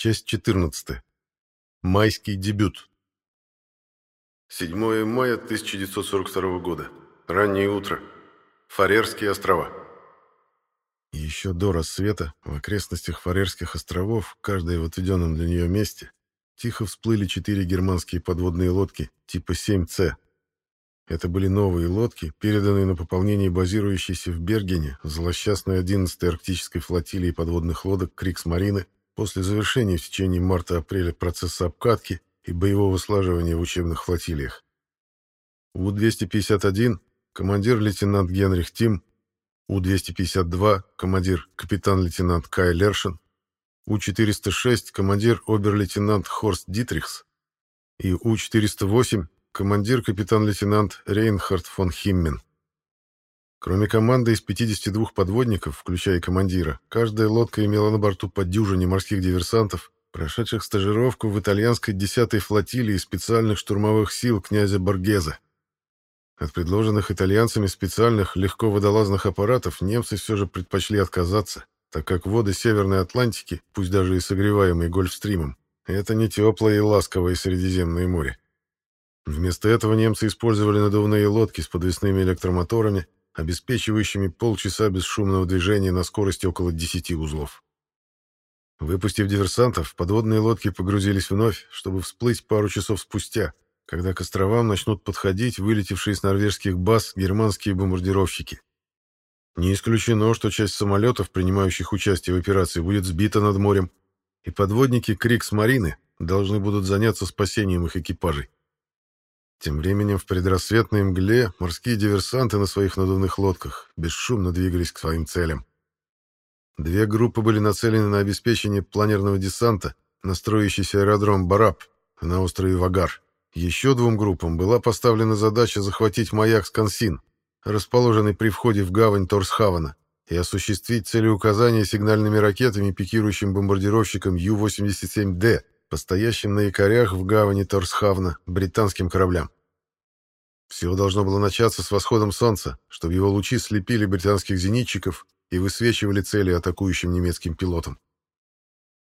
Часть 14. Майский дебют. 7 мая 1942 года. Раннее утро. Фарерские острова. Еще до рассвета в окрестностях Фарерских островов, каждая в отведенном для нее месте, тихо всплыли четыре германские подводные лодки типа 7С. Это были новые лодки, переданные на пополнение базирующейся в Бергене злосчастной 11-й арктической флотилии подводных лодок Крикс-Марины после завершения в течение марта-апреля процесса обкатки и боевого слаживания в учебных флотилиях. У-251 командир лейтенант Генрих Тим, У-252 командир капитан-лейтенант Кай Лершин, У-406 командир обер-лейтенант Хорст Дитрихс и У-408 командир капитан-лейтенант Рейнхард фон Химмен. Кроме команды из 52 подводников, включая командира, каждая лодка имела на борту по дюжине морских диверсантов, прошедших стажировку в итальянской 10-й флотилии специальных штурмовых сил князя Боргеза. От предложенных итальянцами специальных легководолазных аппаратов немцы все же предпочли отказаться, так как воды Северной Атлантики, пусть даже и согреваемые Гольфстримом, это не теплое и ласковое Средиземное море. Вместо этого немцы использовали надувные лодки с подвесными электромоторами, обеспечивающими полчаса бесшумного движения на скорости около 10 узлов. Выпустив диверсантов, подводные лодки погрузились вновь, чтобы всплыть пару часов спустя, когда к островам начнут подходить вылетевшие с норвежских баз германские бомбардировщики. Не исключено, что часть самолетов, принимающих участие в операции, будет сбита над морем, и подводники Крикс-Марины должны будут заняться спасением их экипажей. Тем временем в предрассветной мгле морские диверсанты на своих надувных лодках бесшумно двигались к своим целям. Две группы были нацелены на обеспечение планерного десанта на строящийся аэродром Бараб на острове Вагар. Еще двум группам была поставлена задача захватить маяк Скансин, расположенный при входе в гавань Торсхавана, и осуществить целеуказания сигнальными ракетами пикирующим бомбардировщикам Ю-87Д, постоящим на якорях в гавани Торсхавна британским кораблям. Все должно было начаться с восходом солнца, чтобы его лучи слепили британских зенитчиков и высвечивали цели атакующим немецким пилотам.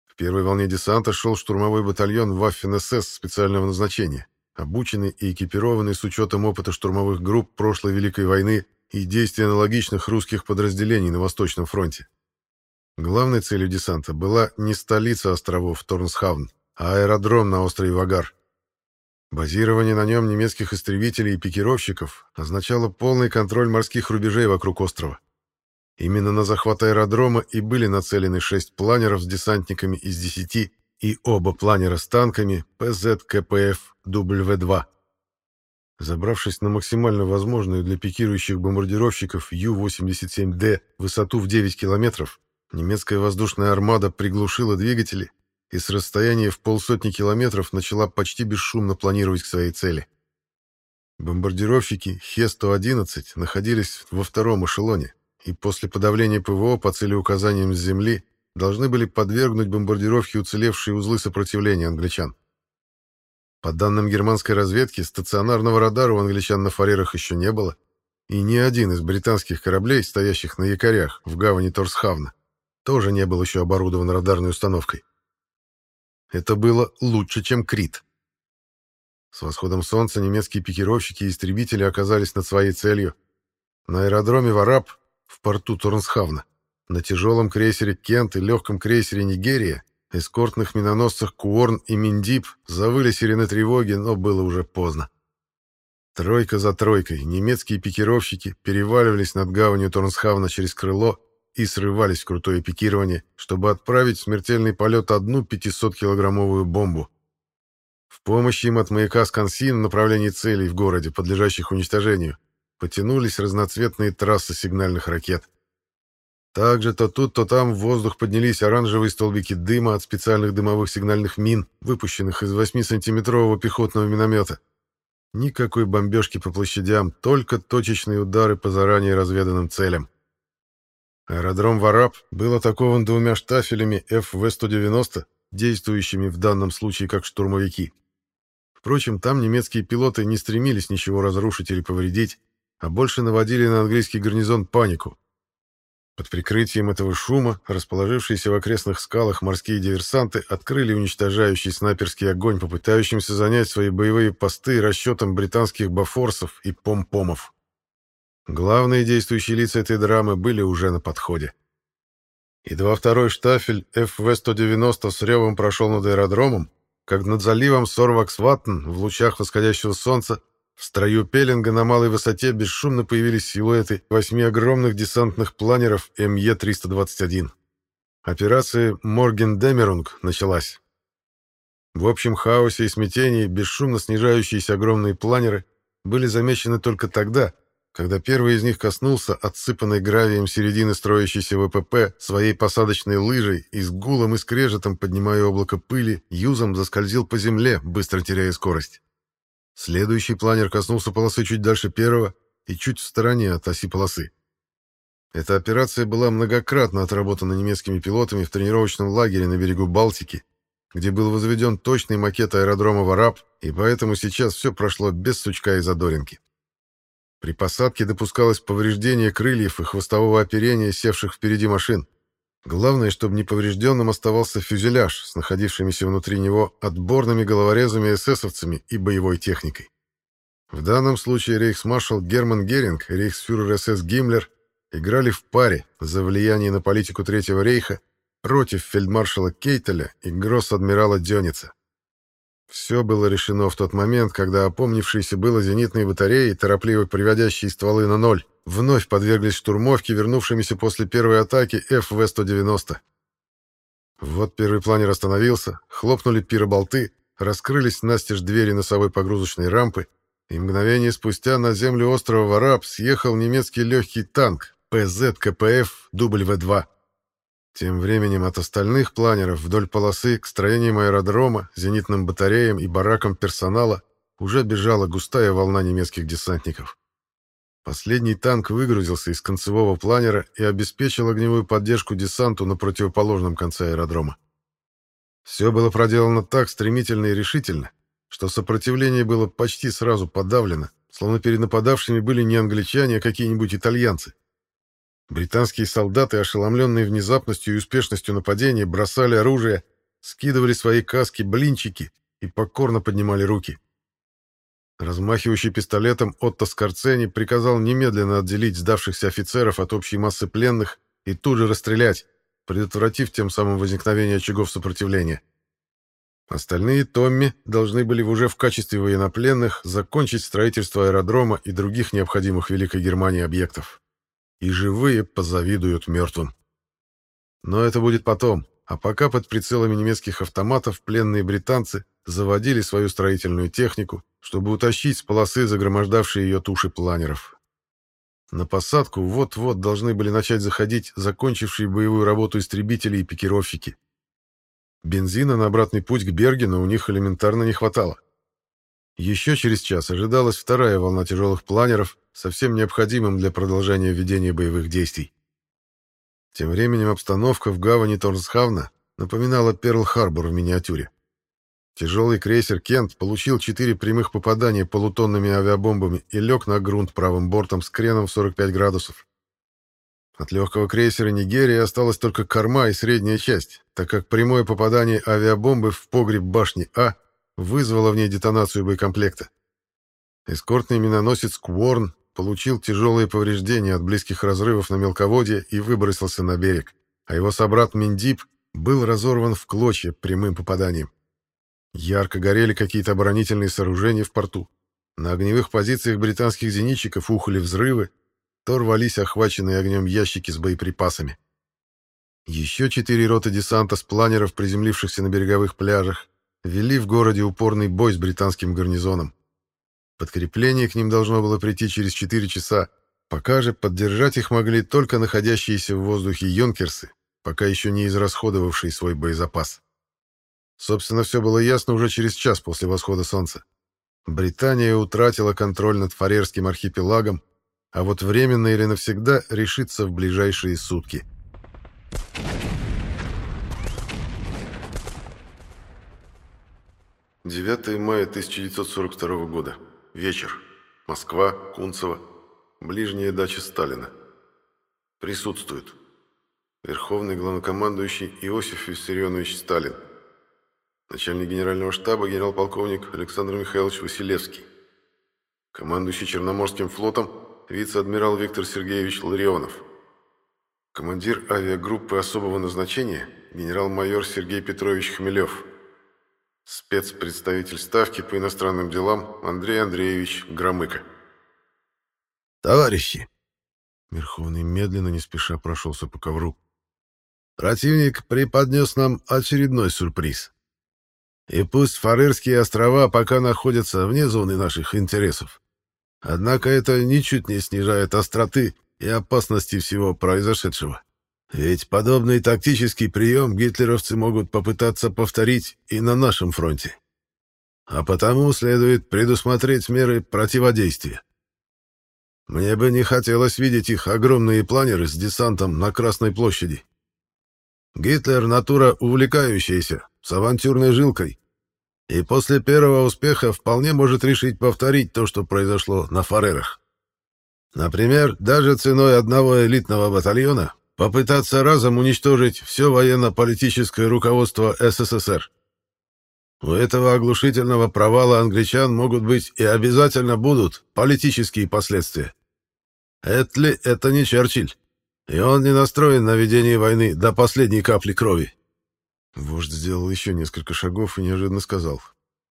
В первой волне десанта шел штурмовой батальон Waffen-СС специального назначения, обученный и экипированный с учетом опыта штурмовых групп прошлой Великой войны и действий аналогичных русских подразделений на Восточном фронте. Главной целью десанта была не столица островов Торнсхавн, аэродром на острове Вагар. Базирование на нем немецких истребителей и пикировщиков означало полный контроль морских рубежей вокруг острова. Именно на захват аэродрома и были нацелены шесть планеров с десантниками из десяти и оба планера с танками ПЗ-КПФ W2. Забравшись на максимально возможную для пикирующих бомбардировщиков Ю-87Д высоту в 9 километров, немецкая воздушная армада приглушила двигатели и с расстояния в полсотни километров начала почти бесшумно планировать к своей цели. Бомбардировщики Хе-111 находились во втором эшелоне, и после подавления ПВО по целеуказаниям с земли должны были подвергнуть бомбардировке уцелевшие узлы сопротивления англичан. По данным германской разведки, стационарного радара у англичан на фарерах еще не было, и ни один из британских кораблей, стоящих на якорях в гавани Торсхавна, тоже не был еще оборудован радарной установкой. Это было лучше, чем Крит. С восходом солнца немецкие пикировщики и истребители оказались над своей целью. На аэродроме Вараб, в порту Торнсхавна, на тяжелом крейсере Кент и легком крейсере Нигерия, эскортных миноносцах Куорн и Миндип завыли сирены тревоги, но было уже поздно. Тройка за тройкой немецкие пикировщики переваливались над гаванью Торнсхавна через крыло и срывались в крутое пикирование, чтобы отправить в смертельный полет одну 500-килограммовую бомбу. В помощь им от маяка Скансин в направлении целей в городе, подлежащих уничтожению, потянулись разноцветные трассы сигнальных ракет. Также то тут, то там в воздух поднялись оранжевые столбики дыма от специальных дымовых сигнальных мин, выпущенных из 8-сантиметрового пехотного миномета. Никакой бомбежки по площадям, только точечные удары по заранее разведанным целям. Аэродром Вараб был атакован двумя штафелями ФВ-190, действующими в данном случае как штурмовики. Впрочем, там немецкие пилоты не стремились ничего разрушить или повредить, а больше наводили на английский гарнизон панику. Под прикрытием этого шума расположившиеся в окрестных скалах морские диверсанты открыли уничтожающий снайперский огонь по пытающимся занять свои боевые посты расчетом британских бафорсов и пом-помов. Главные действующие лица этой драмы были уже на подходе. Едва второй штафель ФВ-190 с ревом прошел над аэродромом, как над заливом Сорвакс-Ваттен в лучах восходящего солнца в строю пеленга на малой высоте бесшумно появились силуэты восьми огромных десантных планеров МЕ-321. Операция «Морген-Демерунг» началась. В общем хаосе и смятении бесшумно снижающиеся огромные планеры были замечены только тогда, когда первый из них коснулся отсыпанной гравием середины строящейся ВПП своей посадочной лыжей и с гулом и скрежетом, поднимая облако пыли, юзом заскользил по земле, быстро теряя скорость. Следующий планер коснулся полосы чуть дальше первого и чуть в стороне от оси полосы. Эта операция была многократно отработана немецкими пилотами в тренировочном лагере на берегу Балтики, где был возведен точный макет аэродрома Вараб, и поэтому сейчас все прошло без сучка и задоринки. При посадке допускалось повреждение крыльев и хвостового оперения севших впереди машин. Главное, чтобы неповрежденным оставался фюзеляж с находившимися внутри него отборными головорезами эсэсовцами и боевой техникой. В данном случае рейхсмаршал Герман Геринг и рейхсфюрер СС Гиммлер играли в паре за влияние на политику Третьего рейха против фельдмаршала Кейтеля и гросс-адмирала Дёница. Все было решено в тот момент, когда опомнившиеся было зенитные батареи, торопливо приводящие стволы на ноль, вновь подверглись штурмовке, вернувшимися после первой атаки ФВ-190. Вот первый планер остановился, хлопнули пироболты, раскрылись настежь двери носовой погрузочной рампы, и мгновение спустя на землю острова Вараб съехал немецкий легкий танк ПЗ-КПФ W2. Тем временем от остальных планеров вдоль полосы к строениям аэродрома, зенитным батареям и баракам персонала уже бежала густая волна немецких десантников. Последний танк выгрузился из концевого планера и обеспечил огневую поддержку десанту на противоположном конце аэродрома. Все было проделано так стремительно и решительно, что сопротивление было почти сразу подавлено, словно перед нападавшими были не англичане, а какие-нибудь итальянцы. Британские солдаты, ошеломленные внезапностью и успешностью нападения, бросали оружие, скидывали свои каски, блинчики и покорно поднимали руки. Размахивающий пистолетом Отто Скорцени приказал немедленно отделить сдавшихся офицеров от общей массы пленных и тут же расстрелять, предотвратив тем самым возникновение очагов сопротивления. Остальные Томми должны были уже в качестве военнопленных закончить строительство аэродрома и других необходимых Великой Германии объектов и живые позавидуют мертвым. Но это будет потом, а пока под прицелами немецких автоматов пленные британцы заводили свою строительную технику, чтобы утащить с полосы загромождавшие ее туши планеров. На посадку вот-вот должны были начать заходить закончившие боевую работу истребители и пикировщики. Бензина на обратный путь к Бергену у них элементарно не хватало. Еще через час ожидалась вторая волна тяжелых планеров, совсем необходимым для продолжения ведения боевых действий. Тем временем обстановка в гавани Торнсхавна напоминала Перл-Харбор в миниатюре. Тяжелый крейсер «Кент» получил четыре прямых попадания полутонными авиабомбами и лег на грунт правым бортом с креном в 45 градусов. От легкого крейсера «Нигерия» осталась только корма и средняя часть, так как прямое попадание авиабомбы в погреб башни А вызвало в ней детонацию боекомплекта. Эскортный миноносец «Кворн» получил тяжелые повреждения от близких разрывов на мелководье и выбросился на берег, а его собрат Миндип был разорван в клочья прямым попаданием. Ярко горели какие-то оборонительные сооружения в порту. На огневых позициях британских зенитчиков ухали взрывы, то рвались охваченные огнем ящики с боеприпасами. Еще четыре роты десанта с планеров, приземлившихся на береговых пляжах, вели в городе упорный бой с британским гарнизоном. Подкрепление к ним должно было прийти через 4 часа, пока же поддержать их могли только находящиеся в воздухе юнкерсы, пока еще не израсходовавшие свой боезапас. Собственно, все было ясно уже через час после восхода солнца. Британия утратила контроль над Фарерским архипелагом, а вот временно или навсегда решится в ближайшие сутки. 9 мая 1942 года. Вечер. Москва, Кунцево. Ближняя дача Сталина. Присутствует. Верховный главнокомандующий Иосиф Виссарионович Сталин. Начальник генерального штаба генерал-полковник Александр Михайлович Василевский. Командующий Черноморским флотом вице-адмирал Виктор Сергеевич Ларионов. Командир авиагруппы особого назначения генерал-майор Сергей Петрович Хмелев. Спецпредставитель Ставки по иностранным делам Андрей Андреевич Громыко. «Товарищи!» Верховный медленно, не спеша прошелся по ковру. «Противник преподнес нам очередной сюрприз. И пусть Фарерские острова пока находятся вне зоны наших интересов, однако это ничуть не снижает остроты и опасности всего произошедшего. Ведь подобный тактический прием гитлеровцы могут попытаться повторить и на нашем фронте. А потому следует предусмотреть меры противодействия. Мне бы не хотелось видеть их огромные планеры с десантом на Красной площади. Гитлер — натура увлекающаяся, с авантюрной жилкой, и после первого успеха вполне может решить повторить то, что произошло на Фарерах. Например, даже ценой одного элитного батальона попытаться разом уничтожить все военно-политическое руководство СССР. У этого оглушительного провала англичан могут быть и обязательно будут политические последствия. Этли — это не Черчилль, и он не настроен на ведение войны до последней капли крови. Вождь сделал еще несколько шагов и неожиданно сказал.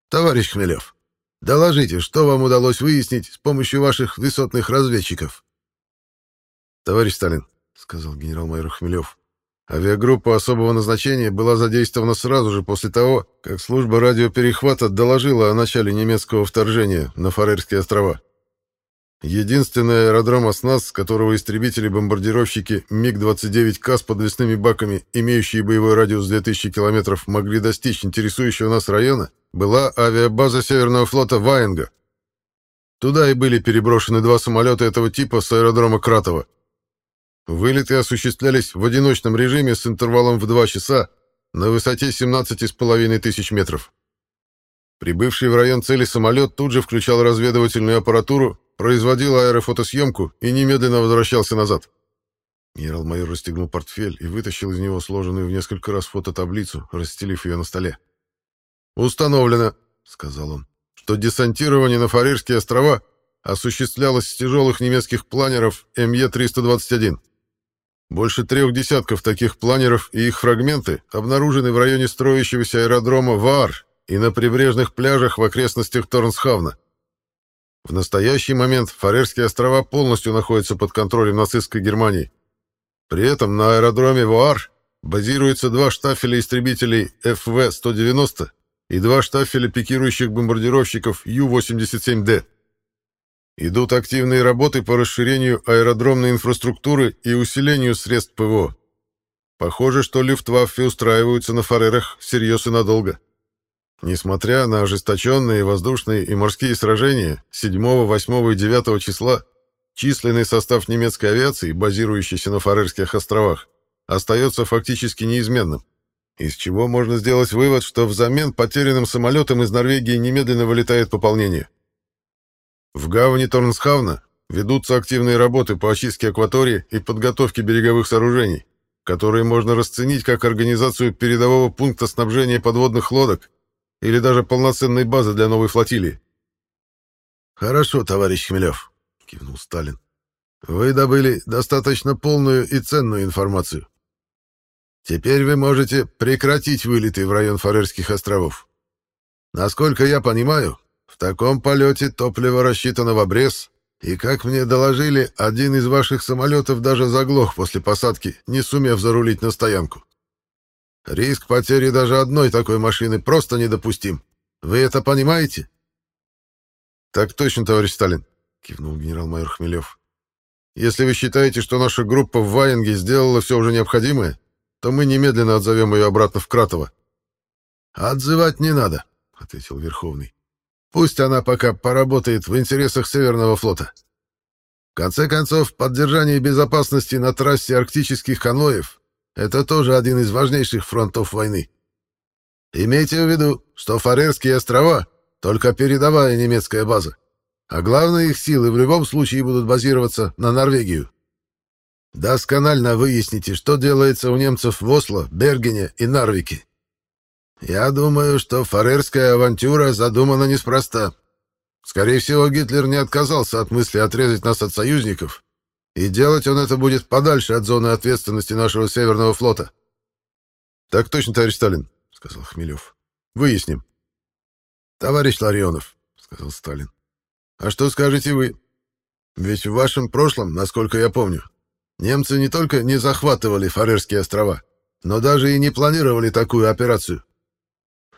«Товарищ Хмелев, доложите, что вам удалось выяснить с помощью ваших высотных разведчиков?» «Товарищ Сталин, — сказал генерал-майор Хмелев. Авиагруппа особого назначения была задействована сразу же после того, как служба радиоперехвата доложила о начале немецкого вторжения на Фарерские острова. Единственный аэродром «Оснас», с которого истребители-бомбардировщики МиГ-29К с подвесными баками, имеющие боевой радиус 2000 километров, могли достичь интересующего нас района, была авиабаза Северного флота Ваенга. Туда и были переброшены два самолета этого типа с аэродрома Кратова. Вылеты осуществлялись в одиночном режиме с интервалом в 2 часа на высоте 17,5 тысяч метров. Прибывший в район цели самолет тут же включал разведывательную аппаратуру, производил аэрофотосъемку и немедленно возвращался назад. Генерал-майор расстегнул портфель и вытащил из него сложенную в несколько раз фототаблицу, расстелив ее на столе. «Установлено», — сказал он, — «что десантирование на Фарерские острова осуществлялось с тяжелых немецких планеров МЕ-321. Больше трех десятков таких планеров и их фрагменты обнаружены в районе строящегося аэродрома Ваар и на прибрежных пляжах в окрестностях Торнсхавна. В настоящий момент Фарерские острова полностью находятся под контролем нацистской Германии. При этом на аэродроме Ваар базируются два штафеля истребителей ФВ-190 и два штафеля пикирующих бомбардировщиков Ю-87Д. Идут активные работы по расширению аэродромной инфраструктуры и усилению средств ПВО. Похоже, что Люфтваффе устраиваются на Фарерах всерьез и надолго. Несмотря на ожесточенные воздушные и морские сражения 7, 8 и 9 числа, численный состав немецкой авиации, базирующийся на Фарерских островах, остается фактически неизменным. Из чего можно сделать вывод, что взамен потерянным самолетам из Норвегии немедленно вылетает пополнение. В гавани Торнсхавна ведутся активные работы по очистке акватории и подготовке береговых сооружений, которые можно расценить как организацию передового пункта снабжения подводных лодок или даже полноценной базы для новой флотилии. «Хорошо, товарищ Хмелев», — кивнул Сталин. «Вы добыли достаточно полную и ценную информацию. Теперь вы можете прекратить вылеты в район Фарерских островов. Насколько я понимаю, в таком полете топливо рассчитано в обрез, и, как мне доложили, один из ваших самолетов даже заглох после посадки, не сумев зарулить на стоянку. Риск потери даже одной такой машины просто недопустим. Вы это понимаете? Так точно, товарищ Сталин, кивнул генерал-майор Хмелев. Если вы считаете, что наша группа в Ваенге сделала все уже необходимое, то мы немедленно отзовем ее обратно в Кратово. Отзывать не надо, ответил Верховный. Пусть она пока поработает в интересах Северного флота. В конце концов, поддержание безопасности на трассе арктических конвоев — это тоже один из важнейших фронтов войны. Имейте в виду, что Фарерские острова — только передовая немецкая база, а главные их силы в любом случае будут базироваться на Норвегию. досконально выясните, что делается у немцев в Осло, Бергене и Нарвике. Я думаю, что фарерская авантюра задумана неспроста. Скорее всего, Гитлер не отказался от мысли отрезать нас от союзников, и делать он это будет подальше от зоны ответственности нашего Северного флота. — Так точно, товарищ Сталин, — сказал Хмелев. — Выясним. — Товарищ Ларионов, — сказал Сталин. — А что скажете вы? Ведь в вашем прошлом, насколько я помню, немцы не только не захватывали Фарерские острова, но даже и не планировали такую операцию. —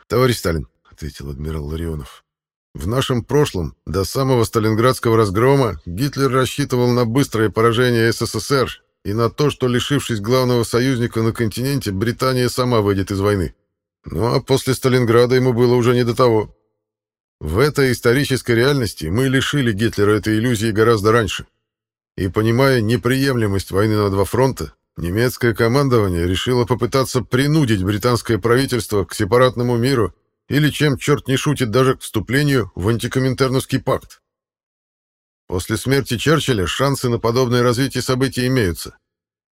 Товарищ Сталин, — ответил адмирал Ларионов, — в нашем прошлом, до самого Сталинградского разгрома, Гитлер рассчитывал на быстрое поражение СССР и на то, что, лишившись главного союзника на континенте, Британия сама выйдет из войны. Ну а после Сталинграда ему было уже не до того. В этой исторической реальности мы лишили Гитлера этой иллюзии гораздо раньше. И понимая неприемлемость войны на два фронта, немецкое командование решило попытаться принудить британское правительство к сепаратному миру или, чем черт не шутит, даже к вступлению в антикоминтерновский пакт. После смерти Черчилля шансы на подобное развитие событий имеются.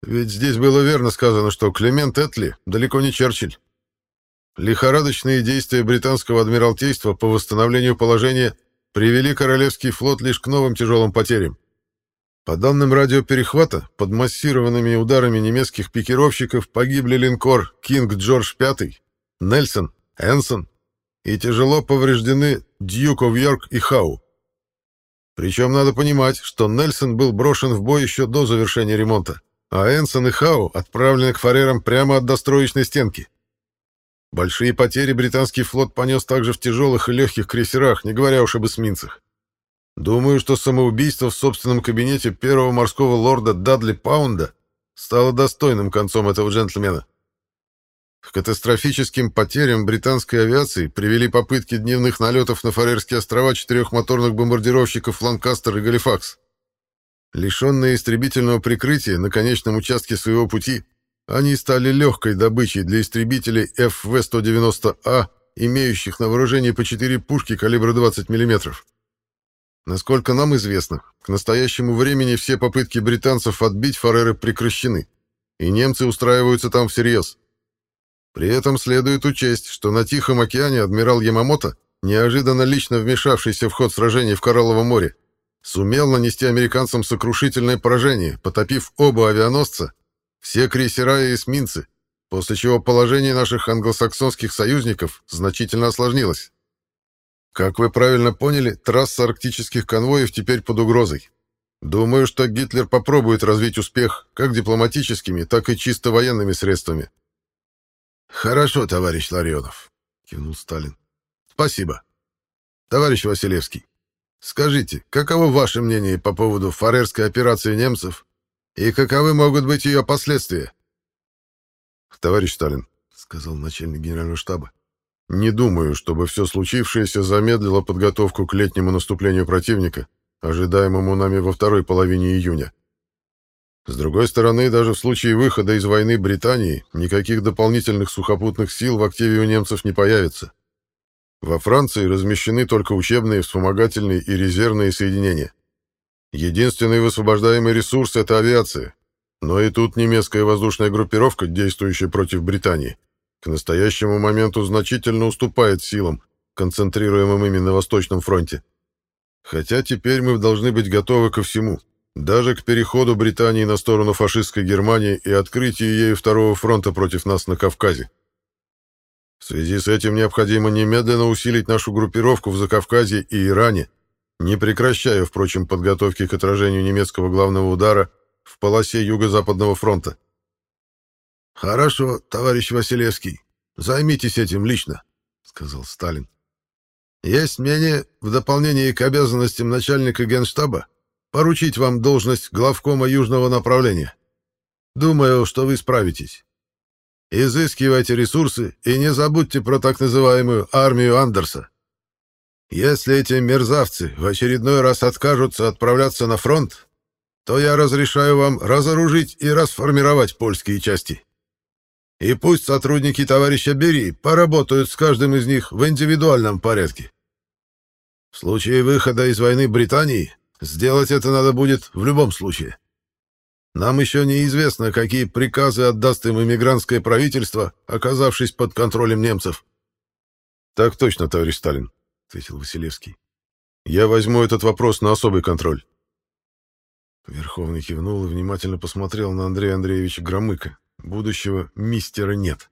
Ведь здесь было верно сказано, что Клемент Этли далеко не Черчилль. Лихорадочные действия британского адмиралтейства по восстановлению положения привели Королевский флот лишь к новым тяжелым потерям. По данным радиоперехвата, под массированными ударами немецких пикировщиков погибли линкор «Кинг Джордж V», «Нельсон», «Энсон» и тяжело повреждены «Дьюк оф Йорк» и «Хау». Причем надо понимать, что Нельсон был брошен в бой еще до завершения ремонта, а Энсон и Хау отправлены к фарерам прямо от достроечной стенки. Большие потери британский флот понес также в тяжелых и легких крейсерах, не говоря уж об эсминцах. Думаю, что самоубийство в собственном кабинете первого морского лорда Дадли Паунда стало достойным концом этого джентльмена. К катастрофическим потерям британской авиации привели попытки дневных налетов на Фарерские острова четырех моторных бомбардировщиков «Ланкастер» и «Галифакс». Лишенные истребительного прикрытия на конечном участке своего пути, они стали легкой добычей для истребителей ФВ-190А, имеющих на вооружении по 4 пушки калибра 20 мм. Насколько нам известно, к настоящему времени все попытки британцев отбить Фареры прекращены, и немцы устраиваются там всерьез. При этом следует учесть, что на Тихом океане адмирал Ямамото, неожиданно лично вмешавшийся в ход сражений в Коралловом море, сумел нанести американцам сокрушительное поражение, потопив оба авианосца все крейсера и эсминцы, после чего положение наших англосаксонских союзников значительно осложнилось. Как вы правильно поняли, трасса арктических конвоев теперь под угрозой. Думаю, что Гитлер попробует развить успех как дипломатическими, так и чисто военными средствами. Хорошо, товарищ Ларионов, кивнул Сталин. Спасибо. Товарищ Василевский, скажите, каково ваше мнение по поводу фарерской операции немцев и каковы могут быть ее последствия? Товарищ Сталин, сказал начальник генерального штаба, не думаю, чтобы все случившееся замедлило подготовку к летнему наступлению противника, ожидаемому нами во второй половине июня. С другой стороны, даже в случае выхода из войны Британии никаких дополнительных сухопутных сил в активе у немцев не появится. Во Франции размещены только учебные, вспомогательные и резервные соединения. Единственный высвобождаемый ресурс — это авиация. Но и тут немецкая воздушная группировка, действующая против Британии, к настоящему моменту значительно уступает силам, концентрируемым ими на Восточном фронте. Хотя теперь мы должны быть готовы ко всему, даже к переходу Британии на сторону фашистской Германии и открытию ею второго фронта против нас на Кавказе. В связи с этим необходимо немедленно усилить нашу группировку в Закавказье и Иране, не прекращая, впрочем, подготовки к отражению немецкого главного удара в полосе Юго-Западного фронта. «Хорошо, товарищ Василевский, займитесь этим лично», — сказал Сталин. «Есть мнение, в дополнение к обязанностям начальника генштаба, поручить вам должность главкома южного направления. Думаю, что вы справитесь. Изыскивайте ресурсы и не забудьте про так называемую армию Андерса. Если эти мерзавцы в очередной раз откажутся отправляться на фронт, то я разрешаю вам разоружить и расформировать польские части. И пусть сотрудники товарища Бери поработают с каждым из них в индивидуальном порядке. В случае выхода из войны Британии сделать это надо будет в любом случае. Нам еще неизвестно, какие приказы отдаст им иммигрантское правительство, оказавшись под контролем немцев. Так точно, товарищ Сталин, ответил Василевский. Я возьму этот вопрос на особый контроль. Верховный кивнул и внимательно посмотрел на Андрея Андреевича Громыка, будущего мистера нет.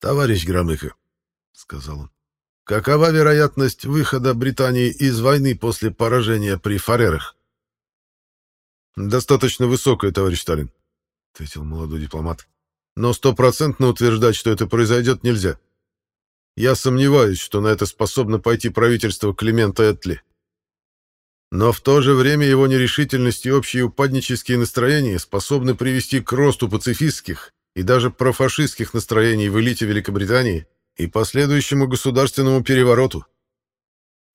«Товарищ Громыко», — сказал он, — «какова вероятность выхода Британии из войны после поражения при Фарерах?» «Достаточно высокая, товарищ Сталин», — ответил молодой дипломат. «Но стопроцентно утверждать, что это произойдет, нельзя. Я сомневаюсь, что на это способно пойти правительство Климента Этли. Но в то же время его нерешительность и общие упаднические настроения способны привести к росту пацифистских и даже профашистских настроений в элите Великобритании и последующему государственному перевороту.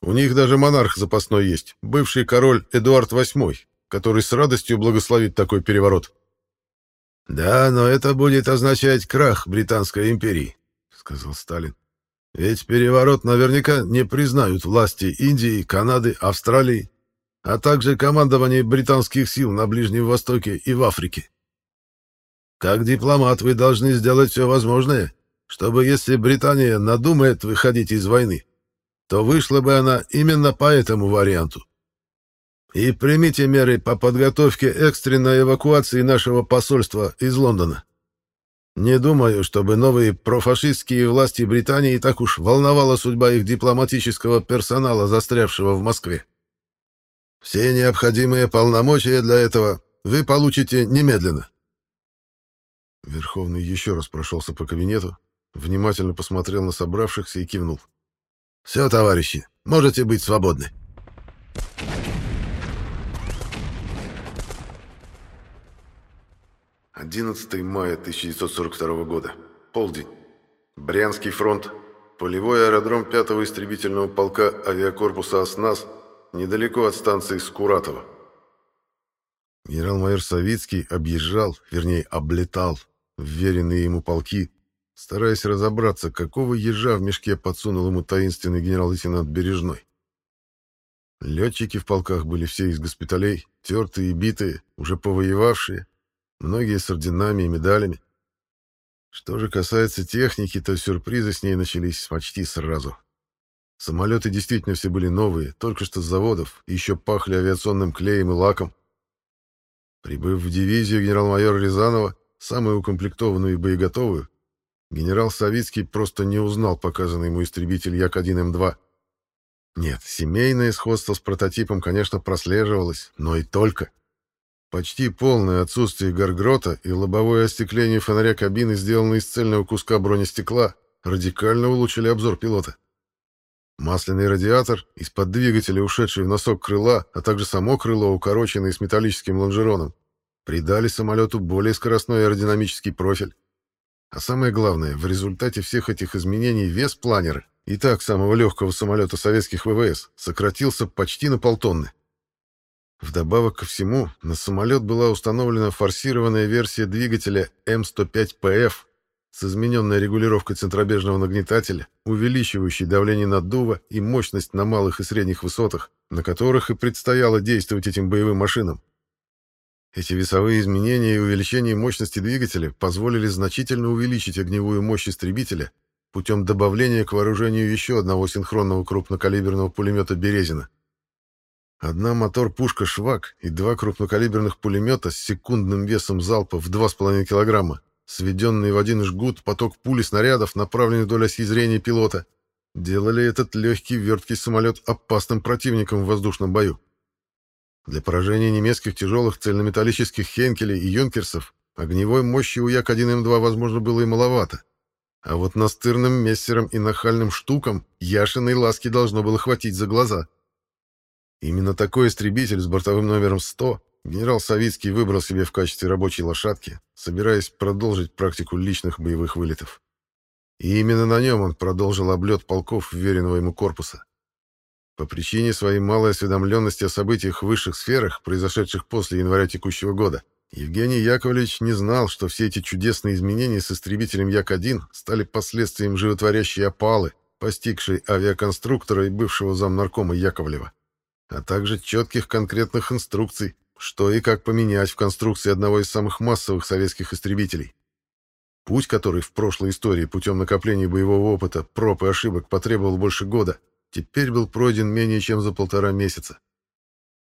У них даже монарх запасной есть, бывший король Эдуард VIII, который с радостью благословит такой переворот. «Да, но это будет означать крах Британской империи», — сказал Сталин. «Ведь переворот наверняка не признают власти Индии, Канады, Австралии, а также командование британских сил на Ближнем Востоке и в Африке. Как дипломат вы должны сделать все возможное, чтобы если Британия надумает выходить из войны, то вышла бы она именно по этому варианту. И примите меры по подготовке экстренной эвакуации нашего посольства из Лондона. Не думаю, чтобы новые профашистские власти Британии так уж волновала судьба их дипломатического персонала, застрявшего в Москве. Все необходимые полномочия для этого вы получите немедленно. Верховный еще раз прошелся по кабинету, внимательно посмотрел на собравшихся и кивнул. «Все, товарищи, можете быть свободны». 11 мая 1942 года. Полдень. Брянский фронт. Полевой аэродром 5-го истребительного полка авиакорпуса «Оснас» недалеко от станции Скуратова. Генерал-майор Савицкий объезжал, вернее, облетал вверенные ему полки, стараясь разобраться, какого ежа в мешке подсунул ему таинственный генерал-лейтенант Бережной. Летчики в полках были все из госпиталей, тертые и битые, уже повоевавшие, многие с орденами и медалями. Что же касается техники, то сюрпризы с ней начались почти сразу. Самолеты действительно все были новые, только что с заводов, и еще пахли авиационным клеем и лаком. Прибыв в дивизию генерал-майора Рязанова, самую укомплектованную и боеготовую, генерал Савицкий просто не узнал показанный ему истребитель Як-1М2. Нет, семейное сходство с прототипом, конечно, прослеживалось, но и только. Почти полное отсутствие гаргрота и лобовое остекление фонаря кабины, сделанное из цельного куска бронестекла, радикально улучшили обзор пилота. Масляный радиатор, из-под двигателя ушедший в носок крыла, а также само крыло, укороченное с металлическим лонжероном, придали самолету более скоростной аэродинамический профиль. А самое главное, в результате всех этих изменений вес планера, и так самого легкого самолета советских ВВС, сократился почти на полтонны. Вдобавок ко всему, на самолет была установлена форсированная версия двигателя М105ПФ с измененной регулировкой центробежного нагнетателя, увеличивающей давление наддува и мощность на малых и средних высотах, на которых и предстояло действовать этим боевым машинам. Эти весовые изменения и увеличение мощности двигателя позволили значительно увеличить огневую мощь истребителя путем добавления к вооружению еще одного синхронного крупнокалиберного пулемета «Березина». Одна мотор-пушка «Швак» и два крупнокалиберных пулемета с секундным весом залпа в 2,5 килограмма, сведенный в один жгут поток пули снарядов, направленный вдоль оси зрения пилота, делали этот легкий верткий самолет опасным противником в воздушном бою. Для поражения немецких тяжелых цельнометаллических «Хенкелей» и «Юнкерсов» огневой мощи у Як-1М2, возможно, было и маловато. А вот настырным мессерам и нахальным штукам Яшиной ласки должно было хватить за глаза — Именно такой истребитель с бортовым номером 100 генерал Савицкий выбрал себе в качестве рабочей лошадки, собираясь продолжить практику личных боевых вылетов. И именно на нем он продолжил облет полков вверенного ему корпуса. По причине своей малой осведомленности о событиях в высших сферах, произошедших после января текущего года, Евгений Яковлевич не знал, что все эти чудесные изменения с истребителем Як-1 стали последствием животворящей опалы, постигшей авиаконструктора и бывшего замнаркома Яковлева а также четких конкретных инструкций, что и как поменять в конструкции одного из самых массовых советских истребителей. Путь, который в прошлой истории путем накопления боевого опыта, проб и ошибок потребовал больше года, теперь был пройден менее чем за полтора месяца.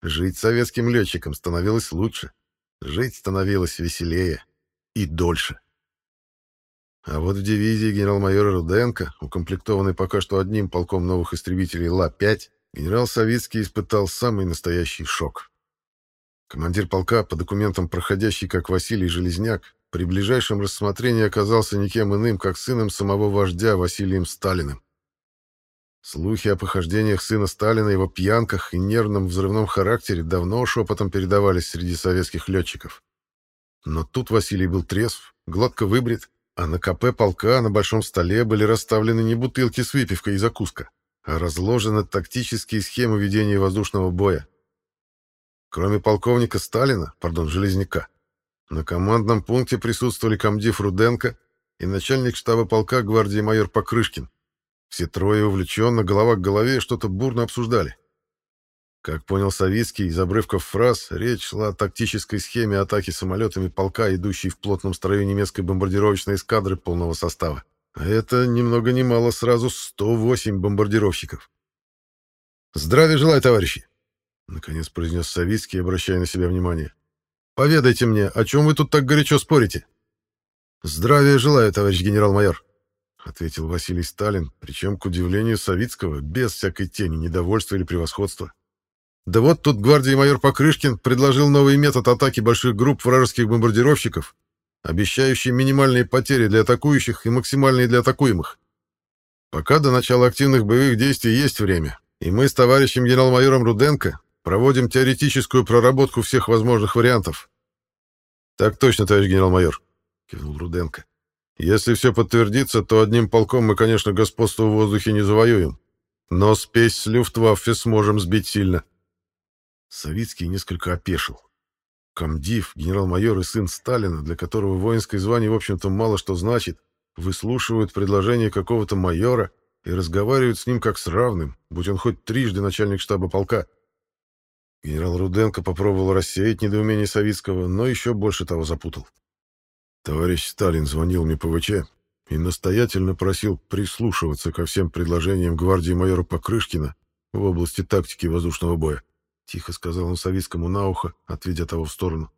Жить советским летчиком становилось лучше, жить становилось веселее и дольше. А вот в дивизии генерал-майора Руденко, укомплектованной пока что одним полком новых истребителей Ла-5, генерал Савицкий испытал самый настоящий шок. Командир полка, по документам проходящий как Василий Железняк, при ближайшем рассмотрении оказался никем иным, как сыном самого вождя Василием Сталиным. Слухи о похождениях сына Сталина, его пьянках и нервном взрывном характере давно шепотом передавались среди советских летчиков. Но тут Василий был трезв, гладко выбрит, а на КП полка на большом столе были расставлены не бутылки с выпивкой и закуска, а разложены тактические схемы ведения воздушного боя. Кроме полковника Сталина, пардон, Железняка, на командном пункте присутствовали комдив Руденко и начальник штаба полка гвардии майор Покрышкин. Все трое увлеченно, голова к голове, что-то бурно обсуждали. Как понял Савицкий из обрывков фраз, речь шла о тактической схеме атаки самолетами полка, идущей в плотном строю немецкой бомбардировочной эскадры полного состава. А это ни много ни мало сразу 108 бомбардировщиков. «Здравия желаю, товарищи!» — наконец произнес Савицкий, обращая на себя внимание. Поведайте мне, о чем вы тут так горячо спорите?» «Здравия желаю, товарищ генерал-майор», — ответил Василий Сталин, причем, к удивлению Савицкого, без всякой тени недовольства или превосходства. «Да вот тут гвардии майор Покрышкин предложил новый метод атаки больших групп вражеских бомбардировщиков, обещающий минимальные потери для атакующих и максимальные для атакуемых. Пока до начала активных боевых действий есть время, и мы с товарищем генерал-майором Руденко Проводим теоретическую проработку всех возможных вариантов. Так точно, товарищ генерал-майор, кивнул Руденко. Если все подтвердится, то одним полком мы, конечно, господство в воздухе не завоюем, но спесь с Люфтваффе сможем сбить сильно. Савицкий несколько опешил. Комдив, генерал-майор и сын Сталина, для которого воинское звание, в общем-то, мало что значит, выслушивают предложение какого-то майора и разговаривают с ним как с равным, будь он хоть трижды начальник штаба полка. Генерал Руденко попробовал рассеять недоумение Савицкого, но еще больше того запутал. Товарищ Сталин звонил мне по ВЧ и настоятельно просил прислушиваться ко всем предложениям гвардии майора Покрышкина в области тактики воздушного боя. Тихо сказал он Савицкому на ухо, отведя того в сторону.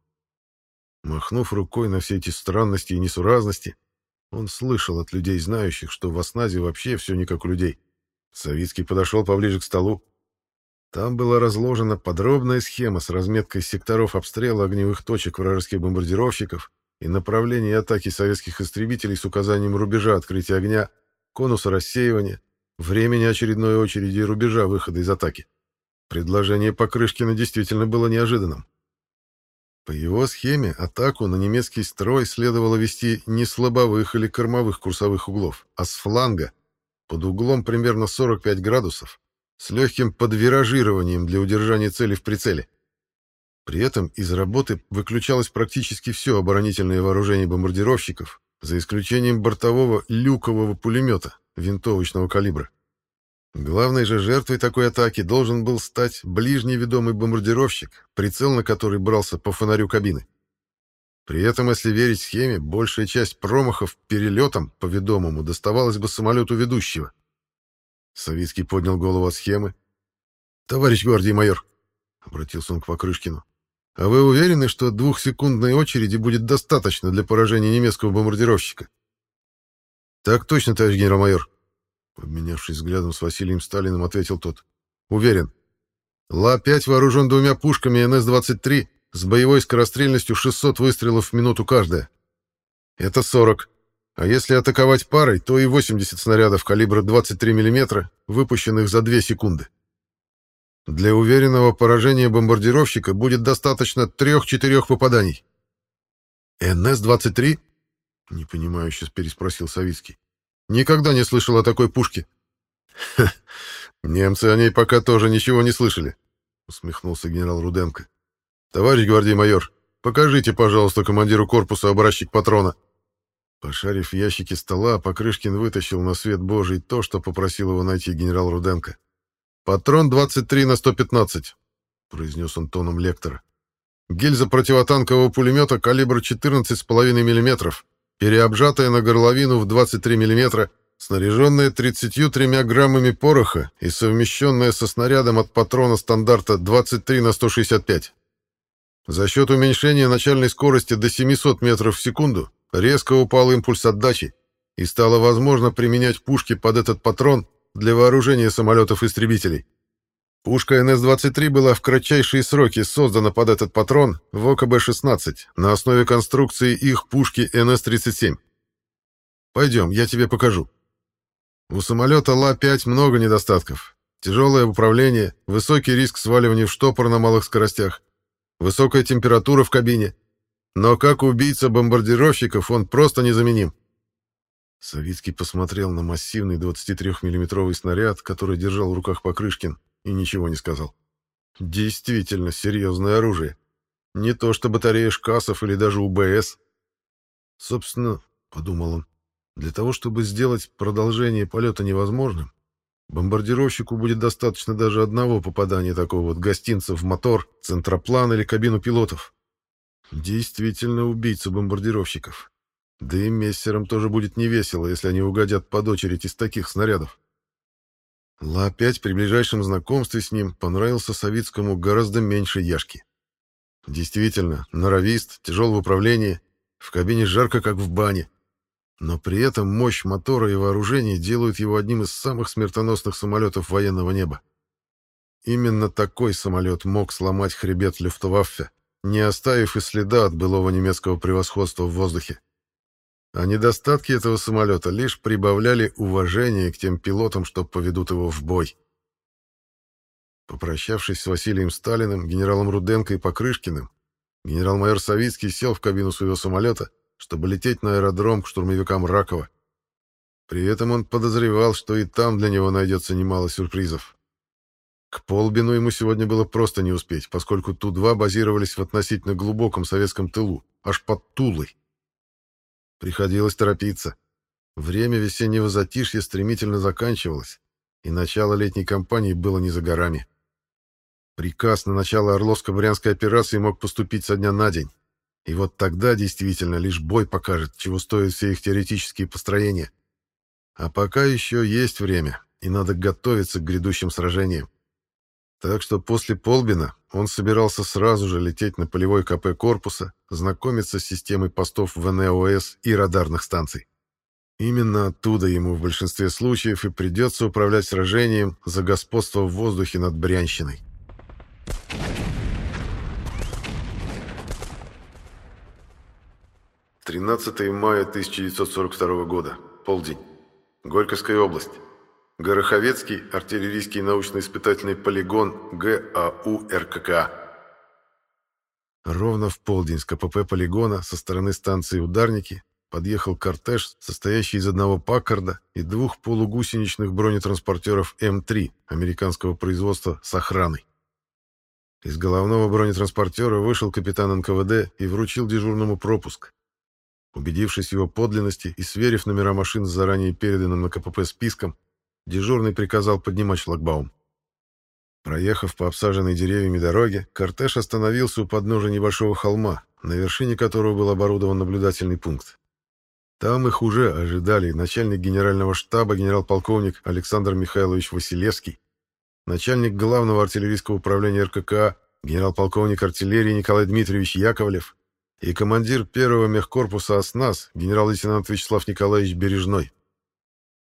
Махнув рукой на все эти странности и несуразности, он слышал от людей, знающих, что в осназе вообще все не как у людей. Савицкий подошел поближе к столу, там была разложена подробная схема с разметкой секторов обстрела огневых точек вражеских бомбардировщиков и направлений атаки советских истребителей с указанием рубежа открытия огня, конуса рассеивания, времени очередной очереди и рубежа выхода из атаки. Предложение Покрышкина действительно было неожиданным. По его схеме атаку на немецкий строй следовало вести не с лобовых или кормовых курсовых углов, а с фланга, под углом примерно 45 градусов, с легким подвиражированием для удержания цели в прицеле. При этом из работы выключалось практически все оборонительное вооружение бомбардировщиков, за исключением бортового люкового пулемета винтовочного калибра. Главной же жертвой такой атаки должен был стать ближний ведомый бомбардировщик, прицел на который брался по фонарю кабины. При этом, если верить схеме, большая часть промахов перелетом по ведомому доставалась бы самолету ведущего. Савицкий поднял голову от схемы. «Товарищ гвардии майор», — обратился он к Покрышкину, — «а вы уверены, что двухсекундной очереди будет достаточно для поражения немецкого бомбардировщика?» «Так точно, товарищ генерал-майор», — обменявшись взглядом с Василием Сталиным, ответил тот. «Уверен. Ла-5 вооружен двумя пушками НС-23 с боевой скорострельностью 600 выстрелов в минуту каждая. Это 40. А если атаковать парой, то и 80 снарядов калибра 23 мм, выпущенных за 2 секунды. Для уверенного поражения бомбардировщика будет достаточно 3-4 попаданий. «НС-23?» — непонимающе переспросил Савицкий. «Никогда не слышал о такой пушке». «Ха, немцы о ней пока тоже ничего не слышали», — усмехнулся генерал Руденко. «Товарищ гвардии майор, покажите, пожалуйста, командиру корпуса образчик патрона». Пошарив в ящике стола, Покрышкин вытащил на свет Божий то, что попросил его найти генерал Руденко. «Патрон 23 на 115», — произнес он тоном лектора. гильза противотанкового пулемета калибра 14,5 мм, переобжатая на горловину в 23 мм, снаряженная 33 граммами пороха и совмещенная со снарядом от патрона стандарта 23 на 165. За счет уменьшения начальной скорости до 700 метров в секунду резко упал импульс отдачи, и стало возможно применять пушки под этот патрон для вооружения самолетов-истребителей. Пушка НС-23 была в кратчайшие сроки создана под этот патрон в ОКБ-16 на основе конструкции их пушки НС-37. Пойдем, я тебе покажу. У самолета Ла-5 много недостатков. Тяжелое управление, высокий риск сваливания в штопор на малых скоростях, высокая температура в кабине. Но как убийца бомбардировщиков он просто незаменим. Савицкий посмотрел на массивный 23 миллиметровый снаряд, который держал в руках Покрышкин, и ничего не сказал. Действительно серьезное оружие. Не то что батарея шкасов или даже УБС. Собственно, подумал он, для того, чтобы сделать продолжение полета невозможным, бомбардировщику будет достаточно даже одного попадания такого вот гостинца в мотор, центроплан или кабину пилотов. Действительно убийца бомбардировщиков. Да и мессерам тоже будет невесело, если они угодят под очередь из таких снарядов. Ла-5 при ближайшем знакомстве с ним понравился Савицкому гораздо меньше Яшки. Действительно, норовист, тяжел в управлении, в кабине жарко, как в бане. Но при этом мощь мотора и вооружения делают его одним из самых смертоносных самолетов военного неба. Именно такой самолет мог сломать хребет Люфтваффе, не оставив и следа от былого немецкого превосходства в воздухе. А недостатки этого самолета лишь прибавляли уважение к тем пилотам, что поведут его в бой. Попрощавшись с Василием Сталиным, генералом Руденко и Покрышкиным, генерал-майор Савицкий сел в кабину своего самолета чтобы лететь на аэродром к штурмовикам Ракова. При этом он подозревал, что и там для него найдется немало сюрпризов. К Полбину ему сегодня было просто не успеть, поскольку Ту-2 базировались в относительно глубоком советском тылу, аж под Тулой. Приходилось торопиться. Время весеннего затишья стремительно заканчивалось, и начало летней кампании было не за горами. Приказ на начало Орловско-Брянской операции мог поступить со дня на день. И вот тогда действительно лишь бой покажет, чего стоят все их теоретические построения. А пока еще есть время, и надо готовиться к грядущим сражениям. Так что после Полбина он собирался сразу же лететь на полевой КП корпуса, знакомиться с системой постов ВНОС и радарных станций. Именно оттуда ему в большинстве случаев и придется управлять сражением за господство в воздухе над Брянщиной. 13 мая 1942 года. Полдень. Горьковская область. Гороховецкий артиллерийский научно-испытательный полигон ГАУ РККА. Ровно в полдень с КПП полигона со стороны станции «Ударники» подъехал кортеж, состоящий из одного «Паккарда» и двух полугусеничных бронетранспортеров М3 американского производства с охраной. Из головного бронетранспортера вышел капитан НКВД и вручил дежурному пропуск. Убедившись в его подлинности и сверив номера машин с заранее переданным на КПП списком, дежурный приказал поднимать шлагбаум. Проехав по обсаженной деревьями дороге, кортеж остановился у подножия небольшого холма, на вершине которого был оборудован наблюдательный пункт. Там их уже ожидали начальник генерального штаба генерал-полковник Александр Михайлович Василевский, начальник главного артиллерийского управления РККА генерал-полковник артиллерии Николай Дмитриевич Яковлев, и командир первого мехкорпуса ОСНАС генерал-лейтенант Вячеслав Николаевич Бережной.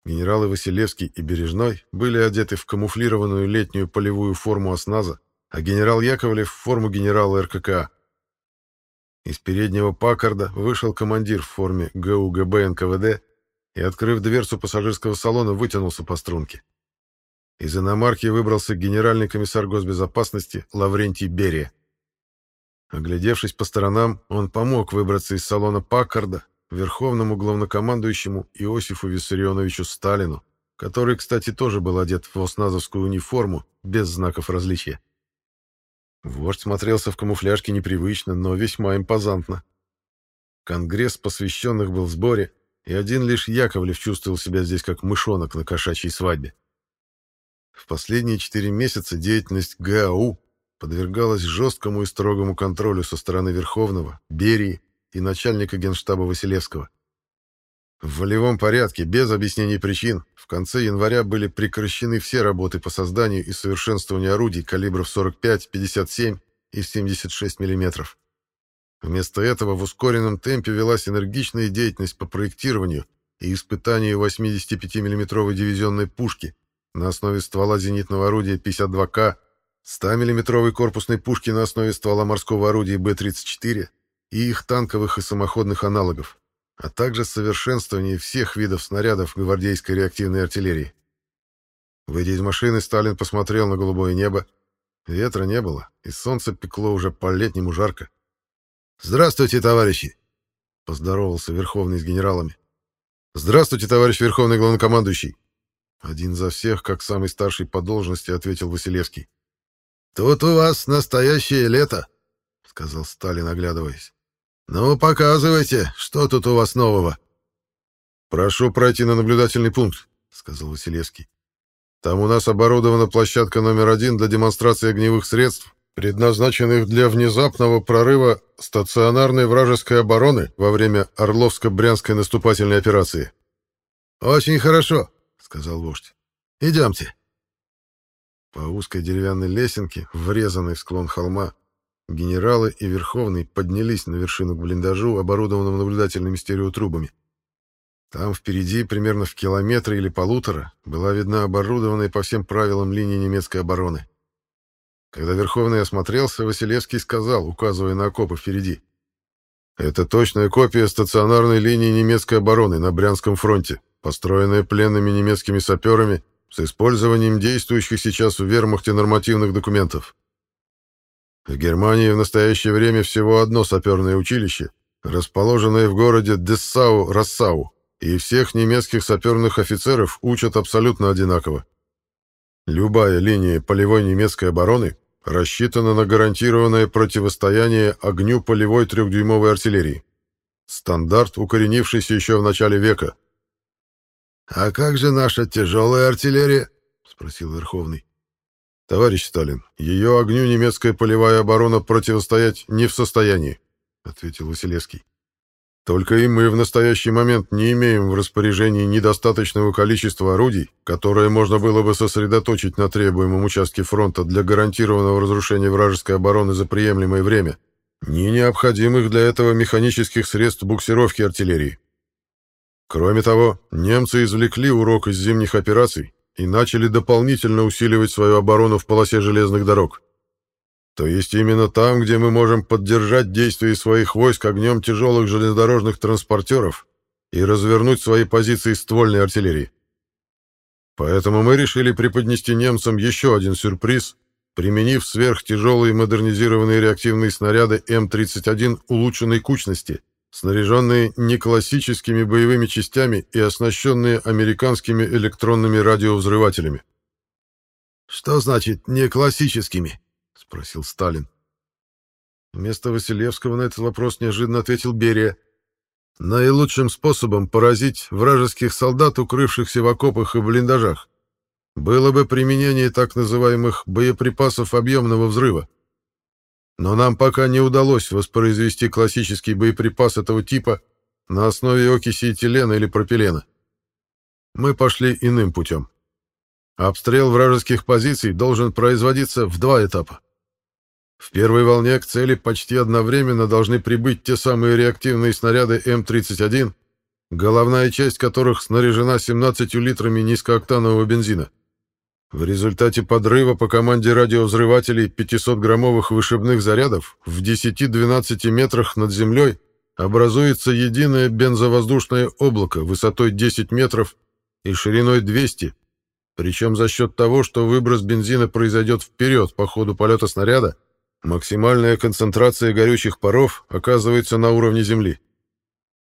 Генералы Василевский и Бережной были одеты в камуфлированную летнюю полевую форму ОСНАЗа, а генерал Яковлев в форму генерала РККА. Из переднего Паккарда вышел командир в форме ГУГБ НКВД и, открыв дверцу пассажирского салона, вытянулся по струнке. Из иномарки выбрался генеральный комиссар госбезопасности Лаврентий Берия. Оглядевшись по сторонам, он помог выбраться из салона Паккарда верховному главнокомандующему Иосифу Виссарионовичу Сталину, который, кстати, тоже был одет в осназовскую униформу, без знаков различия. Вождь смотрелся в камуфляжке непривычно, но весьма импозантно. Конгресс посвященных был в сборе, и один лишь Яковлев чувствовал себя здесь как мышонок на кошачьей свадьбе. В последние четыре месяца деятельность ГАУ подвергалась жесткому и строгому контролю со стороны Верховного, Берии и начальника генштаба Василевского. В волевом порядке, без объяснений причин, в конце января были прекращены все работы по созданию и совершенствованию орудий калибров 45, 57 и 76 мм. Вместо этого в ускоренном темпе велась энергичная деятельность по проектированию и испытанию 85 миллиметровой дивизионной пушки на основе ствола зенитного орудия 52К, 100 миллиметровой корпусной пушки на основе ствола морского орудия Б-34 и их танковых и самоходных аналогов, а также совершенствование всех видов снарядов гвардейской реактивной артиллерии. Выйдя из машины, Сталин посмотрел на голубое небо. Ветра не было, и солнце пекло уже по-летнему жарко. «Здравствуйте, товарищи!» — поздоровался Верховный с генералами. «Здравствуйте, товарищ Верховный Главнокомандующий!» Один за всех, как самый старший по должности, ответил Василевский. «Тут у вас настоящее лето», — сказал Сталин, оглядываясь. «Ну, показывайте, что тут у вас нового?» «Прошу пройти на наблюдательный пункт», — сказал Василевский. «Там у нас оборудована площадка номер один для демонстрации огневых средств предназначенных для внезапного прорыва стационарной вражеской обороны во время Орловско-Брянской наступательной операции. «Очень хорошо», — сказал вождь. «Идемте». По узкой деревянной лесенке, врезанной в склон холма, генералы и Верховный поднялись на вершину к блиндажу, оборудованному наблюдательными стереотрубами. Там впереди, примерно в километре или полутора, была видна оборудованная по всем правилам линия немецкой обороны. Когда Верховный осмотрелся, Василевский сказал, указывая на окопы впереди. «Это точная копия стационарной линии немецкой обороны на Брянском фронте, построенная пленными немецкими саперами с использованием действующих сейчас в вермахте нормативных документов. В Германии в настоящее время всего одно саперное училище, расположенное в городе Дессау-Рассау, и всех немецких саперных офицеров учат абсолютно одинаково. Любая линия полевой немецкой обороны рассчитана на гарантированное противостояние огню полевой трехдюймовой артиллерии. Стандарт, укоренившийся еще в начале века. «А как же наша тяжелая артиллерия?» — спросил Верховный. «Товарищ Сталин, ее огню немецкая полевая оборона противостоять не в состоянии», — ответил Василевский. Только и мы в настоящий момент не имеем в распоряжении недостаточного количества орудий, которое можно было бы сосредоточить на требуемом участке фронта для гарантированного разрушения вражеской обороны за приемлемое время, ни необходимых для этого механических средств буксировки артиллерии. Кроме того, немцы извлекли урок из зимних операций и начали дополнительно усиливать свою оборону в полосе железных дорог. То есть именно там, где мы можем поддержать действия своих войск огнем тяжелых железнодорожных транспортеров и развернуть свои позиции ствольной артиллерии. Поэтому мы решили преподнести немцам еще один сюрприз, применив сверхтяжелые модернизированные реактивные снаряды М-31 улучшенной кучности, снаряженные не классическими боевыми частями и оснащенные американскими электронными радиовзрывателями. «Что значит «не классическими»?» — спросил Сталин. Вместо Василевского на этот вопрос неожиданно ответил Берия. «Наилучшим способом поразить вражеских солдат, укрывшихся в окопах и блиндажах, было бы применение так называемых боеприпасов объемного взрыва. Но нам пока не удалось воспроизвести классический боеприпас этого типа на основе окиси этилена или пропилена. Мы пошли иным путем. Обстрел вражеских позиций должен производиться в два этапа. В первой волне к цели почти одновременно должны прибыть те самые реактивные снаряды М-31, головная часть которых снаряжена 17 литрами низкооктанового бензина. В результате подрыва по команде радиовзрывателей 500-граммовых вышибных зарядов в 10-12 метрах над землей образуется единое бензовоздушное облако высотой 10 метров и шириной 200, причем за счет того, что выброс бензина произойдет вперед по ходу полета снаряда, Максимальная концентрация горючих паров оказывается на уровне Земли.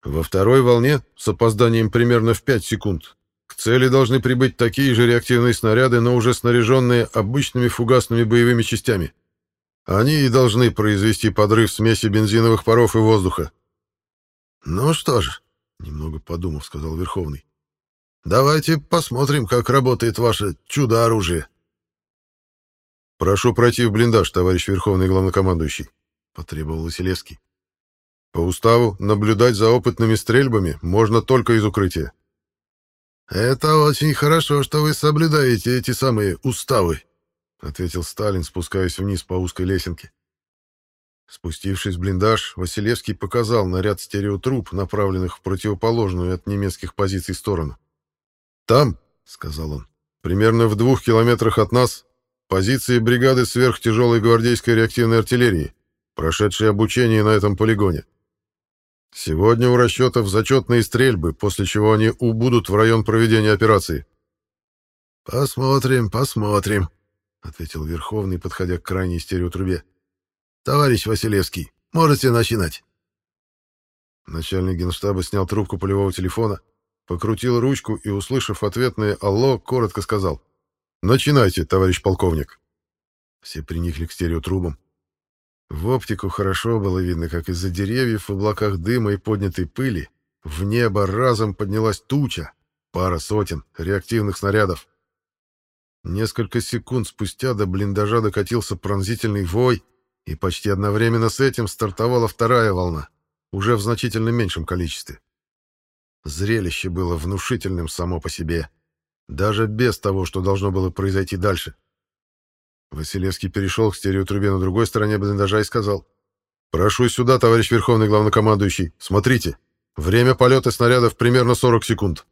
Во второй волне, с опозданием примерно в 5 секунд, цели должны прибыть такие же реактивные снаряды, но уже снаряженные обычными фугасными боевыми частями. Они и должны произвести подрыв смеси бензиновых паров и воздуха. «Ну что ж», — немного подумав, сказал Верховный, — «давайте посмотрим, как работает ваше чудо-оружие». «Прошу пройти в блиндаж, товарищ Верховный Главнокомандующий», — потребовал Василевский. «По уставу наблюдать за опытными стрельбами можно только из укрытия». «Это очень хорошо, что вы соблюдаете эти самые уставы», — ответил Сталин, спускаясь вниз по узкой лесенке. Спустившись в блиндаж, Василевский показал на ряд стереотруб, направленных в противоположную от немецких позиций сторону. «Там», — сказал он, — «примерно в двух километрах от нас позиции бригады сверхтяжелой гвардейской реактивной артиллерии, прошедшие обучение на этом полигоне. Сегодня у расчетов зачетные стрельбы, после чего они убудут в район проведения операции». «Посмотрим, посмотрим», — ответил Верховный, подходя к крайней стереотрубе. «Товарищ Василевский, можете начинать». Начальник генштаба снял трубку полевого телефона, покрутил ручку и, услышав ответное «Алло», коротко сказал «Начинайте, товарищ полковник». Все приникли к стереотрубам. В оптику хорошо было видно, как из-за деревьев в облаках дыма и поднятой пыли в небо разом поднялась туча, пара сотен реактивных снарядов. Несколько секунд спустя до блиндажа докатился пронзительный вой, и почти одновременно с этим стартовала вторая волна, уже в значительно меньшем количестве. Зрелище было внушительным само по себе, даже без того, что должно было произойти дальше. Василевский перешел к стереотрубе на другой стороне блиндажа и сказал, «Прошу сюда, товарищ Верховный Главнокомандующий, смотрите, время полета снарядов примерно 40 секунд».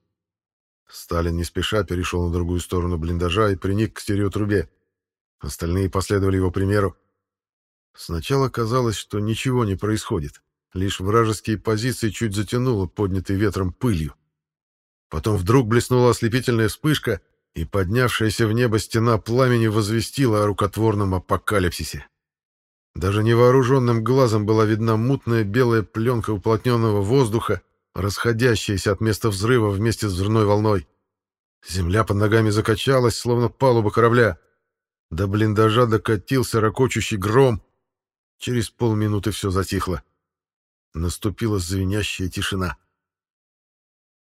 Сталин не спеша перешел на другую сторону блиндажа и приник к стереотрубе. Остальные последовали его примеру. Сначала казалось, что ничего не происходит. Лишь вражеские позиции чуть затянуло поднятой ветром пылью. Потом вдруг блеснула ослепительная вспышка, и поднявшаяся в небо стена пламени возвестила о рукотворном апокалипсисе. Даже невооруженным глазом была видна мутная белая пленка уплотненного воздуха, расходящаяся от места взрыва вместе с взрывной волной. Земля под ногами закачалась, словно палуба корабля. До блиндажа докатился ракочущий гром, Через полминуты все затихло. Наступила звенящая тишина.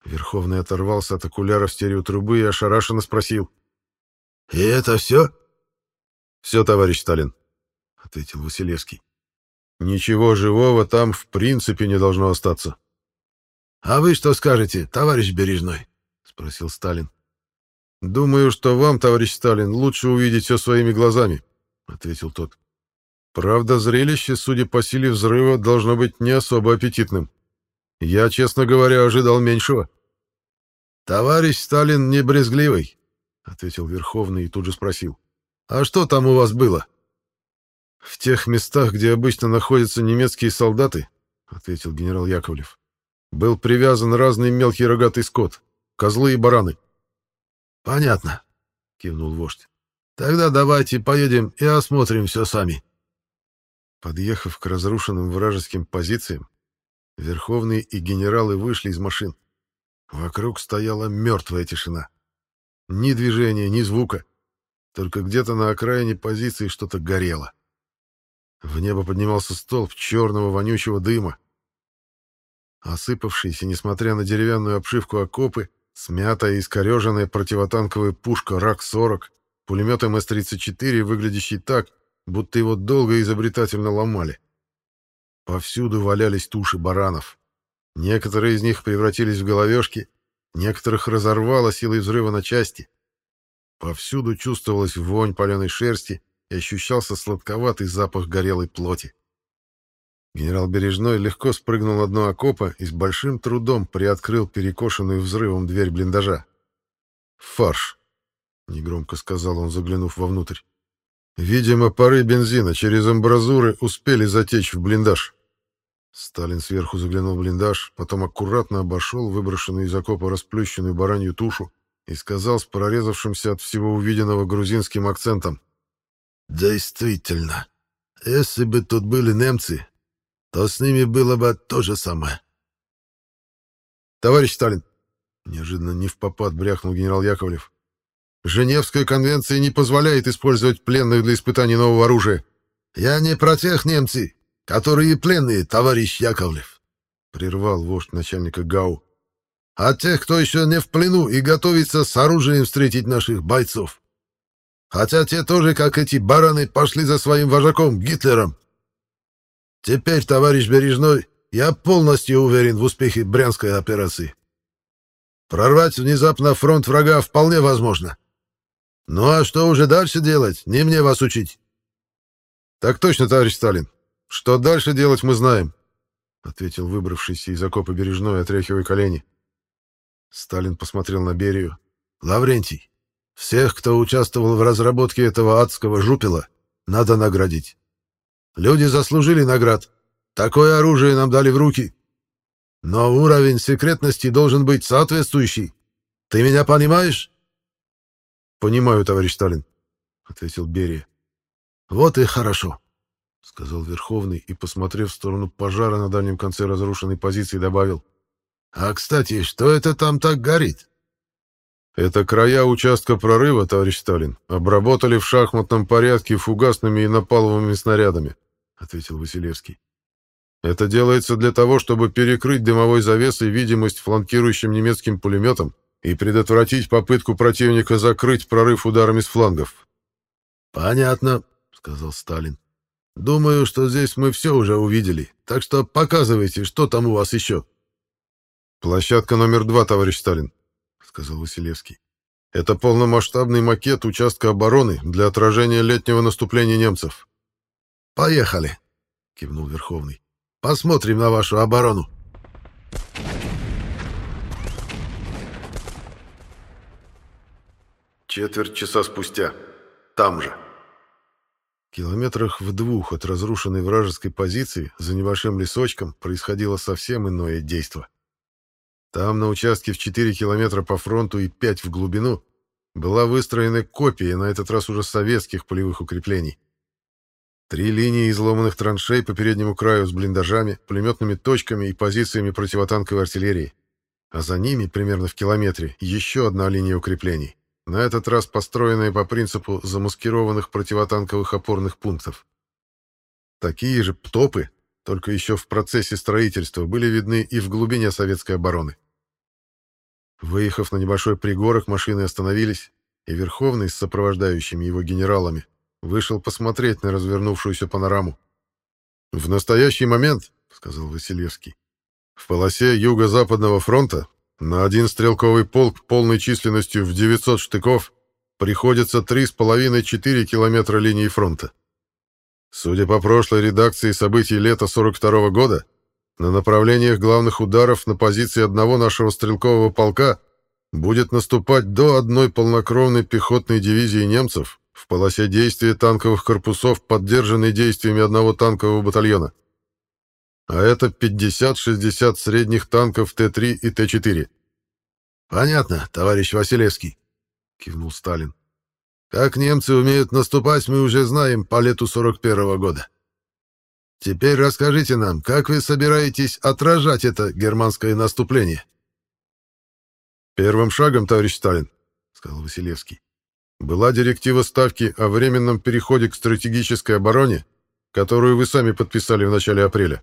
Верховный оторвался от окуляра в стереотрубы и ошарашенно спросил. «И это все?» «Все, товарищ Сталин», — ответил Василевский. «Ничего живого там в принципе не должно остаться». «А вы что скажете, товарищ Бережной?» — спросил Сталин. «Думаю, что вам, товарищ Сталин, лучше увидеть все своими глазами», — ответил тот. Правда, зрелище, судя по силе взрыва, должно быть не особо аппетитным. Я, честно говоря, ожидал меньшего. «Товарищ Сталин не брезгливый», — ответил Верховный и тут же спросил. «А что там у вас было?» «В тех местах, где обычно находятся немецкие солдаты», — ответил генерал Яковлев, — «был привязан разный мелкий рогатый скот, козлы и бараны». «Понятно», — кивнул вождь. «Тогда давайте поедем и осмотрим все сами». Подъехав к разрушенным вражеским позициям, верховные и генералы вышли из машин. Вокруг стояла мертвая тишина. Ни движения, ни звука. Только где-то на окраине позиции что-то горело. В небо поднимался столб черного вонючего дыма. Осыпавшиеся, несмотря на деревянную обшивку окопы, смятая и искореженная противотанковая пушка РАК-40, пулемет МС-34, выглядящий так, будто его долго и изобретательно ломали. Повсюду валялись туши баранов. Некоторые из них превратились в головешки, некоторых разорвало силой взрыва на части. Повсюду чувствовалась вонь паленой шерсти и ощущался сладковатый запах горелой плоти. Генерал Бережной легко спрыгнул на дно окопа и с большим трудом приоткрыл перекошенную взрывом дверь блиндажа. «Фарш!» — негромко сказал он, заглянув вовнутрь. Видимо, пары бензина через амбразуры успели затечь в блиндаж. Сталин сверху заглянул в блиндаж, потом аккуратно обошел выброшенную из окопа расплющенную баранью тушу и сказал с прорезавшимся от всего увиденного грузинским акцентом. «Действительно, если бы тут были немцы, то с ними было бы то же самое». «Товарищ Сталин!» — неожиданно не в попад брякнул генерал Яковлев. Женевская конвенция не позволяет использовать пленных для испытаний нового оружия. Я не про тех немцы, которые пленные, товарищ Яковлев, прервал вождь начальника ГАУ. А тех, кто еще не в плену и готовится с оружием встретить наших бойцов. Хотя те тоже, как эти бараны, пошли за своим вожаком Гитлером. Теперь, товарищ Бережной, я полностью уверен в успехе Брянской операции. Прорвать внезапно фронт врага вполне возможно. Ну а что уже дальше делать, не мне вас учить. Так точно, товарищ Сталин. Что дальше делать, мы знаем, ответил выбравшийся из окопа Бережной, отряхивая колени. Сталин посмотрел на Берию. Лаврентий, всех, кто участвовал в разработке этого адского жупела, надо наградить. Люди заслужили наград. Такое оружие нам дали в руки. Но уровень секретности должен быть соответствующий. Ты меня понимаешь? Понимаю, товарищ Сталин, ответил Берия. Вот и хорошо, сказал Верховный и, посмотрев в сторону пожара на дальнем конце разрушенной позиции, добавил: А, кстати, что это там так горит? Это края участка прорыва, товарищ Сталин, обработали в шахматном порядке фугасными и напаловыми снарядами, ответил Василевский. Это делается для того, чтобы перекрыть дымовой завесой видимость фланкирующим немецким пулеметам и предотвратить попытку противника закрыть прорыв ударами с флангов. Понятно, сказал Сталин. Думаю, что здесь мы все уже увидели, так что показывайте, что там у вас еще. Площадка номер два, товарищ Сталин, сказал Василевский. Это полномасштабный макет участка обороны для отражения летнего наступления немцев. Поехали, кивнул Верховный. Посмотрим на вашу оборону. Четверть часа спустя. Там же. Километрах в двух от разрушенной вражеской позиции за небольшим лесочком происходило совсем иное действо. Там, на участке в 4 километра по фронту и 5 в глубину, была выстроена копия, на этот раз уже советских полевых укреплений. Три линии изломанных траншей по переднему краю с блиндажами, пулеметными точками и позициями противотанковой артиллерии. А за ними, примерно в километре, еще одна линия укреплений на этот раз построенные по принципу замаскированных противотанковых опорных пунктов. Такие же ПТОПы, только еще в процессе строительства, были видны и в глубине советской обороны. Выехав на небольшой пригорок, машины остановились, и Верховный с сопровождающими его генералами вышел посмотреть на развернувшуюся панораму. «В настоящий момент, — сказал Василевский, — в полосе Юго-Западного фронта на один стрелковый полк полной численностью в 900 штыков приходится 3,5-4 километра линии фронта. Судя по прошлой редакции событий лета 42 -го года, на направлениях главных ударов на позиции одного нашего стрелкового полка будет наступать до одной полнокровной пехотной дивизии немцев в полосе действия танковых корпусов, поддержанной действиями одного танкового батальона а это 50-60 средних танков Т-3 и Т-4. Понятно, товарищ Василевский, кивнул Сталин. Как немцы умеют наступать, мы уже знаем по лету 41-го года. Теперь расскажите нам, как вы собираетесь отражать это германское наступление? Первым шагом, товарищ Сталин, сказал Василевский, была директива ставки о временном переходе к стратегической обороне, которую вы сами подписали в начале апреля.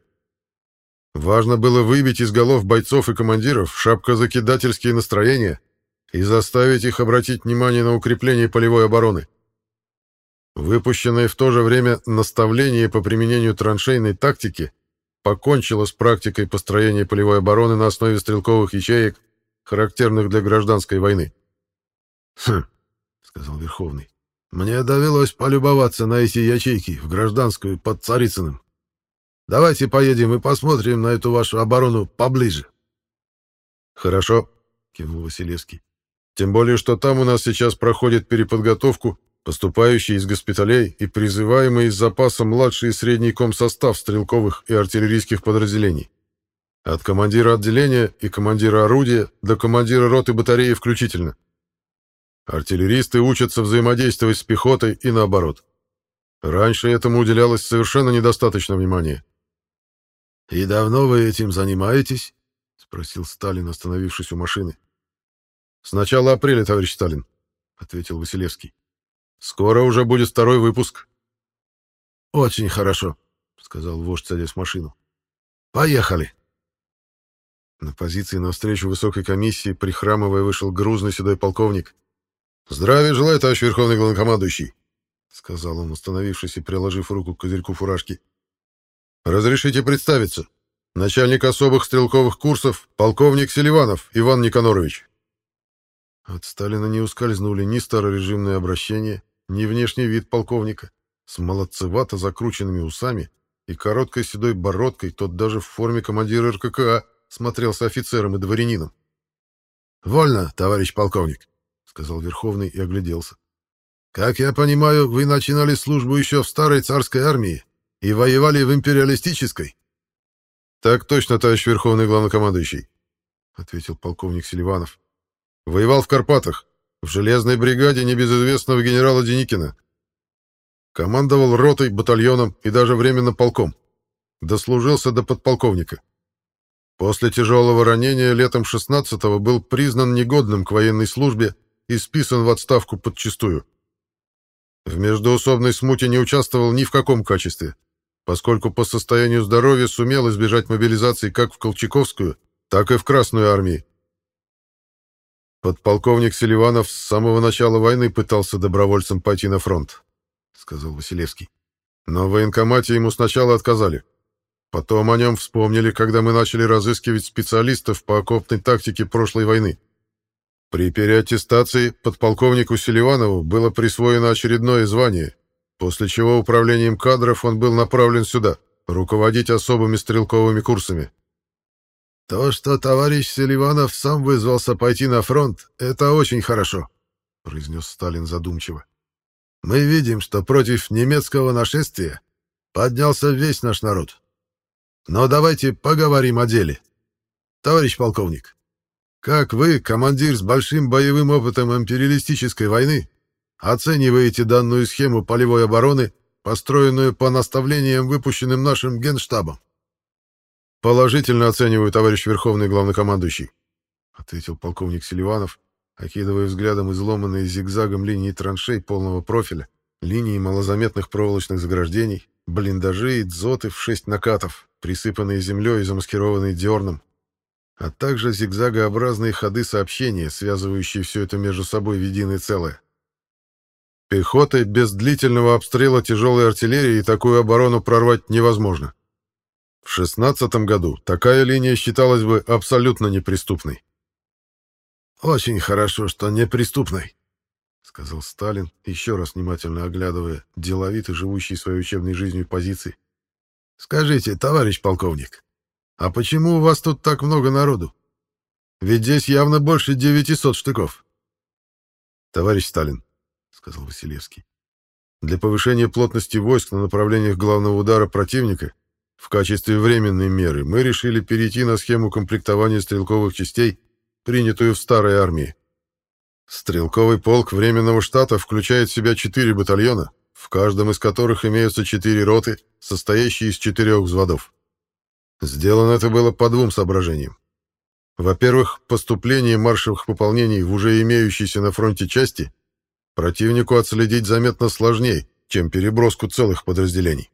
Важно было выбить из голов бойцов и командиров шапкозакидательские настроения и заставить их обратить внимание на укрепление полевой обороны. Выпущенное в то же время наставление по применению траншейной тактики покончило с практикой построения полевой обороны на основе стрелковых ячеек, характерных для гражданской войны. «Хм», — сказал Верховный, — «мне довелось полюбоваться на эти ячейки в гражданскую под Царицыным. Давайте поедем и посмотрим на эту вашу оборону поближе. Хорошо, кивнул Василевский. Тем более, что там у нас сейчас проходит переподготовку поступающие из госпиталей и призываемые из запаса младший и средний комсостав стрелковых и артиллерийских подразделений. От командира отделения и командира орудия до командира роты батареи включительно. Артиллеристы учатся взаимодействовать с пехотой и наоборот. Раньше этому уделялось совершенно недостаточно внимания. «И давно вы этим занимаетесь?» — спросил Сталин, остановившись у машины. «С начала апреля, товарищ Сталин», — ответил Василевский. «Скоро уже будет второй выпуск». «Очень хорошо», — сказал вождь, садясь в машину. «Поехали!» На позиции навстречу высокой комиссии, прихрамывая, вышел грузный седой полковник. «Здравия желаю, товарищ Верховный Главнокомандующий», — сказал он, остановившись и приложив руку к козырьку фуражки. «Разрешите представиться. Начальник особых стрелковых курсов, полковник Селиванов Иван Никонорович». От Сталина не ускользнули ни старорежимное обращение, ни внешний вид полковника с молодцевато закрученными усами и короткой седой бородкой, тот даже в форме командира РККА смотрелся офицером и дворянином. «Вольно, товарищ полковник», — сказал Верховный и огляделся. «Как я понимаю, вы начинали службу еще в старой царской армии и воевали в империалистической?» «Так точно, товарищ Верховный Главнокомандующий», — ответил полковник Селиванов. «Воевал в Карпатах, в железной бригаде небезызвестного генерала Деникина. Командовал ротой, батальоном и даже временно полком. Дослужился до подполковника. После тяжелого ранения летом 16-го был признан негодным к военной службе и списан в отставку подчистую. В междоусобной смуте не участвовал ни в каком качестве, поскольку по состоянию здоровья сумел избежать мобилизации как в Колчаковскую, так и в Красную армию. Подполковник Селиванов с самого начала войны пытался добровольцем пойти на фронт, сказал Василевский. Но в военкомате ему сначала отказали. Потом о нем вспомнили, когда мы начали разыскивать специалистов по окопной тактике прошлой войны. При переаттестации подполковнику Селиванову было присвоено очередное звание, после чего управлением кадров он был направлен сюда, руководить особыми стрелковыми курсами. «То, что товарищ Селиванов сам вызвался пойти на фронт, это очень хорошо», — произнес Сталин задумчиво. «Мы видим, что против немецкого нашествия поднялся весь наш народ. Но давайте поговорим о деле. Товарищ полковник, как вы, командир с большим боевым опытом империалистической войны, оцениваете данную схему полевой обороны, построенную по наставлениям, выпущенным нашим генштабом? Положительно оцениваю, товарищ Верховный Главнокомандующий, ответил полковник Селиванов, окидывая взглядом изломанные зигзагом линии траншей полного профиля, линии малозаметных проволочных заграждений, блиндажи и дзоты в шесть накатов, присыпанные землей и замаскированные дерном, а также зигзагообразные ходы сообщения, связывающие все это между собой в единое целое. Пехотой без длительного обстрела тяжелой артиллерии такую оборону прорвать невозможно. В 16 году такая линия считалась бы абсолютно неприступной. «Очень хорошо, что неприступной», — сказал Сталин, еще раз внимательно оглядывая деловито живущие своей учебной жизнью позиции. Скажите, товарищ полковник, а почему у вас тут так много народу? Ведь здесь явно больше 900 штыков. Товарищ Сталин, сказал Василевский, для повышения плотности войск на направлениях главного удара противника в качестве временной меры мы решили перейти на схему комплектования стрелковых частей, принятую в старой армии. Стрелковый полк Временного штата включает в себя четыре батальона, в каждом из которых имеются четыре роты, состоящие из четырех взводов. Сделано это было по двум соображениям. Во-первых, поступление маршевых пополнений в уже имеющиеся на фронте части противнику отследить заметно сложнее, чем переброску целых подразделений.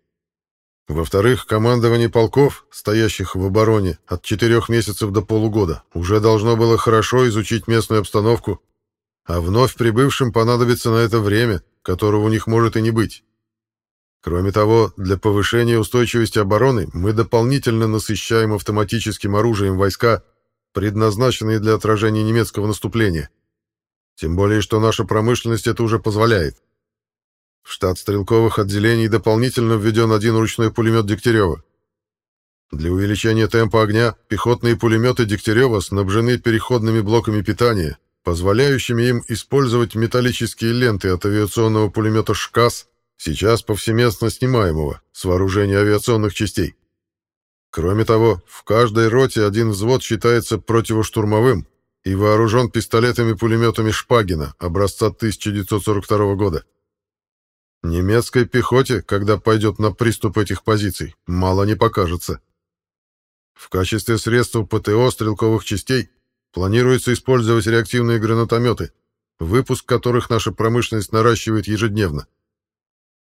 Во-вторых, командование полков, стоящих в обороне от четырех месяцев до полугода, уже должно было хорошо изучить местную обстановку, а вновь прибывшим понадобится на это время, которого у них может и не быть. Кроме того, для повышения устойчивости обороны мы дополнительно насыщаем автоматическим оружием войска, предназначенные для отражения немецкого наступления. Тем более, что наша промышленность это уже позволяет. В штат стрелковых отделений дополнительно введен один ручной пулемет Дегтярева. Для увеличения темпа огня пехотные пулеметы Дегтярева снабжены переходными блоками питания, позволяющими им использовать металлические ленты от авиационного пулемета «ШКАС», сейчас повсеместно снимаемого с вооружения авиационных частей. Кроме того, в каждой роте один взвод считается противоштурмовым и вооружен пистолетами-пулеметами Шпагина образца 1942 года. Немецкой пехоте, когда пойдет на приступ этих позиций, мало не покажется. В качестве средства ПТО стрелковых частей Планируется использовать реактивные гранатометы, выпуск которых наша промышленность наращивает ежедневно.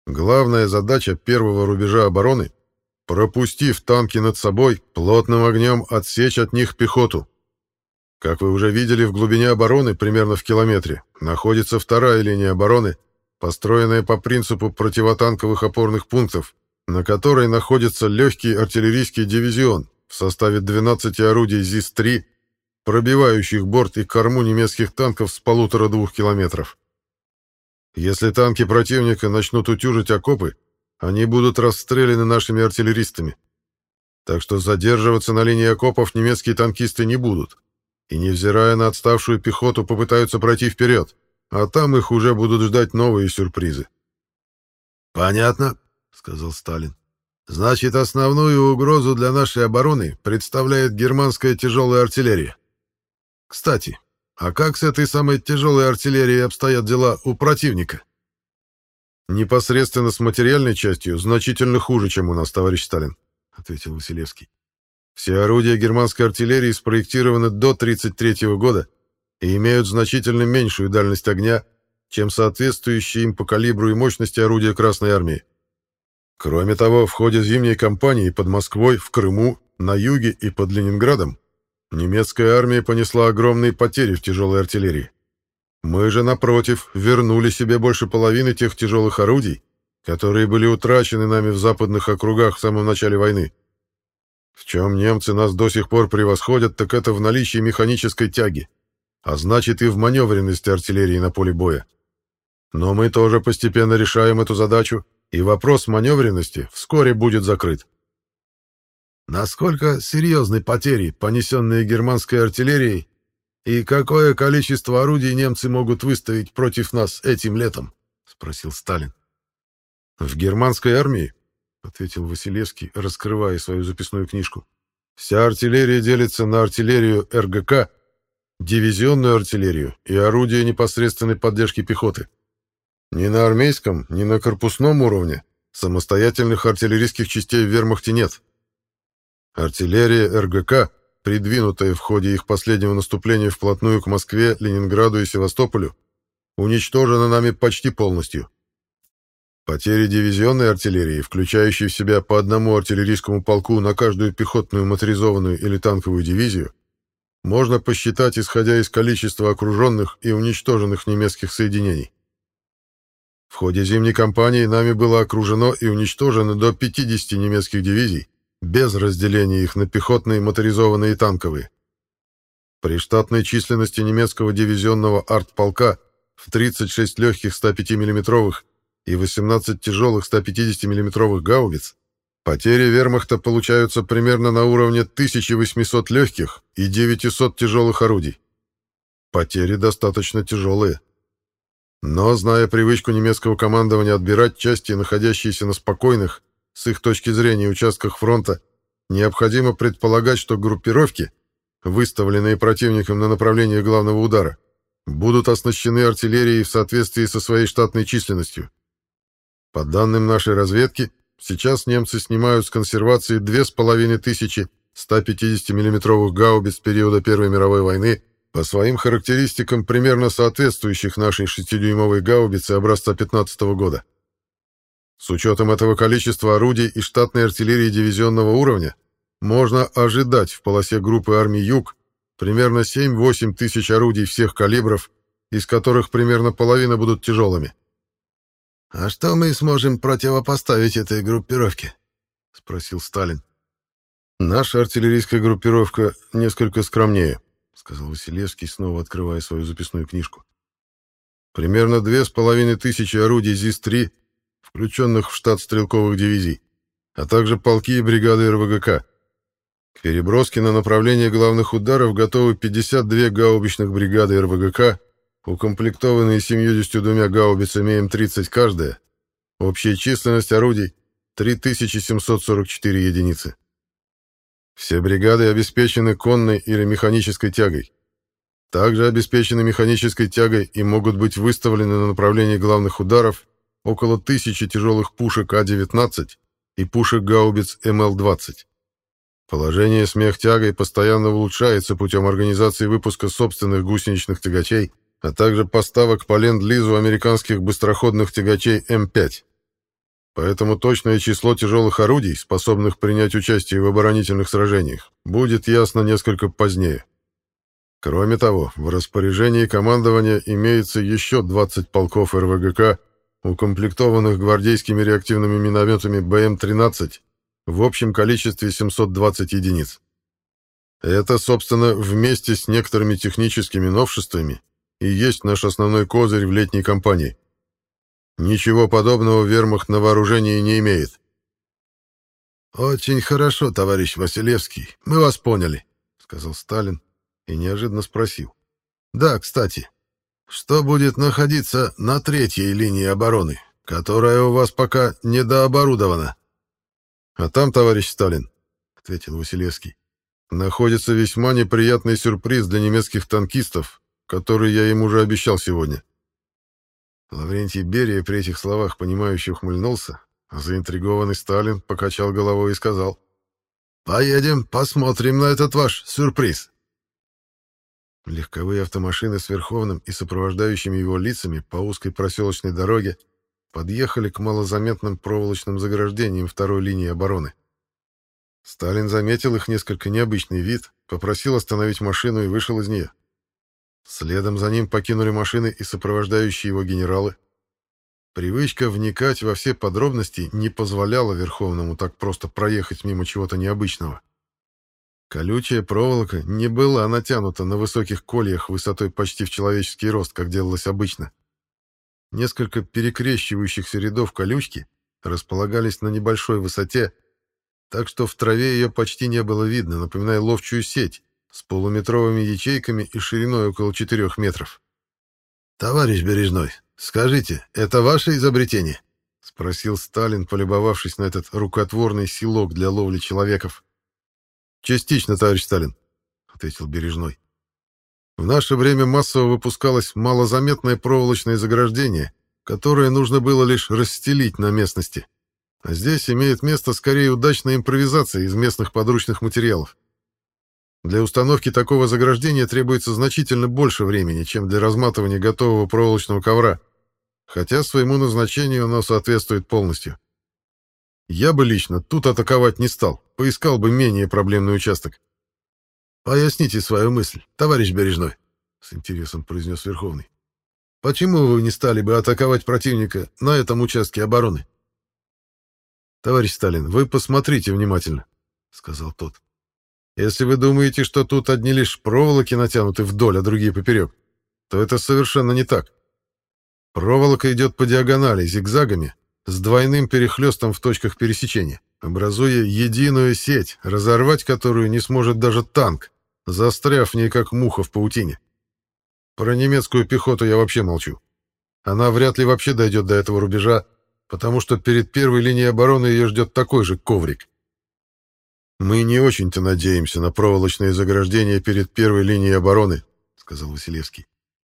Главная задача первого рубежа обороны — пропустив танки над собой, плотным огнем отсечь от них пехоту. Как вы уже видели, в глубине обороны, примерно в километре, находится вторая линия обороны, построенная по принципу противотанковых опорных пунктов, на которой находится легкий артиллерийский дивизион в составе 12 орудий ЗИС-3, пробивающих борт и корму немецких танков с полутора-двух километров. Если танки противника начнут утюжить окопы, они будут расстреляны нашими артиллеристами. Так что задерживаться на линии окопов немецкие танкисты не будут. И, невзирая на отставшую пехоту, попытаются пройти вперед, а там их уже будут ждать новые сюрпризы. «Понятно», — сказал Сталин. «Значит, основную угрозу для нашей обороны представляет германская тяжелая артиллерия. Кстати, а как с этой самой тяжелой артиллерией обстоят дела у противника?» «Непосредственно с материальной частью значительно хуже, чем у нас, товарищ Сталин», — ответил Василевский. «Все орудия германской артиллерии спроектированы до 1933 года и имеют значительно меньшую дальность огня, чем соответствующие им по калибру и мощности орудия Красной Армии. Кроме того, в ходе зимней кампании под Москвой, в Крыму, на юге и под Ленинградом немецкая армия понесла огромные потери в тяжелой артиллерии. Мы же, напротив, вернули себе больше половины тех тяжелых орудий, которые были утрачены нами в западных округах в самом начале войны. В чем немцы нас до сих пор превосходят, так это в наличии механической тяги, а значит и в маневренности артиллерии на поле боя. Но мы тоже постепенно решаем эту задачу, и вопрос маневренности вскоре будет закрыт. Насколько серьезны потери, понесенные германской артиллерией «И какое количество орудий немцы могут выставить против нас этим летом?» — спросил Сталин. «В германской армии», — ответил Василевский, раскрывая свою записную книжку, «вся артиллерия делится на артиллерию РГК, дивизионную артиллерию и орудия непосредственной поддержки пехоты. Ни на армейском, ни на корпусном уровне самостоятельных артиллерийских частей в вермахте нет. Артиллерия РГК придвинутая в ходе их последнего наступления вплотную к Москве, Ленинграду и Севастополю, уничтожена нами почти полностью. Потери дивизионной артиллерии, включающей в себя по одному артиллерийскому полку на каждую пехотную моторизованную или танковую дивизию, можно посчитать, исходя из количества окруженных и уничтоженных немецких соединений. В ходе зимней кампании нами было окружено и уничтожено до 50 немецких дивизий, без разделения их на пехотные, моторизованные и танковые. При штатной численности немецкого дивизионного артполка в 36 легких 105 миллиметровых и 18 тяжелых 150 миллиметровых гаубиц потери вермахта получаются примерно на уровне 1800 легких и 900 тяжелых орудий. Потери достаточно тяжелые. Но, зная привычку немецкого командования отбирать части, находящиеся на спокойных, с их точки зрения участках фронта, необходимо предполагать, что группировки, выставленные противником на направлении главного удара, будут оснащены артиллерией в соответствии со своей штатной численностью. По данным нашей разведки, сейчас немцы снимают с консервации 2500 150 миллиметровых гаубиц периода Первой мировой войны по своим характеристикам примерно соответствующих нашей 6-дюймовой гаубице образца 15 года. С учетом этого количества орудий и штатной артиллерии дивизионного уровня, можно ожидать в полосе группы армий «Юг» примерно 7-8 тысяч орудий всех калибров, из которых примерно половина будут тяжелыми. «А что мы сможем противопоставить этой группировке?» — спросил Сталин. «Наша артиллерийская группировка несколько скромнее», — сказал Василевский, снова открывая свою записную книжку. «Примерно две с половиной тысячи орудий ЗИС-3 включенных в штат стрелковых дивизий, а также полки и бригады РВГК. К переброске на направление главных ударов готовы 52 гаубичных бригады РВГК, укомплектованные 72 гаубицами М-30 каждая. Общая численность орудий — 3744 единицы. Все бригады обеспечены конной или механической тягой. Также обеспечены механической тягой и могут быть выставлены на направлении главных ударов около тысячи тяжелых пушек А-19 и пушек гаубиц МЛ-20. Положение с мехтягой постоянно улучшается путем организации выпуска собственных гусеничных тягачей, а также поставок по ленд-лизу американских быстроходных тягачей М5. Поэтому точное число тяжелых орудий, способных принять участие в оборонительных сражениях, будет ясно несколько позднее. Кроме того, в распоряжении командования имеется еще 20 полков РВГК, укомплектованных гвардейскими реактивными минометами БМ-13 в общем количестве 720 единиц. Это, собственно, вместе с некоторыми техническими новшествами и есть наш основной козырь в летней кампании. Ничего подобного вермахт на вооружении не имеет. «Очень хорошо, товарищ Василевский, мы вас поняли», — сказал Сталин и неожиданно спросил. «Да, кстати, что будет находиться на третьей линии обороны, которая у вас пока недооборудована?» «А там, товарищ Сталин», — ответил Василевский, находится весьма неприятный сюрприз для немецких танкистов, который я им уже обещал сегодня. Лаврентий Берия при этих словах понимающе ухмыльнулся, а заинтригованный Сталин покачал головой и сказал, «Поедем, посмотрим на этот ваш сюрприз». Легковые автомашины с Верховным и сопровождающими его лицами по узкой проселочной дороге подъехали к малозаметным проволочным заграждениям второй линии обороны. Сталин заметил их несколько необычный вид, попросил остановить машину и вышел из нее. Следом за ним покинули машины и сопровождающие его генералы. Привычка вникать во все подробности не позволяла Верховному так просто проехать мимо чего-то необычного. Колючая проволока не была натянута на высоких кольях высотой почти в человеческий рост, как делалось обычно. Несколько перекрещивающихся рядов колючки располагались на небольшой высоте, так что в траве ее почти не было видно, напоминая ловчую сеть с полуметровыми ячейками и шириной около 4 метров. «Товарищ Бережной, скажите, это ваше изобретение?» — спросил Сталин, полюбовавшись на этот рукотворный селок для ловли человеков. «Частично, товарищ Сталин», — ответил Бережной. «В наше время массово выпускалось малозаметное проволочное заграждение, которое нужно было лишь расстелить на местности. А здесь имеет место скорее удачная импровизация из местных подручных материалов. Для установки такого заграждения требуется значительно больше времени, чем для разматывания готового проволочного ковра, хотя своему назначению оно соответствует полностью. Я бы лично тут атаковать не стал, поискал бы менее проблемный участок. «Поясните свою мысль, товарищ Бережной», — с интересом произнес Верховный. «Почему вы не стали бы атаковать противника на этом участке обороны?» «Товарищ Сталин, вы посмотрите внимательно», — сказал тот. «Если вы думаете, что тут одни лишь проволоки натянуты вдоль, а другие поперек, то это совершенно не так. Проволока идет по диагонали, зигзагами, с двойным перехлестом в точках пересечения, образуя единую сеть, разорвать которую не сможет даже танк, застряв в ней как муха в паутине. Про немецкую пехоту я вообще молчу. Она вряд ли вообще дойдет до этого рубежа, потому что перед первой линией обороны ее ждет такой же коврик. «Мы не очень-то надеемся на проволочные заграждения перед первой линией обороны», — сказал Василевский.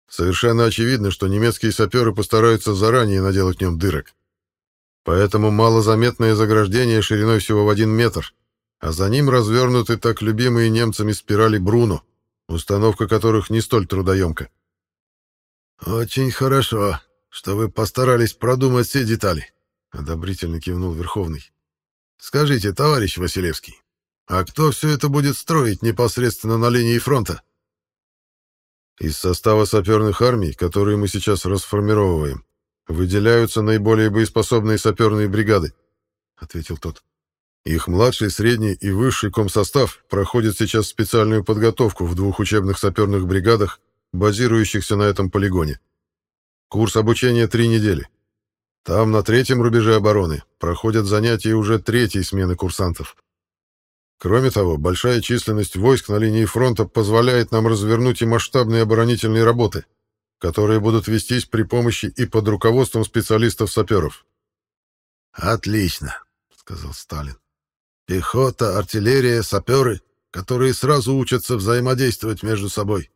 «Совершенно очевидно, что немецкие саперы постараются заранее наделать в нем дырок. Поэтому малозаметное заграждение шириной всего в один метр, а за ним развернуты так любимые немцами спирали Бруно, установка которых не столь трудоемка». «Очень хорошо», что вы постарались продумать все детали, — одобрительно кивнул Верховный. — Скажите, товарищ Василевский, а кто все это будет строить непосредственно на линии фронта? — Из состава саперных армий, которые мы сейчас расформировываем, выделяются наиболее боеспособные саперные бригады, — ответил тот. Их младший, средний и высший комсостав проходит сейчас специальную подготовку в двух учебных саперных бригадах, базирующихся на этом полигоне. Курс обучения три недели. Там, на третьем рубеже обороны, проходят занятия уже третьей смены курсантов. Кроме того, большая численность войск на линии фронта позволяет нам развернуть и масштабные оборонительные работы, которые будут вестись при помощи и под руководством специалистов-саперов. «Отлично», — сказал Сталин. «Пехота, артиллерия, саперы, которые сразу учатся взаимодействовать между собой.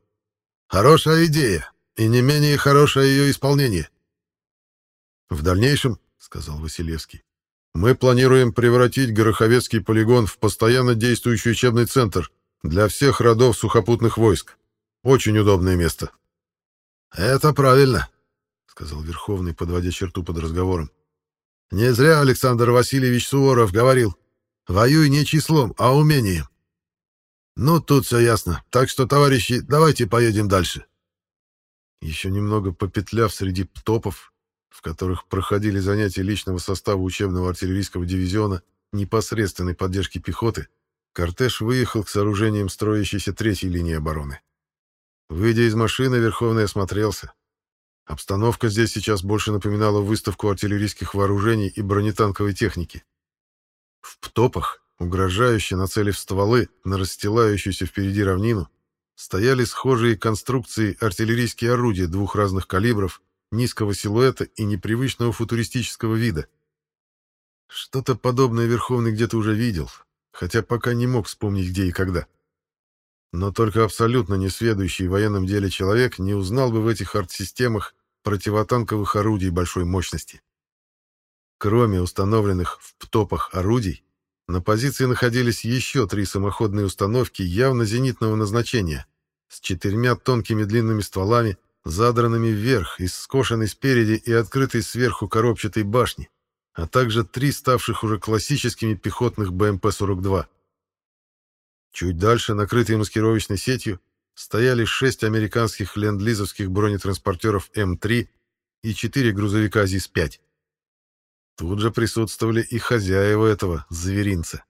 Хорошая идея, и не менее хорошее ее исполнение. В дальнейшем, — сказал Василевский, — мы планируем превратить Гороховецкий полигон в постоянно действующий учебный центр для всех родов сухопутных войск. Очень удобное место. — Это правильно, — сказал Верховный, подводя черту под разговором. — Не зря Александр Васильевич Суворов говорил, воюй не числом, а умением. Ну, тут все ясно. Так что, товарищи, давайте поедем дальше. Еще немного попетляв среди топов, в которых проходили занятия личного состава учебного артиллерийского дивизиона непосредственной поддержки пехоты, кортеж выехал к сооружениям строящейся третьей линии обороны. Выйдя из машины, Верховный осмотрелся. Обстановка здесь сейчас больше напоминала выставку артиллерийских вооружений и бронетанковой техники. В птопах, угрожающе нацелив стволы на расстилающуюся впереди равнину, стояли схожие конструкции артиллерийские орудия двух разных калибров, низкого силуэта и непривычного футуристического вида. Что-то подобное Верховный где-то уже видел, хотя пока не мог вспомнить где и когда. Но только абсолютно несведущий в военном деле человек не узнал бы в этих арт-системах противотанковых орудий большой мощности. Кроме установленных в птопах орудий, на позиции находились еще три самоходные установки явно зенитного назначения с четырьмя тонкими длинными стволами, задранными вверх из скошенной спереди и открытой сверху коробчатой башни, а также три ставших уже классическими пехотных БМП-42. Чуть дальше, накрытые маскировочной сетью, стояли шесть американских ленд-лизовских бронетранспортеров М3 и четыре грузовика ЗИС-5. Тут же присутствовали и хозяева этого зверинца.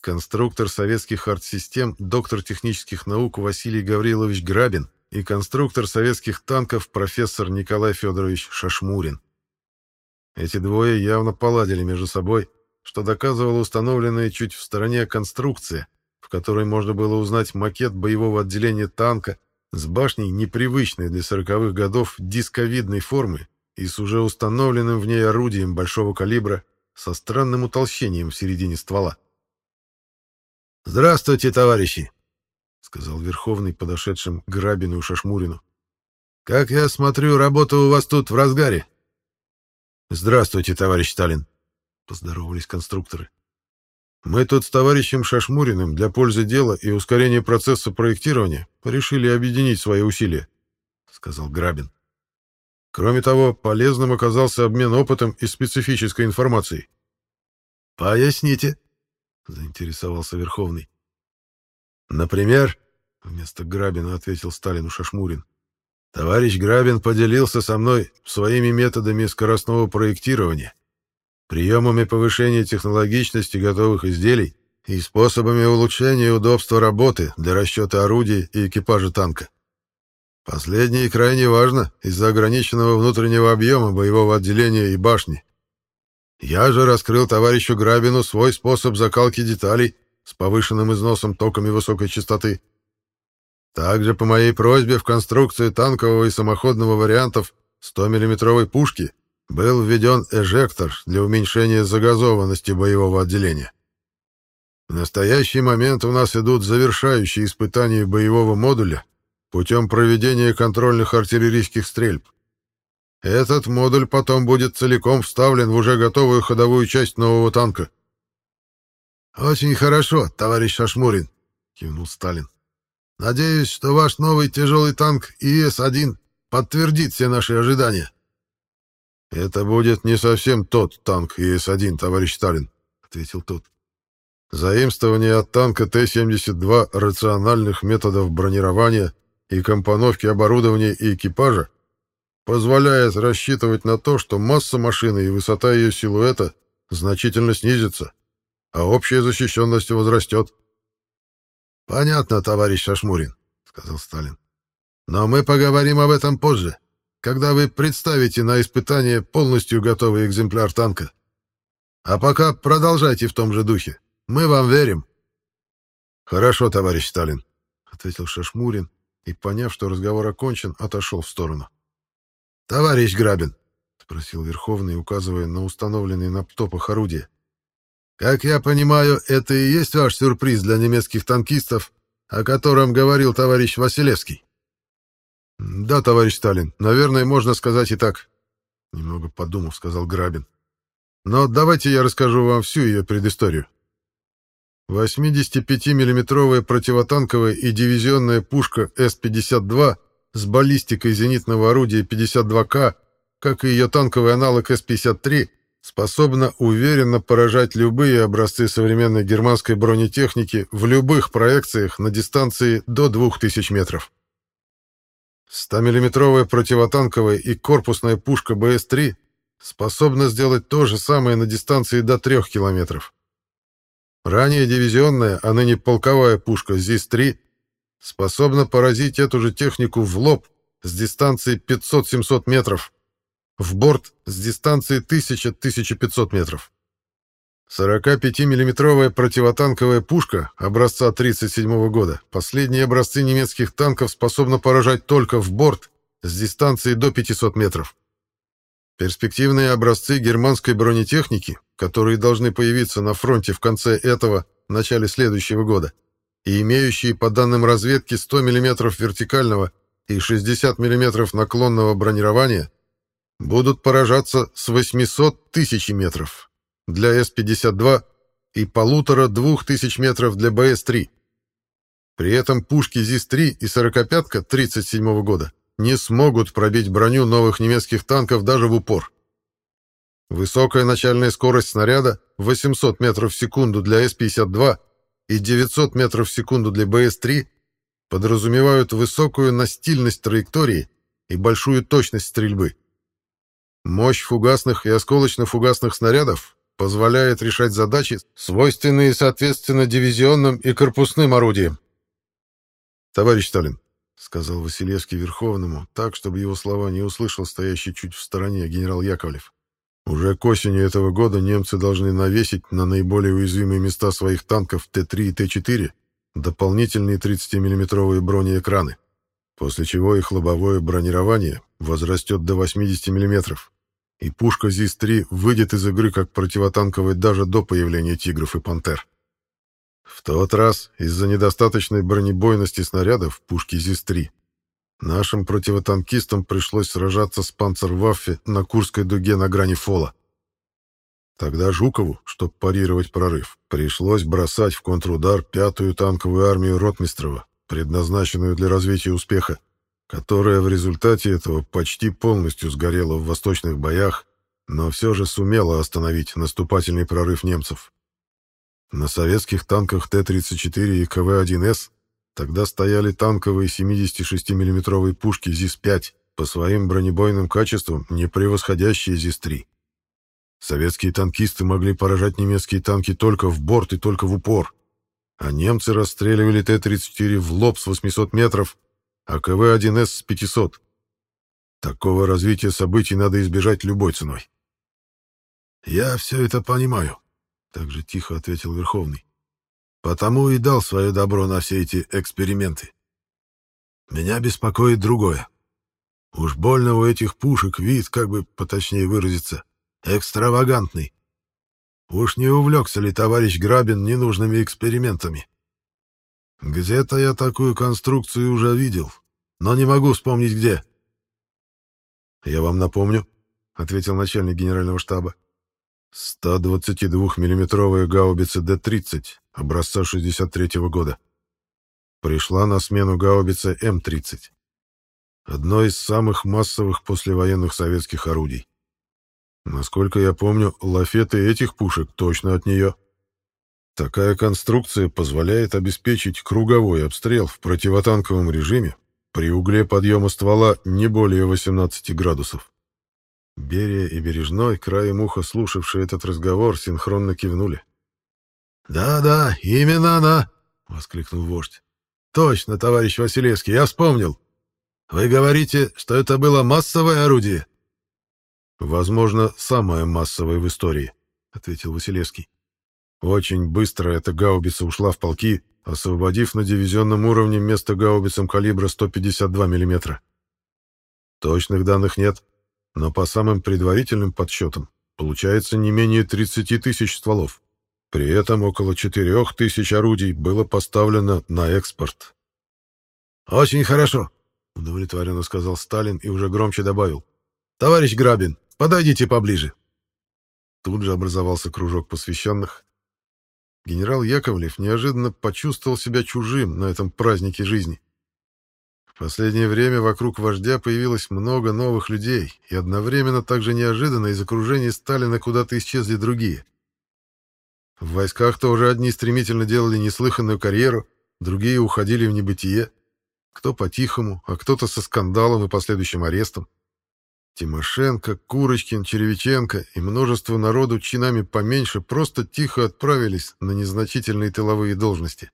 Конструктор советских арт-систем, доктор технических наук Василий Гаврилович Грабин и конструктор советских танков профессор Николай Федорович Шашмурин. Эти двое явно поладили между собой, что доказывала установленная чуть в стороне конструкция, в которой можно было узнать макет боевого отделения танка с башней непривычной для сороковых годов дисковидной формы и с уже установленным в ней орудием большого калибра со странным утолщением в середине ствола. «Здравствуйте, товарищи!» — сказал Верховный подошедшим Грабину и Шашмурину. «Как я смотрю, работа у вас тут в разгаре». «Здравствуйте, товарищ Сталин», — поздоровались конструкторы. «Мы тут с товарищем Шашмуриным для пользы дела и ускорения процесса проектирования решили объединить свои усилия», — сказал Грабин. Кроме того, полезным оказался обмен опытом и специфической информацией. «Поясните», — заинтересовался Верховный. «Например», — вместо Грабина ответил Сталину Шашмурин, «товарищ Грабин поделился со мной своими методами скоростного проектирования, приемами повышения технологичности готовых изделий и способами улучшения удобства работы для расчета орудий и экипажа танка. Последнее крайне важно из-за ограниченного внутреннего объема боевого отделения и башни. Я же раскрыл товарищу Грабину свой способ закалки деталей с повышенным износом токами высокой частоты. Также по моей просьбе в конструкцию танкового и самоходного вариантов 100 миллиметровой пушки был введен эжектор для уменьшения загазованности боевого отделения. В настоящий момент у нас идут завершающие испытания боевого модуля путем проведения контрольных артиллерийских стрельб. Этот модуль потом будет целиком вставлен в уже готовую ходовую часть нового танка. «Очень хорошо, товарищ Шашмурин», — кивнул Сталин. «Надеюсь, что ваш новый тяжелый танк ИС-1 подтвердит все наши ожидания». «Это будет не совсем тот танк ИС-1, товарищ Сталин», — ответил тот. «Заимствование от танка Т-72 рациональных методов бронирования и компоновки оборудования и экипажа позволяет рассчитывать на то, что масса машины и высота ее силуэта значительно снизится, а общая защищенность возрастет. «Понятно, товарищ Шашмурин», — сказал Сталин. «Но мы поговорим об этом позже, когда вы представите на испытание полностью готовый экземпляр танка. А пока продолжайте в том же духе. Мы вам верим». «Хорошо, товарищ Сталин», — ответил Шашмурин и, поняв, что разговор окончен, отошел в сторону. «Товарищ Грабин», — спросил Верховный, указывая на установленные на птопах орудия, «как я понимаю, это и есть ваш сюрприз для немецких танкистов, о котором говорил товарищ Василевский?» «Да, товарищ Сталин, наверное, можно сказать и так», — немного подумав, сказал Грабин. «Но давайте я расскажу вам всю ее предысторию». 85-миллиметровая противотанковая и дивизионная пушка С-52 с баллистикой зенитного орудия 52К, как и ее танковый аналог С-53, способна уверенно поражать любые образцы современной германской бронетехники в любых проекциях на дистанции до 2000 метров. 100-миллиметровая противотанковая и корпусная пушка БС-3 способна сделать то же самое на дистанции до 3 километров. Ранее дивизионная, а ныне полковая пушка ЗИС-3 способна поразить эту же технику в лоб с дистанции 500-700 метров, в борт с дистанции 1000-1500 метров. 45-миллиметровая противотанковая пушка образца 1937 года, последние образцы немецких танков способна поражать только в борт с дистанции до 500 метров. Перспективные образцы германской бронетехники, которые должны появиться на фронте в конце этого, начале следующего года, и имеющие по данным разведки 100 мм вертикального и 60 мм наклонного бронирования, будут поражаться с 800 тысяч метров для С-52 и полутора-двух тысяч метров для БС-3. При этом пушки ЗИС-3 и 45-ка 1937 года не смогут пробить броню новых немецких танков даже в упор. Высокая начальная скорость снаряда 800 метров в секунду для С-52 и 900 метров в секунду для БС-3 подразумевают высокую настильность траектории и большую точность стрельбы. Мощь фугасных и осколочно-фугасных снарядов позволяет решать задачи, свойственные, соответственно, дивизионным и корпусным орудиям. Товарищ Сталин, — сказал Василевский Верховному, так, чтобы его слова не услышал стоящий чуть в стороне генерал Яковлев. «Уже к осени этого года немцы должны навесить на наиболее уязвимые места своих танков Т-3 и Т-4 дополнительные 30-миллиметровые бронеэкраны, после чего их лобовое бронирование возрастет до 80 миллиметров, и пушка ЗИС-3 выйдет из игры как противотанковая даже до появления «Тигров» и «Пантер». В тот раз из-за недостаточной бронебойности снарядов пушки ЗИС-3 нашим противотанкистам пришлось сражаться с Панцерваффе на Курской дуге на грани фола. Тогда Жукову, чтобы парировать прорыв, пришлось бросать в контрудар пятую танковую армию Ротмистрова, предназначенную для развития успеха, которая в результате этого почти полностью сгорела в восточных боях, но все же сумела остановить наступательный прорыв немцев. На советских танках Т-34 и КВ-1С тогда стояли танковые 76 миллиметровые пушки ЗИС-5, по своим бронебойным качествам не превосходящие ЗИС-3. Советские танкисты могли поражать немецкие танки только в борт и только в упор, а немцы расстреливали Т-34 в лоб с 800 метров, а КВ-1С с 500. Такого развития событий надо избежать любой ценой. «Я все это понимаю», так же тихо ответил Верховный. Потому и дал свое добро на все эти эксперименты. Меня беспокоит другое. Уж больно у этих пушек вид, как бы поточнее выразиться, экстравагантный. Уж не увлекся ли товарищ Грабин ненужными экспериментами? Где-то я такую конструкцию уже видел, но не могу вспомнить где. «Я вам напомню», — ответил начальник генерального штаба. 122-миллиметровая гаубица Д-30 образца 63 -го года. Пришла на смену гаубица М-30. Одно из самых массовых послевоенных советских орудий. Насколько я помню, лафеты этих пушек точно от нее. Такая конструкция позволяет обеспечить круговой обстрел в противотанковом режиме при угле подъема ствола не более 18 градусов. Берия и Бережной, краем уха слушавшие этот разговор, синхронно кивнули. «Да-да, именно она!» — воскликнул вождь. «Точно, товарищ Василевский, я вспомнил. Вы говорите, что это было массовое орудие?» «Возможно, самое массовое в истории», — ответил Василевский. «Очень быстро эта гаубица ушла в полки, освободив на дивизионном уровне место гаубицам калибра 152 мм. Точных данных нет, но по самым предварительным подсчетам получается не менее 30 тысяч стволов. При этом около 4 тысяч орудий было поставлено на экспорт. «Очень хорошо», — удовлетворенно сказал Сталин и уже громче добавил. «Товарищ Грабин, подойдите поближе». Тут же образовался кружок посвященных. Генерал Яковлев неожиданно почувствовал себя чужим на этом празднике жизни. последнее время вокруг вождя появилось много новых людей, и одновременно также неожиданно из окружения Сталина куда-то исчезли другие. В войсках тоже одни стремительно делали неслыханную карьеру, другие уходили в небытие. Кто по-тихому, а кто-то со скандалом и последующим арестом. Тимошенко, Курочкин, Черевиченко и множество народу чинами поменьше просто тихо отправились на незначительные тыловые должности.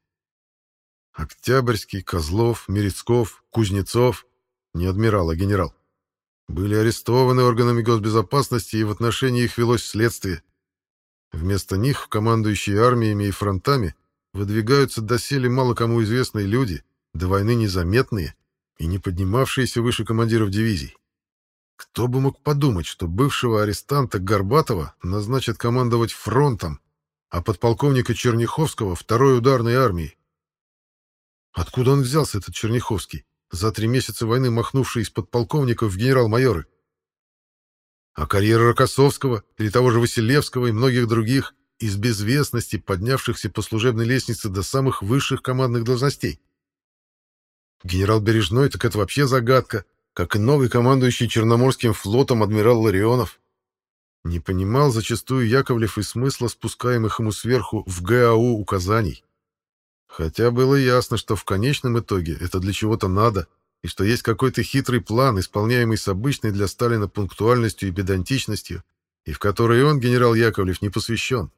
Октябрьский, Козлов, Мерецков, Кузнецов, не адмирал, а генерал, были арестованы органами госбезопасности, и в отношении их велось следствие. Вместо них, командующие армиями и фронтами, выдвигаются доселе мало кому известные люди, до войны незаметные и не поднимавшиеся выше командиров дивизий. Кто бы мог подумать, что бывшего арестанта Горбатова назначат командовать фронтом, а подполковника Черняховского — второй ударной армией? Откуда он взялся, этот Черняховский, за три месяца войны махнувший из подполковников в генерал-майоры? А карьера Рокоссовского или того же Василевского и многих других из безвестности, поднявшихся по служебной лестнице до самых высших командных должностей? Генерал Бережной, так это вообще загадка, как и новый командующий Черноморским флотом адмирал Ларионов. Не понимал зачастую Яковлев и смысла спускаемых ему сверху в ГАУ указаний. Хотя было ясно, что в конечном итоге это для чего-то надо, и что есть какой-то хитрый план, исполняемый с обычной для Сталина пунктуальностью и педантичностью, и в который он, генерал Яковлев, не посвящен.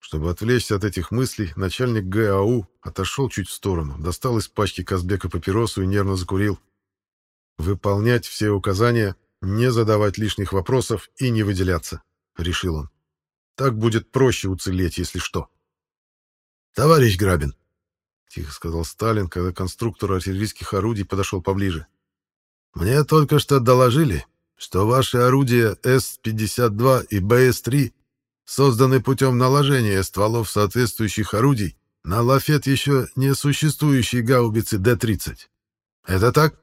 Чтобы отвлечься от этих мыслей, начальник ГАУ отошел чуть в сторону, достал из пачки Казбека папиросу и нервно закурил. Выполнять все указания, не задавать лишних вопросов и не выделяться, решил он. Так будет проще уцелеть, если что. Товарищ Грабин, тихо сказал Сталин, когда конструктор артиллерийских орудий подошел поближе. Мне только что доложили, что ваши орудия С-52 и БС-3 созданы путем наложения стволов соответствующих орудий на лафет еще не существующей гаубицы Д-30. Это так?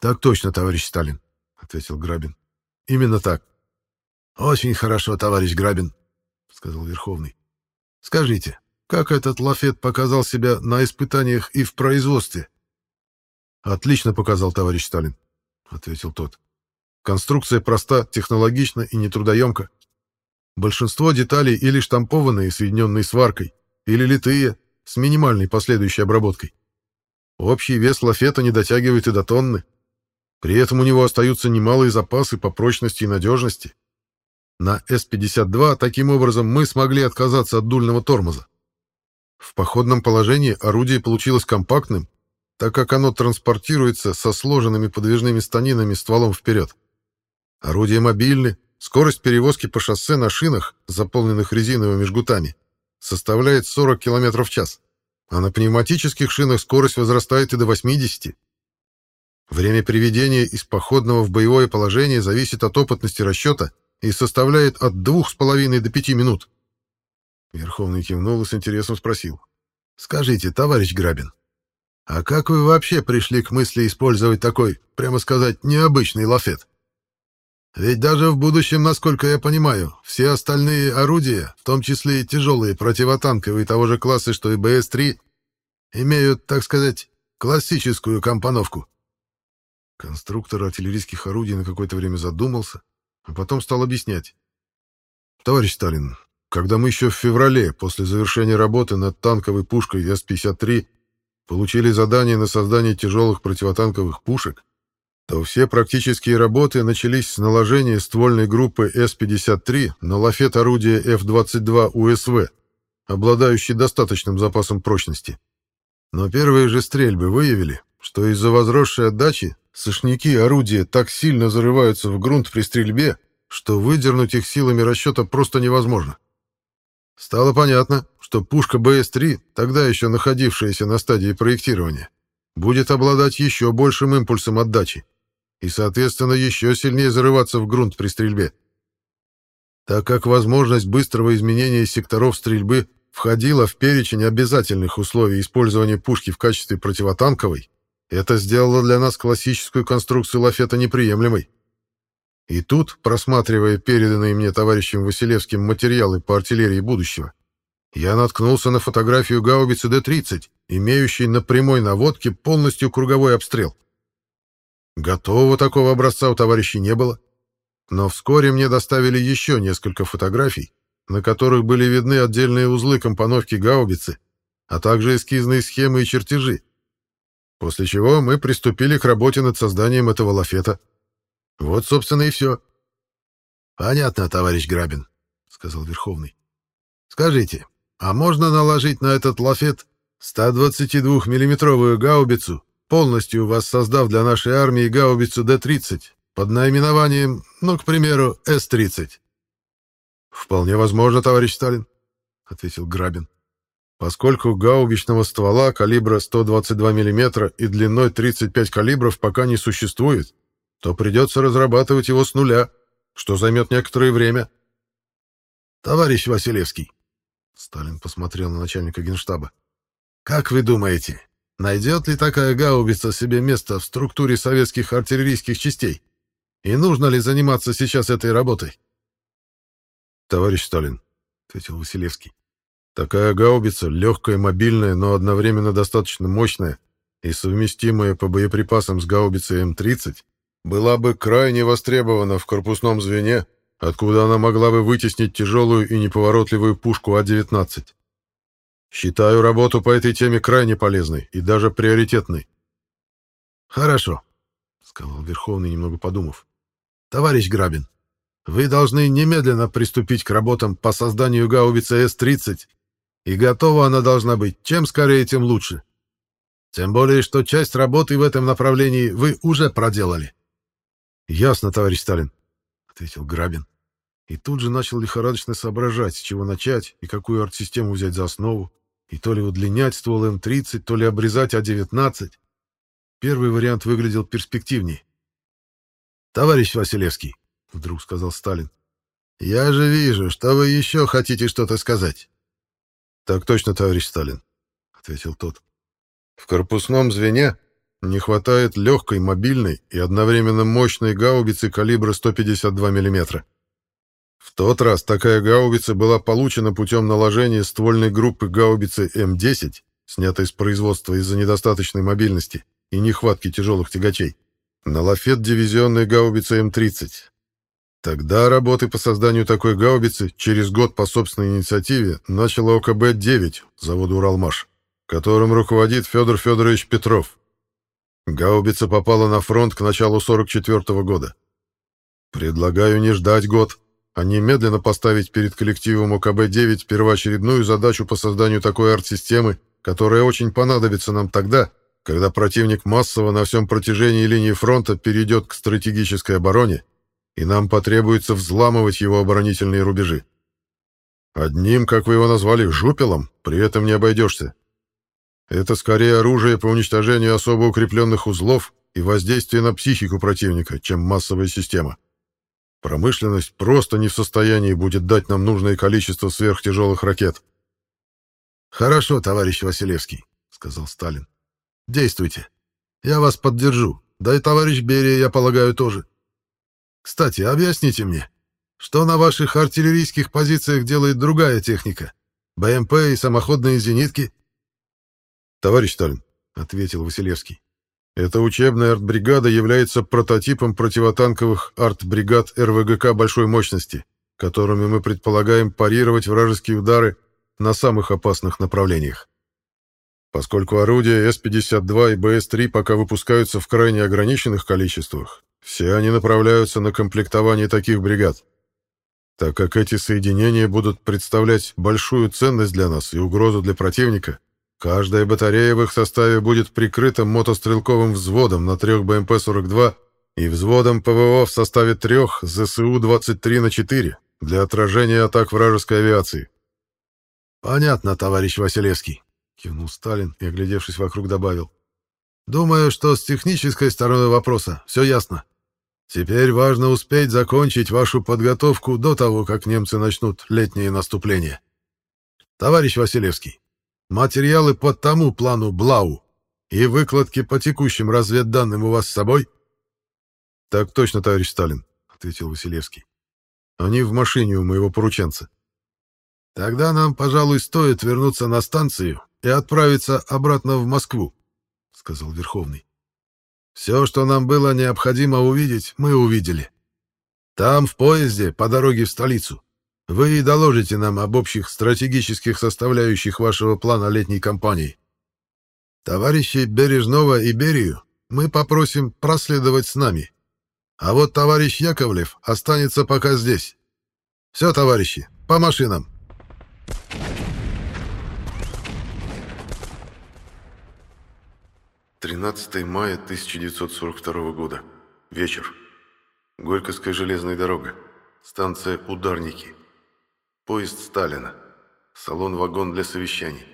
Так точно, товарищ Сталин, ответил Грабин. Именно так. Очень хорошо, товарищ Грабин, сказал Верховный. Скажите, как этот лафет показал себя на испытаниях и в производстве? Отлично показал, товарищ Сталин, ответил тот. Конструкция проста, технологична и нетрудоемка. Большинство деталей или штампованные, соединенные сваркой, или литые, с минимальной последующей обработкой. Общий вес лафета не дотягивает и до тонны. При этом у него остаются немалые запасы по прочности и надежности. На С-52 таким образом мы смогли отказаться от дульного тормоза. В походном положении орудие получилось компактным, так как оно транспортируется со сложенными подвижными станинами стволом вперед. Орудие мобильны, скорость перевозки по шоссе на шинах, заполненных резиновыми жгутами, составляет 40 км в час, а на пневматических шинах скорость возрастает и до 80 Время приведения из походного в боевое положение зависит от опытности расчета и составляет от 2,5 до 5 минут. Верховный кивнул и с интересом спросил. «Скажите, товарищ Грабин, а как вы вообще пришли к мысли использовать такой, прямо сказать, необычный лафет? Ведь даже в будущем, насколько я понимаю, все остальные орудия, в том числе и тяжелые противотанковые того же класса, что и БС-3, имеют, так сказать, классическую компоновку. Конструктор артиллерийских орудий на какое-то время задумался, а потом стал объяснять. «Товарищ Сталин, когда мы еще в феврале, после завершения работы над танковой пушкой С-53, получили задание на создание тяжелых противотанковых пушек, то все практические работы начались с наложения ствольной группы С-53 на лафет орудия F-22 УСВ, обладающий достаточным запасом прочности. Но первые же стрельбы выявили, что из-за возросшей отдачи Сошники орудия так сильно зарываются в грунт при стрельбе, что выдернуть их силами расчета просто невозможно. Стало понятно, что пушка БС-3, тогда еще находившаяся на стадии проектирования, будет обладать еще большим импульсом отдачи и, соответственно, еще сильнее зарываться в грунт при стрельбе. Так как возможность быстрого изменения секторов стрельбы входила в перечень обязательных условий использования пушки в качестве противотанковой, это сделало для нас классическую конструкцию лафета неприемлемой. И тут, просматривая переданные мне товарищем Василевским материалы по артиллерии будущего, я наткнулся на фотографию гаубицы Д-30, имеющей на прямой наводке полностью круговой обстрел. Готового такого образца у товарищей не было, но вскоре мне доставили еще несколько фотографий, на которых были видны отдельные узлы компоновки гаубицы, а также эскизные схемы и чертежи. После чего мы приступили к работе над созданием этого лафета. Вот, собственно, и все. «Понятно, товарищ Грабин», — сказал Верховный. «Скажите, а можно наложить на этот лафет 122-миллиметровую гаубицу, полностью воссоздав для нашей армии гаубицу Д-30 под наименованием, ну, к примеру, С-30?» «Вполне возможно, товарищ Сталин», — ответил Грабин. «Поскольку гаубичного ствола калибра 122 мм и длиной 35 калибров пока не существует, то придется разрабатывать его с нуля, что займет некоторое время». «Товарищ Василевский», — Сталин посмотрел на начальника генштаба, — «как вы думаете, найдет ли такая гаубица себе место в структуре советских артиллерийских частей? И нужно ли заниматься сейчас этой работой?» «Товарищ Сталин», — ответил Василевский, — «такая гаубица, легкая, мобильная, но одновременно достаточно мощная и совместимая по боеприпасам с гаубицей М-30, была бы крайне востребована в корпусном звене, откуда она могла бы вытеснить тяжелую и неповоротливую пушку А-19. Считаю работу по этой теме крайне полезной и даже приоритетной. «Хорошо», — сказал Верховный, немного подумав. «Товарищ Грабин, вы должны немедленно приступить к работам по созданию гаубицы С-30, и готова она должна быть чем скорее, тем лучше. Тем более, что часть работы в этом направлении вы уже проделали. Ясно, товарищ Сталин, ответил Грабин. И тут же начал лихорадочно соображать, с чего начать и какую артсистему взять за основу, и то ли удлинять ствол М-30, то ли обрезать А-19. Первый вариант выглядел перспективнее. Товарищ Василевский, — вдруг сказал Сталин. «Я же вижу, что вы еще хотите что-то сказать». «Так точно, товарищ Сталин», — ответил тот. «В корпусном звене не хватает легкой, мобильной и одновременно мощной гаубицы калибра 152 мм. В тот раз такая гаубица была получена путем наложения ствольной группы гаубицы М-10, снятой с производства из-за недостаточной мобильности и нехватки тяжелых тягачей, на лафет дивизионной гаубицы М-30, Тогда работы по созданию такой гаубицы через год по собственной инициативе начало ОКБ-9 завода «Уралмаш», которым руководит Федор Федорович Петров. Гаубица попала на фронт к началу 44 -го года. Предлагаю не ждать год, а немедленно поставить перед коллективом ОКБ-9 первоочередную задачу по созданию такой арт-системы, которая очень понадобится нам тогда, когда противник массово на всем протяжении линии фронта перейдет к стратегической обороне и нам потребуется взламывать его оборонительные рубежи. Одним, как вы его назвали, жупелом, при этом не обойдешься. Это скорее оружие по уничтожению особо укрепленных узлов и воздействие на психику противника, чем массовая система. Промышленность просто не в состоянии будет дать нам нужное количество сверхтяжелых ракет. «Хорошо, товарищ Василевский», — сказал Сталин. «Действуйте. Я вас поддержу. Да и товарищ Берия, я полагаю, тоже. Кстати, объясните мне, что на ваших артиллерийских позициях делает другая техника? БМП и самоходные зенитки? Товарищ Сталин, ответил Василевский. Эта учебная артбригада является прототипом противотанковых артбригад РВГК большой мощности, которыми мы предполагаем парировать вражеские удары на самых опасных направлениях. Поскольку орудия С-52 и БС-3 пока выпускаются в крайне ограниченных количествах, все они направляются на комплектование таких бригад, так как эти соединения будут представлять большую ценность для нас и угрозу для противника. Каждая батарея в их составе будет прикрыта мотострелковым взводом на трех БМП-42 и взводом ПВО в составе трех ЗСУ-23 на 4 для отражения атак вражеской авиации. «Понятно, товарищ Василевский», — кивнул Сталин и, оглядевшись вокруг, добавил. «Думаю, что с технической стороны вопроса все ясно. Теперь важно успеть закончить вашу подготовку до того, как немцы начнут летнее наступление. Товарищ Василевский, материалы по тому плану Блау и выкладки по текущим разведданным у вас с собой? — Так точно, товарищ Сталин, — ответил Василевский. — Они в машине у моего порученца. — Тогда нам, пожалуй, стоит вернуться на станцию и отправиться обратно в Москву, — сказал Верховный. Все, что нам было необходимо увидеть, мы увидели. Там, в поезде, по дороге в столицу, вы и доложите нам об общих стратегических составляющих вашего плана летней кампании. Товарищи Бережного и Берию мы попросим проследовать с нами. А вот товарищ Яковлев останется пока здесь. Все, товарищи, по машинам. 13 мая 1942 года. Вечер. Горьковская железная дорога. Станция Ударники. Поезд Сталина. Салон-вагон для совещаний.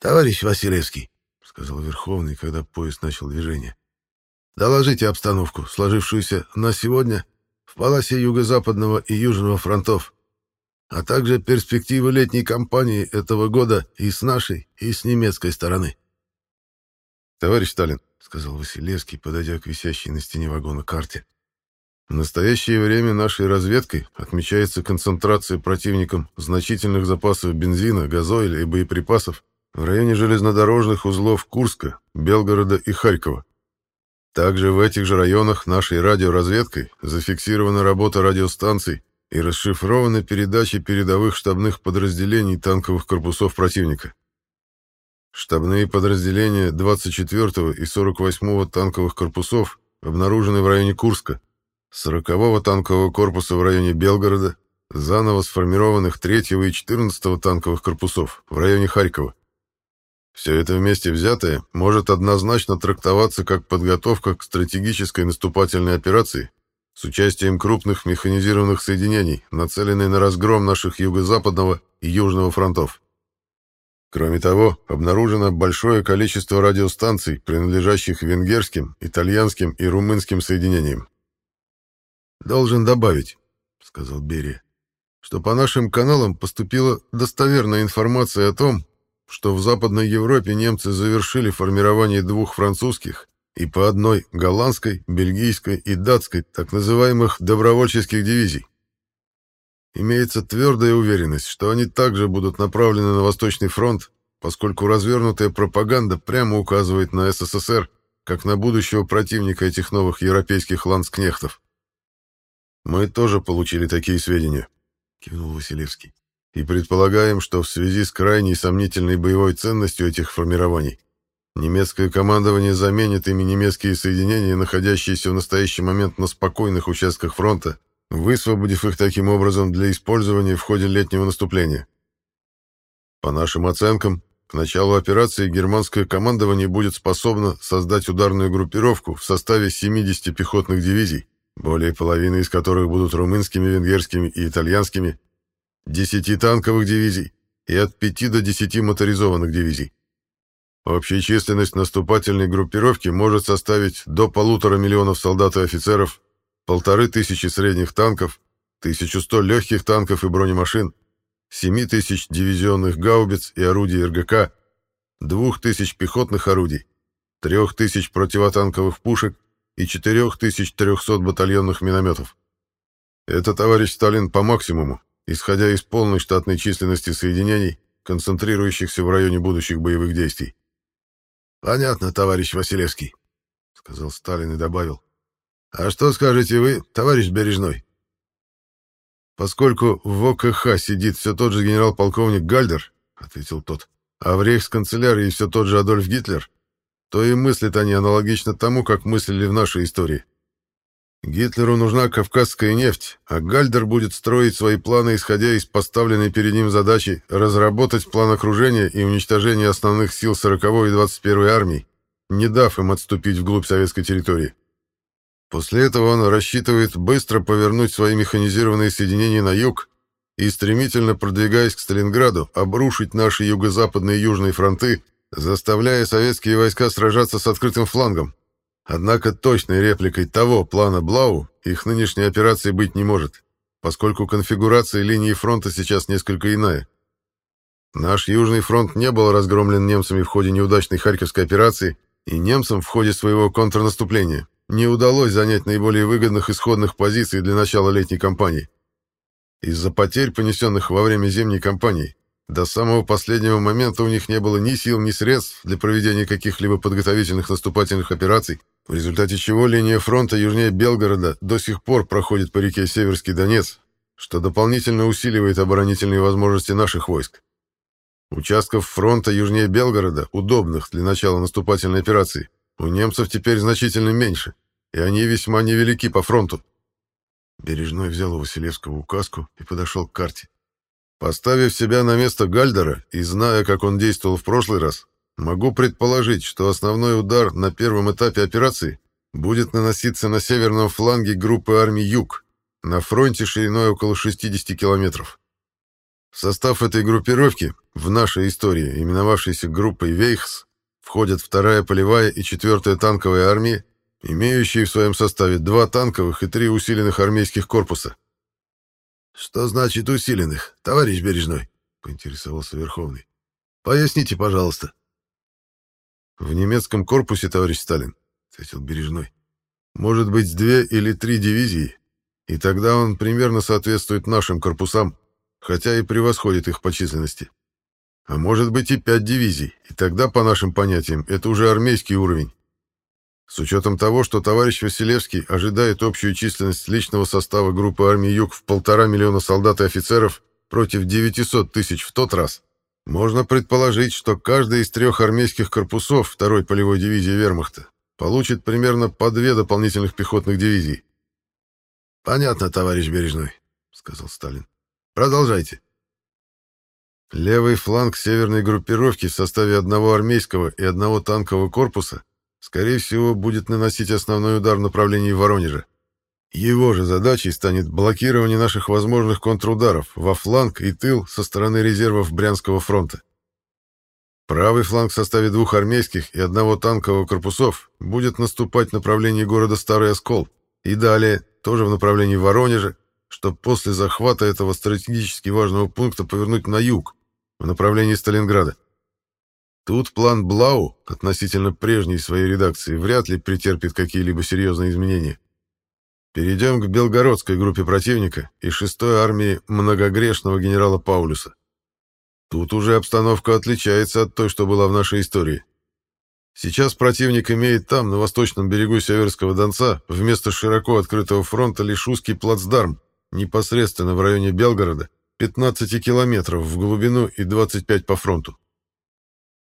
«Товарищ Василевский», — сказал Верховный, когда поезд начал движение, — «доложите обстановку, сложившуюся на сегодня в полосе Юго-Западного и Южного фронтов, а также перспективы летней кампании этого года и с нашей, и с немецкой стороны». «Товарищ Сталин», — сказал Василевский, подойдя к висящей на стене вагона карте, в настоящее время нашей разведкой отмечается концентрация противником значительных запасов бензина, газоиля и боеприпасов в районе железнодорожных узлов Курска, Белгорода и Харькова. Также в этих же районах нашей радиоразведкой зафиксирована работа радиостанций и расшифрованы передачи передовых штабных подразделений танковых корпусов противника. Штабные подразделения 24-го и 48-го танковых корпусов обнаружены в районе Курска, 40-го танкового корпуса в районе Белгорода, заново сформированных 3-го и 14-го танковых корпусов в районе Харькова. Все это вместе взятое может однозначно трактоваться как подготовка к стратегической наступательной операции с участием крупных механизированных соединений, нацеленной на разгром наших юго-западного и южного фронтов. Кроме того, обнаружено большое количество радиостанций, принадлежащих венгерским, итальянским и румынским соединениям. «Должен добавить», — сказал Берия, «что по нашим каналам поступила достоверная информация о том, что в Западной Европе немцы завершили формирование двух французских и по одной голландской, бельгийской и датской так называемых добровольческих дивизий. Имеется твердая уверенность, что они также будут направлены на Восточный фронт, поскольку развернутая пропаганда прямо указывает на СССР как на будущего противника этих новых европейских ландскнехтов. «Мы тоже получили такие сведения», — кивнул Василевский и предполагаем, что в связи с крайней сомнительной боевой ценностью этих формирований немецкое командование заменит ими немецкие соединения, находящиеся в настоящий момент на спокойных участках фронта, высвободив их таким образом для использования в ходе летнего наступления. По нашим оценкам, к началу операции германское командование будет способно создать ударную группировку в составе 70 пехотных дивизий, более половины из которых будут румынскими, венгерскими и итальянскими, 10 танковых дивизий и от 5 до 10 моторизованных дивизий. Общая численность наступательной группировки может составить до полутора миллионов солдат и офицеров, полторы тысячи средних танков, 1100 легких танков и бронемашин, 7 тысяч дивизионных гаубиц и орудий РГК, 2000 пехотных орудий, 3000 противотанковых пушек и 4300 батальонных минометов. Это, товарищ Сталин, по максимуму, исходя из полной штатной численности соединений, концентрирующихся в районе будущих боевых действий. «Понятно, товарищ Василевский», — сказал Сталин и добавил. «А что скажете вы, товарищ Бережной?» «Поскольку в ОКХ сидит все тот же генерал-полковник Гальдер», — ответил тот, «а в рейхсканцелярии все тот же Адольф Гитлер, то и мыслят они аналогично тому, как мыслили в нашей истории. Гитлеру нужна кавказская нефть, а Гальдер будет строить свои планы, исходя из поставленной перед ним задачи разработать план окружения и уничтожения основных сил 40-й и 21-й армий, не дав им отступить вглубь советской территории. После этого он рассчитывает быстро повернуть свои механизированные соединения на юг и, стремительно продвигаясь к Сталинграду, обрушить наши юго-западные и южные фронты, заставляя советские войска сражаться с открытым флангом, Однако точной репликой того плана Блау их нынешней операции быть не может, поскольку конфигурация линии фронта сейчас несколько иная. Наш Южный фронт не был разгромлен немцами в ходе неудачной Харьковской операции, и немцам в ходе своего контрнаступления не удалось занять наиболее выгодных исходных позиций для начала летней кампании. Из-за потерь, понесенных во время зимней кампании, до самого последнего момента у них не было ни сил, ни средств для проведения каких-либо подготовительных наступательных операций, в результате чего линия фронта южнее Белгорода до сих пор проходит по реке Северский Донец, что дополнительно усиливает оборонительные возможности наших войск. Участков фронта южнее Белгорода, удобных для начала наступательной операции, у немцев теперь значительно меньше, и они весьма невелики по фронту. Бережной взял у Василевского указку и подошел к карте. Поставив себя на место Гальдера и зная, как он действовал в прошлый раз, могу предположить, что основной удар на первом этапе операции будет наноситься на северном фланге группы армий «Юг», на фронте шириной около 60 километров. В состав этой группировки, в нашей истории именовавшейся группой «Вейхс», входят вторая полевая и четвертая танковая армии, имеющие в своем составе два танковых и три усиленных армейских корпуса. «Что значит усиленных, товарищ Бережной?» — поинтересовался Верховный. «Поясните, пожалуйста». «В немецком корпусе, товарищ Сталин», — ответил Бережной, — «может быть две или три дивизии, и тогда он примерно соответствует нашим корпусам, хотя и превосходит их по численности. А может быть и пять дивизий, и тогда, по нашим понятиям, это уже армейский уровень. С учетом того, что товарищ Василевский ожидает общую численность личного состава группы армии «Юг» в полтора миллиона солдат и офицеров против 900 тысяч в тот раз, можно предположить, что каждый из трех армейских корпусов второй полевой дивизии вермахта получит примерно по две дополнительных пехотных дивизии. «Понятно, товарищ Бережной», — сказал Сталин. «Продолжайте». Левый фланг северной группировки в составе одного армейского и одного танкового корпуса скорее всего, будет наносить основной удар в направлении Воронежа. Его же задачей станет блокирование наших возможных контрударов во фланг и тыл со стороны резервов Брянского фронта. Правый фланг в составе двух армейских и одного танкового корпусов будет наступать в направлении города Старый Оскол и далее, тоже в направлении Воронежа, чтобы после захвата этого стратегически важного пункта повернуть на юг, в направлении Сталинграда. Тут план Блау относительно прежней своей редакции вряд ли претерпит какие-либо серьезные изменения. Перейдем к белгородской группе противника и шестой армии многогрешного генерала Паулюса. Тут уже обстановка отличается от той, что была в нашей истории. Сейчас противник имеет там, на восточном берегу Северского Донца, вместо широко открытого фронта лишь узкий плацдарм, непосредственно в районе Белгорода, 15 километров в глубину и 25 по фронту.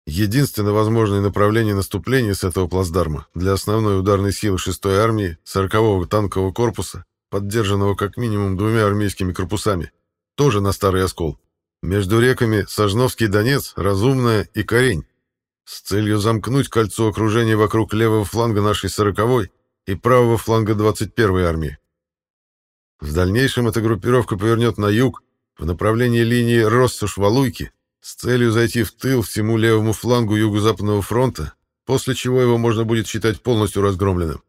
Единственное возможное направление наступления с этого плацдарма для основной ударной силы 6-й армии 40-го танкового корпуса, поддержанного как минимум двумя армейскими корпусами, тоже на Старый Оскол, между реками Сожновский Донец, Разумная и Корень, с целью замкнуть кольцо окружения вокруг левого фланга нашей 40-й и правого фланга 21-й армии. В дальнейшем эта группировка повернет на юг в направлении линии Россуш-Валуйки, с целью зайти в тыл всему левому флангу Юго-Западного фронта, после чего его можно будет считать полностью разгромленным.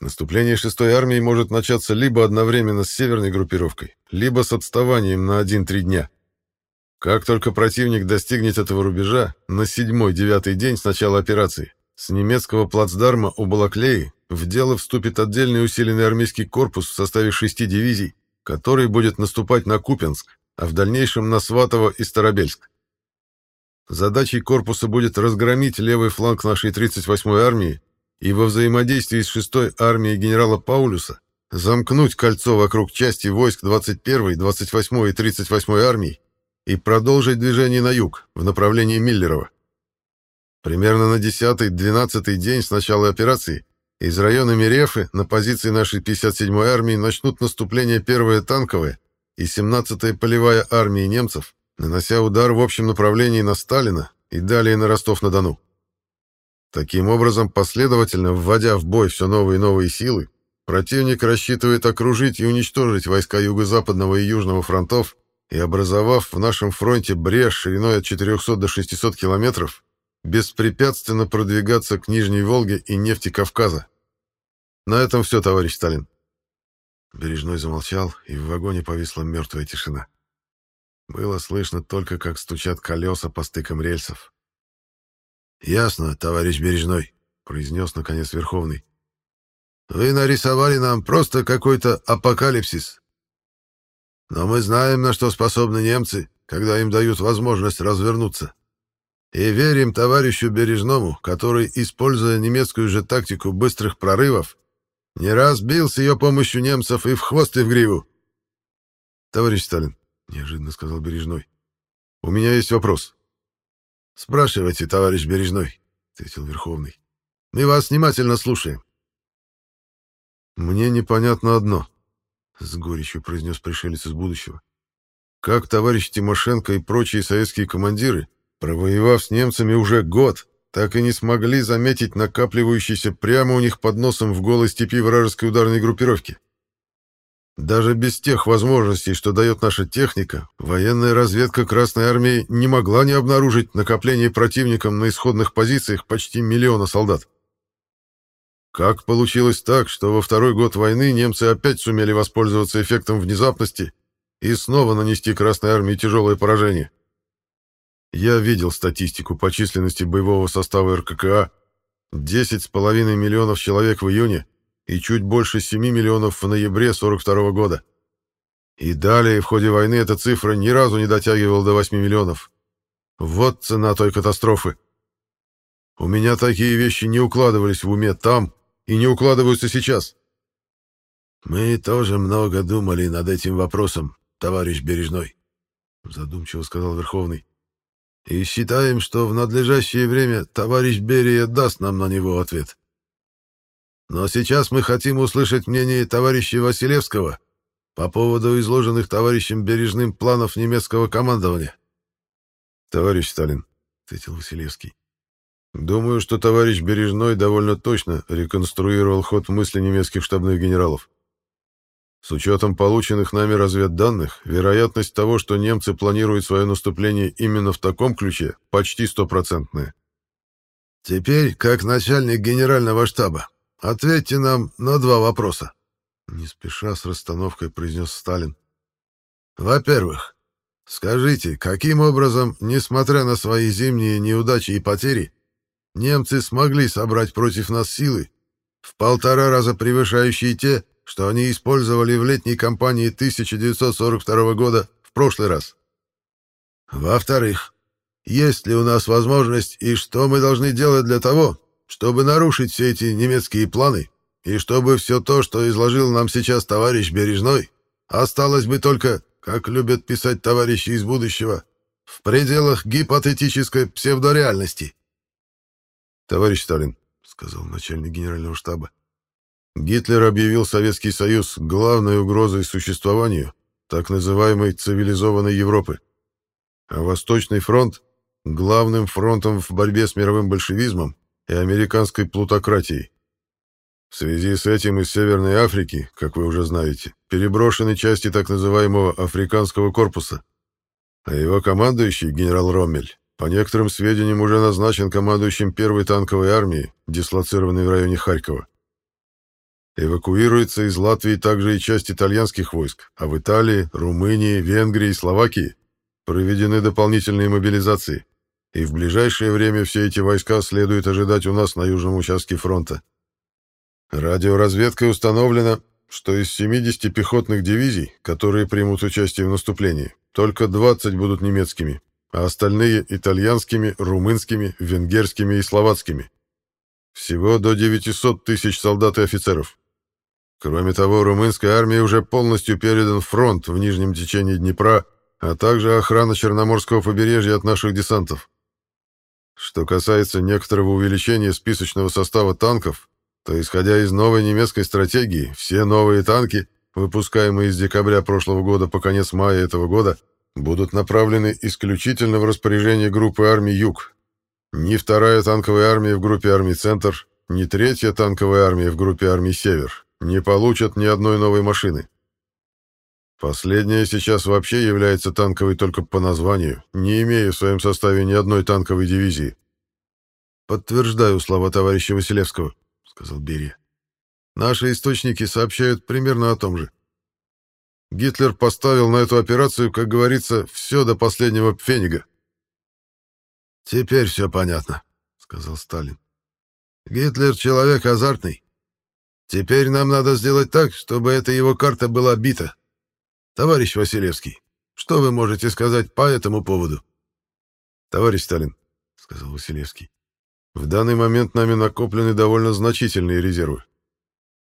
Наступление 6-й армии может начаться либо одновременно с северной группировкой, либо с отставанием на 1-3 дня. Как только противник достигнет этого рубежа, на 7-9 день с начала операции, с немецкого плацдарма у Балаклеи в дело вступит отдельный усиленный армейский корпус в составе шести дивизий, который будет наступать на Купенск, а в дальнейшем на Сватово и Старобельск. Задачей корпуса будет разгромить левый фланг нашей 38-й армии и во взаимодействии с 6-й армией генерала Паулюса замкнуть кольцо вокруг части войск 21-й, 28-й и 38-й армий и продолжить движение на юг в направлении Миллерова. Примерно на 10-12 день с начала операции из района Мерефы на позиции нашей 57-й армии начнут наступление первая танковая и 17-я полевая армии немцев, нанося удар в общем направлении на Сталина и далее на Ростов-на-Дону. Таким образом, последовательно вводя в бой все новые и новые силы, противник рассчитывает окружить и уничтожить войска Юго-Западного и Южного фронтов и, образовав в нашем фронте брешь шириной от 400 до 600 километров, беспрепятственно продвигаться к Нижней Волге и нефти Кавказа. На этом все, товарищ Сталин. Бережной замолчал, и в вагоне повисла мертвая тишина. Было слышно только, как стучат колеса по стыкам рельсов. «Ясно, товарищ Бережной», — произнес, наконец, Верховный. «Вы нарисовали нам просто какой-то апокалипсис». Но мы знаем, на что способны немцы, когда им дают возможность развернуться. И верим товарищу Бережному, который, используя немецкую же тактику быстрых прорывов, не раз бил с ее помощью немцев и в хвост, и в гриву. «Товарищ Сталин», — неожиданно сказал Бережной, — «у меня есть вопрос». «Спрашивайте, товарищ Бережной», — ответил Верховный. «Мы вас внимательно слушаем». «Мне непонятно одно», — с горечью произнес пришелец из будущего. «Как товарищ Тимошенко и прочие советские командиры Провоевав с немцами уже год, так и не смогли заметить накапливающийся прямо у них под носом в голой степи вражеской ударной группировки. Даже без тех возможностей, что дает наша техника, военная разведка Красной Армии не могла не обнаружить накопление противником на исходных позициях почти миллиона солдат. Как получилось так, что во второй год войны немцы опять сумели воспользоваться эффектом внезапности и снова нанести Красной Армии тяжелое поражение? Я видел статистику по численности боевого состава РККА. 10,5 миллионов человек в июне и чуть больше 7 миллионов в ноябре 42 года. И далее в ходе войны эта цифра ни разу не дотягивала до 8 миллионов. Вот цена той катастрофы. У меня такие вещи не укладывались в уме там и не укладываются сейчас. Мы тоже много думали над этим вопросом, товарищ Бережной, задумчиво сказал Верховный и считаем, что в надлежащее время товарищ Берия даст нам на него ответ. Но сейчас мы хотим услышать мнение товарища Василевского по поводу изложенных товарищем Бережным планов немецкого командования. «Товарищ Сталин», — ответил Василевский, — «думаю, что товарищ Бережной довольно точно реконструировал ход мысли немецких штабных генералов. С учетом полученных нами разведданных, вероятность того, что немцы планируют свое наступление именно в таком ключе, почти стопроцентная. Теперь, как начальник генерального штаба, ответьте нам на два вопроса. Не спеша с расстановкой произнес Сталин. Во-первых, скажите, каким образом, несмотря на свои зимние неудачи и потери, немцы смогли собрать против нас силы, в полтора раза превышающие те, что они использовали в летней кампании 1942 года в прошлый раз. Во-вторых, есть ли у нас возможность и что мы должны делать для того, чтобы нарушить все эти немецкие планы, и чтобы все то, что изложил нам сейчас товарищ Бережной, осталось бы только, как любят писать товарищи из будущего, в пределах гипотетической псевдореальности. «Товарищ Сталин», — сказал начальник генерального штаба, Гитлер объявил Советский Союз главной угрозой существованию так называемой цивилизованной Европы, а Восточный фронт — главным фронтом в борьбе с мировым большевизмом и американской плутократией. В связи с этим из Северной Африки, как вы уже знаете, переброшены части так называемого Африканского корпуса, а его командующий, генерал Роммель, по некоторым сведениям уже назначен командующим первой танковой армии, дислоцированной в районе Харькова. Эвакуируется из Латвии также и часть итальянских войск, а в Италии, Румынии, Венгрии и Словакии проведены дополнительные мобилизации, и в ближайшее время все эти войска следует ожидать у нас на южном участке фронта. Радиоразведкой установлено, что из 70 пехотных дивизий, которые примут участие в наступлении, только 20 будут немецкими, а остальные — итальянскими, румынскими, венгерскими и словацкими. Всего до 900 тысяч солдат и офицеров. Кроме того, румынская армия уже полностью передан фронт в нижнем течении Днепра, а также охрана Черноморского побережья от наших десантов. Что касается некоторого увеличения списочного состава танков, то, исходя из новой немецкой стратегии, все новые танки, выпускаемые с декабря прошлого года по конец мая этого года, будут направлены исключительно в распоряжение группы армий «Юг». Ни вторая танковая армия в группе армий «Центр», ни третья танковая армия в группе армий «Север» не получат ни одной новой машины. Последняя сейчас вообще является танковой только по названию, не имея в своем составе ни одной танковой дивизии. «Подтверждаю слова товарища Василевского», — сказал Берия. «Наши источники сообщают примерно о том же. Гитлер поставил на эту операцию, как говорится, все до последнего пфенига». «Теперь все понятно», — сказал Сталин. «Гитлер человек азартный. Теперь нам надо сделать так, чтобы эта его карта была бита. Товарищ Василевский, что вы можете сказать по этому поводу? Товарищ Сталин, сказал Василевский, в данный момент нами накоплены довольно значительные резервы.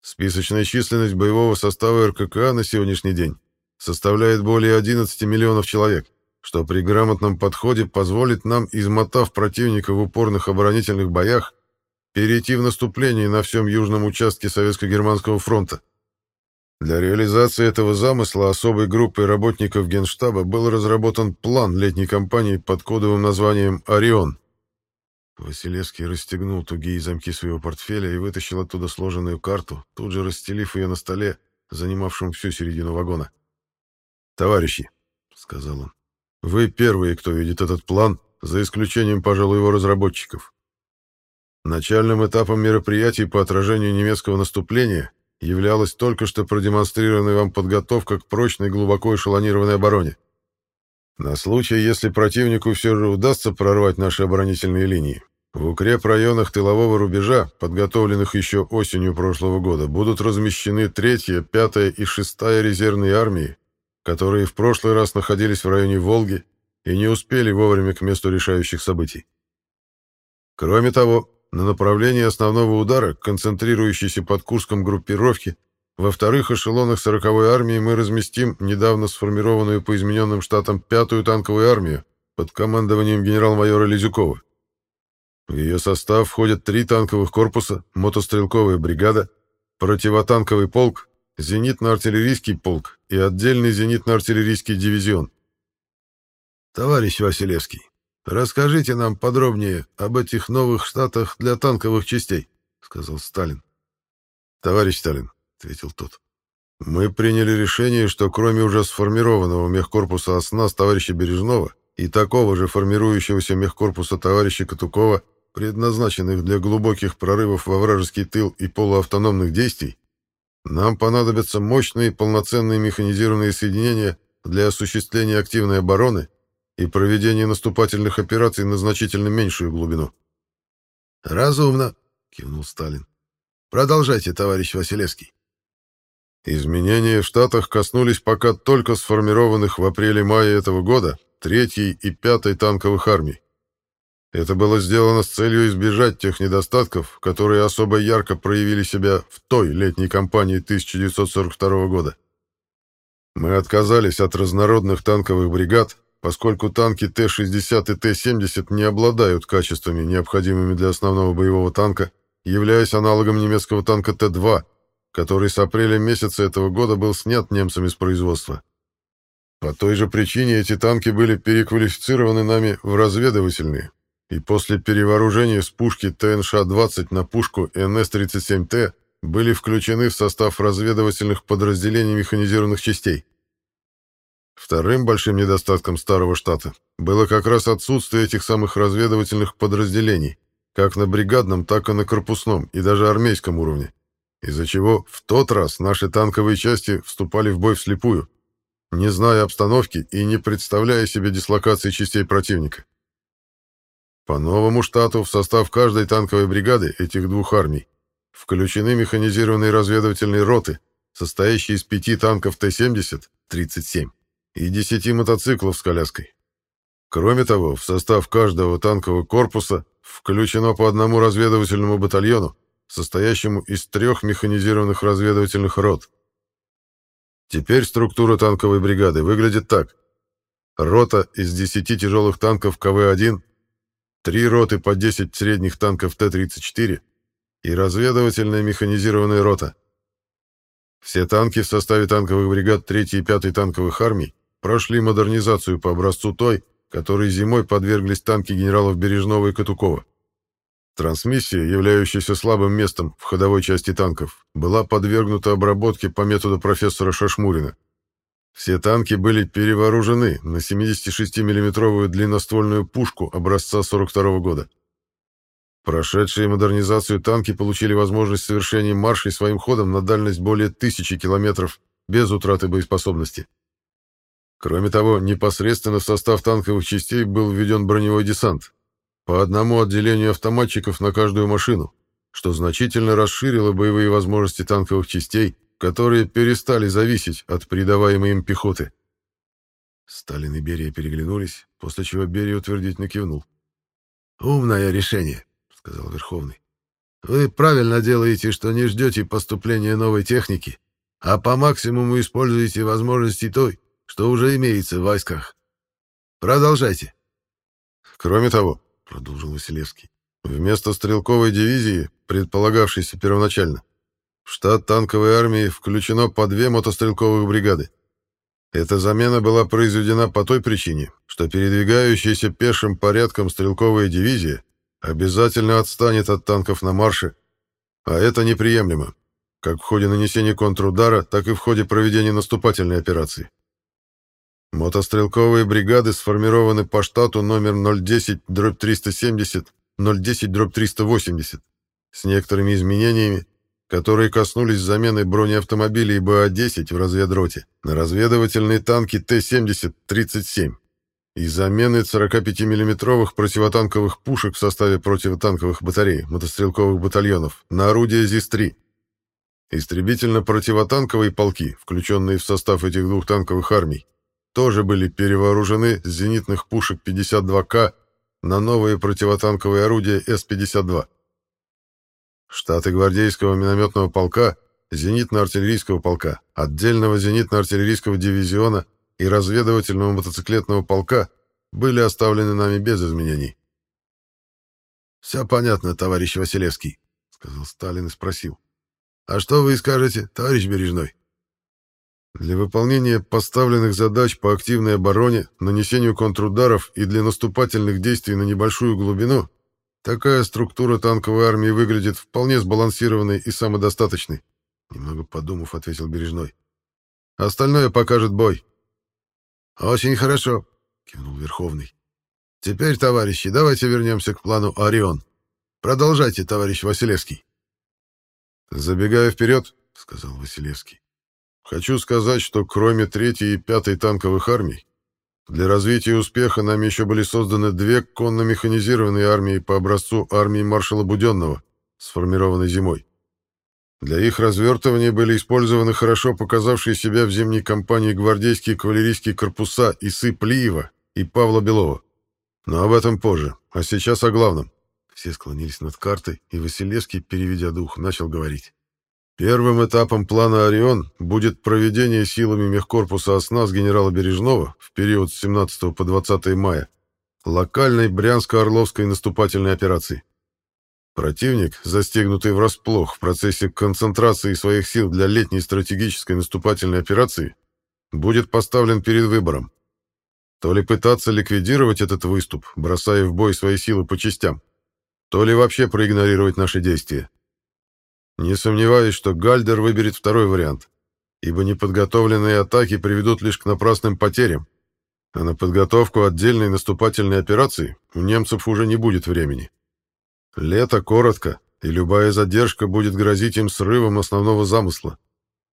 Списочная численность боевого состава РККА на сегодняшний день составляет более 11 миллионов человек, что при грамотном подходе позволит нам, измотав противника в упорных оборонительных боях, перейти в наступление на всем южном участке Советско-Германского фронта. Для реализации этого замысла особой группой работников Генштаба был разработан план летней кампании под кодовым названием «Орион». Василевский расстегнул тугие замки своего портфеля и вытащил оттуда сложенную карту, тут же расстелив ее на столе, занимавшем всю середину вагона. «Товарищи», — сказал он, — «вы первые, кто видит этот план, за исключением, пожалуй, его разработчиков. Начальным этапом мероприятий по отражению немецкого наступления являлась только что продемонстрированная вам подготовка к прочной глубоко эшелонированной обороне. На случай, если противнику все же удастся прорвать наши оборонительные линии, в укрепрайонах тылового рубежа, подготовленных еще осенью прошлого года, будут размещены 3-я, 5-я и 6-я резервные армии, которые в прошлый раз находились в районе Волги и не успели вовремя к месту решающих событий. Кроме того, на направлении основного удара, концентрирующейся под Курском группировки, во вторых эшелонах 40-й армии мы разместим недавно сформированную по измененным штатам пятую танковую армию под командованием генерал-майора Лизюкова. В ее состав входят три танковых корпуса, мотострелковая бригада, противотанковый полк, зенитно-артиллерийский полк и отдельный зенитно-артиллерийский дивизион. Товарищ Василевский, Расскажите нам подробнее об этих новых штатах для танковых частей, сказал Сталин. Товарищ Сталин, ответил тот. Мы приняли решение, что кроме уже сформированного мехкорпуса «Оснас» товарища Бережного и такого же формирующегося мехкорпуса товарища Катукова, предназначенных для глубоких прорывов во вражеский тыл и полуавтономных действий, нам понадобятся мощные полноценные механизированные соединения для осуществления активной обороны и проведение наступательных операций на значительно меньшую глубину. «Разумно», — кивнул Сталин. «Продолжайте, товарищ Василевский». Изменения в Штатах коснулись пока только сформированных в апреле-мае этого года 3-й и 5-й танковых армий. Это было сделано с целью избежать тех недостатков, которые особо ярко проявили себя в той летней кампании 1942 года. Мы отказались от разнородных танковых бригад, поскольку танки Т-60 и Т-70 не обладают качествами, необходимыми для основного боевого танка, являясь аналогом немецкого танка Т-2, который с апреля месяца этого года был снят немцами с производства. По той же причине эти танки были переквалифицированы нами в разведывательные, и после перевооружения с пушки ТНШ-20 на пушку НС-37Т были включены в состав разведывательных подразделений механизированных частей. Вторым большим недостатком старого штата было как раз отсутствие этих самых разведывательных подразделений, как на бригадном, так и на корпусном и даже армейском уровне, из-за чего в тот раз наши танковые части вступали в бой вслепую, не зная обстановки и не представляя себе дислокации частей противника. По новому штату в состав каждой танковой бригады этих двух армий включены механизированные разведывательные роты, состоящие из пяти танков Т-70, 37, и 10 мотоциклов с коляской. Кроме того, в состав каждого танкового корпуса включено по одному разведывательному батальону, состоящему из трех механизированных разведывательных рот. Теперь структура танковой бригады выглядит так. Рота из 10 тяжелых танков КВ-1, три роты по 10 средних танков Т-34 и разведывательная механизированная рота. Все танки в составе танковых бригад 3 и 5 танковых армий прошли модернизацию по образцу той, которой зимой подверглись танки генералов Бережного и Катукова. Трансмиссия, являющаяся слабым местом в ходовой части танков, была подвергнута обработке по методу профессора Шашмурина. Все танки были перевооружены на 76 миллиметровую длинноствольную пушку образца 42 года. Прошедшие модернизацию танки получили возможность совершения маршей своим ходом на дальность более тысячи километров без утраты боеспособности. Кроме того, непосредственно в состав танковых частей был введен броневой десант. По одному отделению автоматчиков на каждую машину, что значительно расширило боевые возможности танковых частей которые перестали зависеть от придаваемой им пехоты. Сталин и Берия переглянулись, после чего Берия утвердительно кивнул. «Умное решение», — сказал Верховный. «Вы правильно делаете, что не ждете поступления новой техники, а по максимуму используете возможности той, что уже имеется в войсках. Продолжайте». «Кроме того», — продолжил Василевский, «вместо стрелковой дивизии, предполагавшейся первоначально, в штат танковой армии включено по две мотострелковых бригады. Эта замена была произведена по той причине, что передвигающаяся пешим порядком стрелковая дивизия обязательно отстанет от танков на марше, а это неприемлемо, как в ходе нанесения контрудара, так и в ходе проведения наступательной операции. Мотострелковые бригады сформированы по штату номер 010-370, 010-380 с некоторыми изменениями, которые коснулись замены бронеавтомобилей БА-10 в разведроте на разведывательные танки Т-70-37 и замены 45 миллиметровых противотанковых пушек в составе противотанковых батарей мотострелковых батальонов на орудия ЗИС-3. Истребительно-противотанковые полки, включенные в состав этих двух танковых армий, тоже были перевооружены с зенитных пушек 52К на новые противотанковые орудия С-52 штаты гвардейского минометного полка, зенитно-артиллерийского полка, отдельного зенитно-артиллерийского дивизиона и разведывательного мотоциклетного полка были оставлены нами без изменений. «Все понятно, товарищ Василевский», — сказал Сталин и спросил. «А что вы скажете, товарищ Бережной?» Для выполнения поставленных задач по активной обороне, нанесению контрударов и для наступательных действий на небольшую глубину Такая структура танковой армии выглядит вполне сбалансированной и самодостаточной. Немного подумав, ответил Бережной. Остальное покажет бой. Очень хорошо, кивнул Верховный. Теперь, товарищи, давайте вернемся к плану Орион. Продолжайте, товарищ Василевский. Забегая вперед, сказал Василевский, хочу сказать, что кроме третьей и пятой танковых армий, для развития успеха нами еще были созданы две конно-механизированные армии по образцу армии маршала Буденного, сформированной зимой. Для их развертывания были использованы хорошо показавшие себя в зимней кампании гвардейские кавалерийские корпуса Исы Плиева и Павла Белова. Но об этом позже, а сейчас о главном. Все склонились над картой, и Василевский, переведя дух, начал говорить. Первым этапом плана «Орион» будет проведение силами мехкорпуса «Оснас» генерала Бережного в период с 17 по 20 мая локальной Брянско-Орловской наступательной операции. Противник, застегнутый врасплох в процессе концентрации своих сил для летней стратегической наступательной операции, будет поставлен перед выбором. То ли пытаться ликвидировать этот выступ, бросая в бой свои силы по частям, то ли вообще проигнорировать наши действия. Не сомневаюсь, что Гальдер выберет второй вариант, ибо неподготовленные атаки приведут лишь к напрасным потерям, а на подготовку отдельной наступательной операции у немцев уже не будет времени. Лето коротко, и любая задержка будет грозить им срывом основного замысла.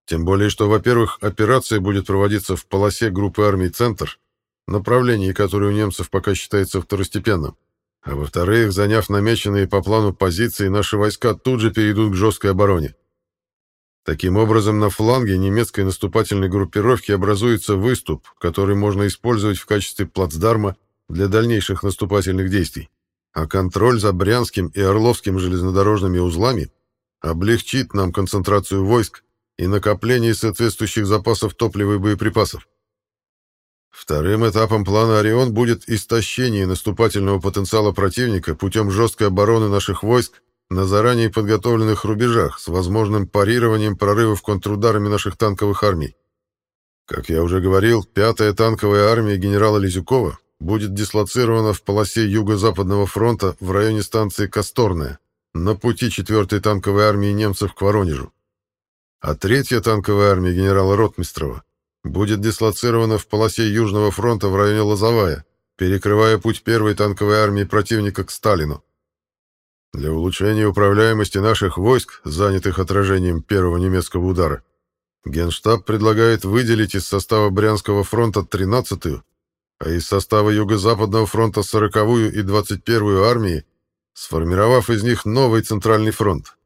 Тем более, что, во-первых, операция будет проводиться в полосе группы армий «Центр», направлении которое у немцев пока считается второстепенным. А во-вторых, заняв намеченные по плану позиции, наши войска тут же перейдут к жесткой обороне. Таким образом, на фланге немецкой наступательной группировки образуется выступ, который можно использовать в качестве плацдарма для дальнейших наступательных действий. А контроль за Брянским и Орловским железнодорожными узлами облегчит нам концентрацию войск и накопление соответствующих запасов топлива и боеприпасов. Вторым этапом плана «Орион» будет истощение наступательного потенциала противника путем жесткой обороны наших войск на заранее подготовленных рубежах с возможным парированием прорывов контрударами наших танковых армий. Как я уже говорил, пятая танковая армия генерала Лизюкова будет дислоцирована в полосе Юго-Западного фронта в районе станции Косторная, на пути 4-й танковой армии немцев к Воронежу. А третья танковая армия генерала Ротмистрова будет дислоцирована в полосе Южного фронта в районе Лозовая, перекрывая путь первой танковой армии противника к Сталину. Для улучшения управляемости наших войск, занятых отражением первого немецкого удара, Генштаб предлагает выделить из состава Брянского фронта 13-ю, а из состава Юго-Западного фронта 40-ю и 21-ю армии, сформировав из них новый Центральный фронт.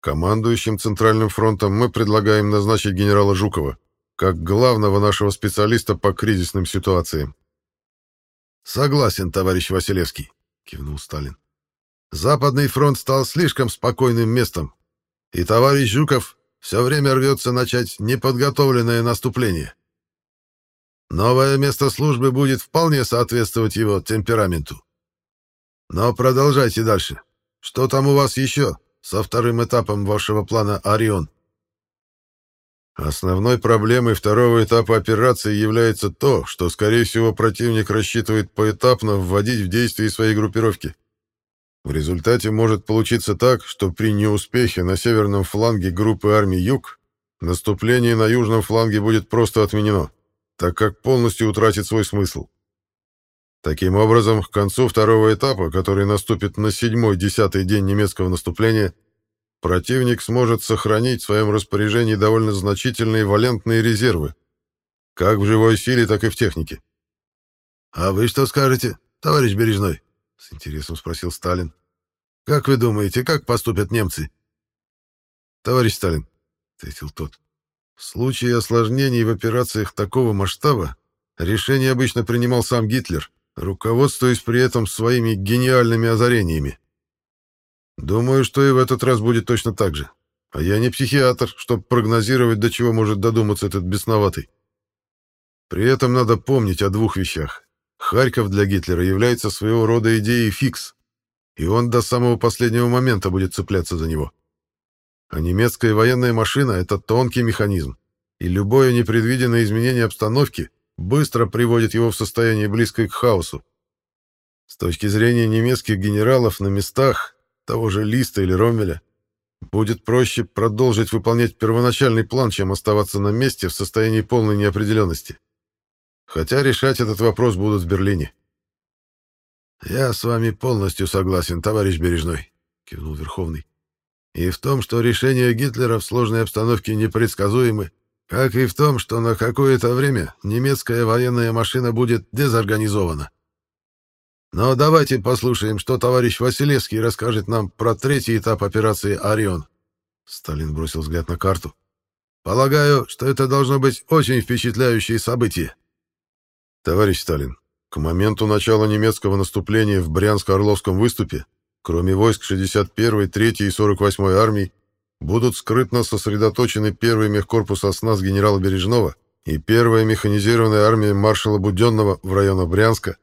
Командующим Центральным фронтом мы предлагаем назначить генерала Жукова как главного нашего специалиста по кризисным ситуациям. Согласен, товарищ Василевский, кивнул Сталин. Западный фронт стал слишком спокойным местом, и товарищ Жуков все время рвется начать неподготовленное наступление. Новое место службы будет вполне соответствовать его темпераменту. Но продолжайте дальше. Что там у вас еще со вторым этапом вашего плана «Орион»? Основной проблемой второго этапа операции является то, что, скорее всего, противник рассчитывает поэтапно вводить в действие свои группировки. В результате может получиться так, что при неуспехе на северном фланге группы армий «Юг» наступление на южном фланге будет просто отменено так как полностью утратит свой смысл. Таким образом, к концу второго этапа, который наступит на седьмой-десятый день немецкого наступления, противник сможет сохранить в своем распоряжении довольно значительные валентные резервы, как в живой силе, так и в технике. «А вы что скажете, товарищ Бережной?» — с интересом спросил Сталин. «Как вы думаете, как поступят немцы?» «Товарищ Сталин», — ответил тот, в случае осложнений в операциях такого масштаба решение обычно принимал сам Гитлер, руководствуясь при этом своими гениальными озарениями. Думаю, что и в этот раз будет точно так же. А я не психиатр, чтобы прогнозировать, до чего может додуматься этот бесноватый. При этом надо помнить о двух вещах. Харьков для Гитлера является своего рода идеей фикс, и он до самого последнего момента будет цепляться за него. А немецкая военная машина — это тонкий механизм, и любое непредвиденное изменение обстановки быстро приводит его в состояние близкое к хаосу. С точки зрения немецких генералов на местах, того же Листа или Роммеля, будет проще продолжить выполнять первоначальный план, чем оставаться на месте в состоянии полной неопределенности. Хотя решать этот вопрос будут в Берлине. «Я с вами полностью согласен, товарищ Бережной», — кивнул Верховный и в том, что решения Гитлера в сложной обстановке непредсказуемы, как и в том, что на какое-то время немецкая военная машина будет дезорганизована. Но давайте послушаем, что товарищ Василевский расскажет нам про третий этап операции «Орион». Сталин бросил взгляд на карту. Полагаю, что это должно быть очень впечатляющее событие. Товарищ Сталин, к моменту начала немецкого наступления в Брянско-Орловском выступе кроме войск 61-й, 3-й и 48-й армий, будут скрытно сосредоточены первый мехкорпус ОСНАС генерала Бережного и первая механизированная армия маршала Буденного в районе Брянска,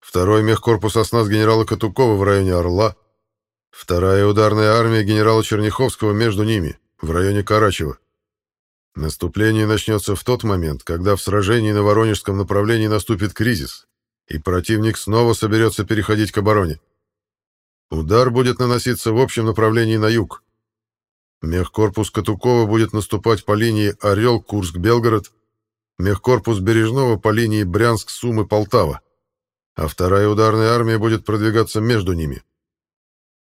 второй мехкорпус ОСНАС генерала Катукова в районе Орла, вторая ударная армия генерала Черняховского между ними, в районе Карачева. Наступление начнется в тот момент, когда в сражении на Воронежском направлении наступит кризис, и противник снова соберется переходить к обороне. Удар будет наноситься в общем направлении на юг. Мехкорпус Катукова будет наступать по линии Орел-Курск-Белгород, мехкорпус Бережного по линии Брянск-Сумы-Полтава, а вторая ударная армия будет продвигаться между ними.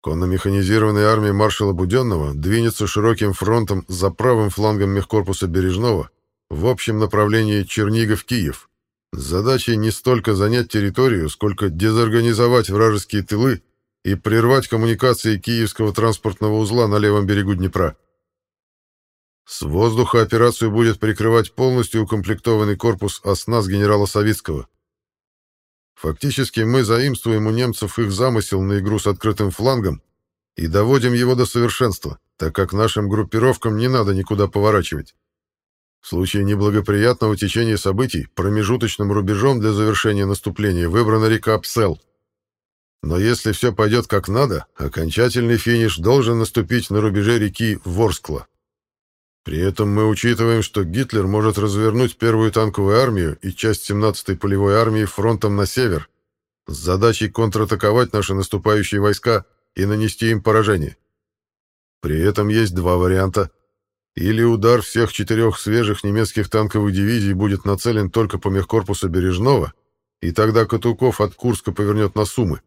Конно-механизированная армия маршала Буденного двинется широким фронтом за правым флангом мехкорпуса Бережного в общем направлении Чернигов-Киев. С задачей не столько занять территорию, сколько дезорганизовать вражеские тылы и прервать коммуникации Киевского транспортного узла на левом берегу Днепра. С воздуха операцию будет прикрывать полностью укомплектованный корпус ОСНАС генерала Савицкого. Фактически мы заимствуем у немцев их замысел на игру с открытым флангом и доводим его до совершенства, так как нашим группировкам не надо никуда поворачивать. В случае неблагоприятного течения событий промежуточным рубежом для завершения наступления выбрана река Псел. Но если все пойдет как надо, окончательный финиш должен наступить на рубеже реки Ворскла. При этом мы учитываем, что Гитлер может развернуть первую танковую армию и часть 17-й полевой армии фронтом на север с задачей контратаковать наши наступающие войска и нанести им поражение. При этом есть два варианта. Или удар всех четырех свежих немецких танковых дивизий будет нацелен только по мехкорпусу Бережного, и тогда Катуков от Курска повернет на Сумы.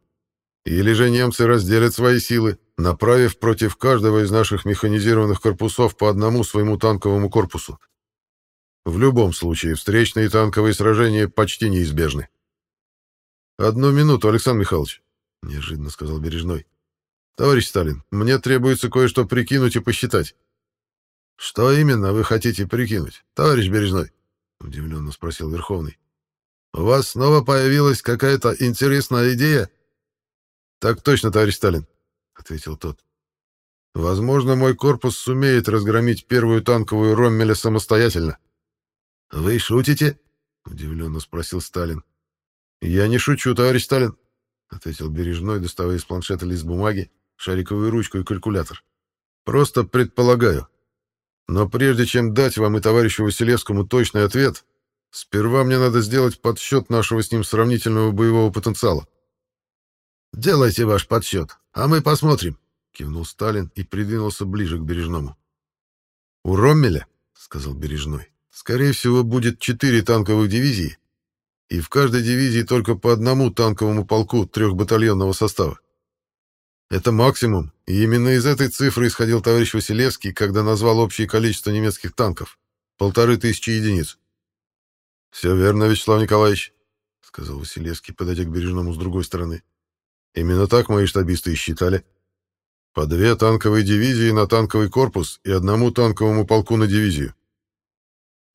Или же немцы разделят свои силы, направив против каждого из наших механизированных корпусов по одному своему танковому корпусу. В любом случае, встречные танковые сражения почти неизбежны. «Одну минуту, Александр Михайлович», — неожиданно сказал Бережной. Товарищ Сталин, мне требуется кое-что прикинуть и посчитать. Что именно вы хотите прикинуть, товарищ Бережной? Удивленно спросил Верховный. У вас снова появилась какая-то интересная идея? Так точно, товарищ Сталин, ответил тот. Возможно, мой корпус сумеет разгромить первую танковую Роммеля самостоятельно. Вы шутите? удивленно спросил Сталин. Я не шучу, товарищ Сталин, ответил Бережной, доставая из планшета лист бумаги, шариковую ручку и калькулятор. Просто предполагаю. Но прежде чем дать вам и товарищу Василевскому точный ответ, сперва мне надо сделать подсчет нашего с ним сравнительного боевого потенциала. «Делайте ваш подсчет, а мы посмотрим», — кивнул Сталин и придвинулся ближе к Бережному. «У Роммеля, — сказал Бережной, — скорее всего, будет четыре танковых дивизии, и в каждой дивизии только по одному танковому полку трехбатальонного состава. Это максимум, и именно из этой цифры исходил товарищ Василевский, когда назвал общее количество немецких танков — полторы тысячи единиц. «Все верно, Вячеслав Николаевич», — сказал Василевский, подойдя к Бережному с другой стороны. «Именно так мои штабисты и считали. По две танковые дивизии на танковый корпус и одному танковому полку на дивизию».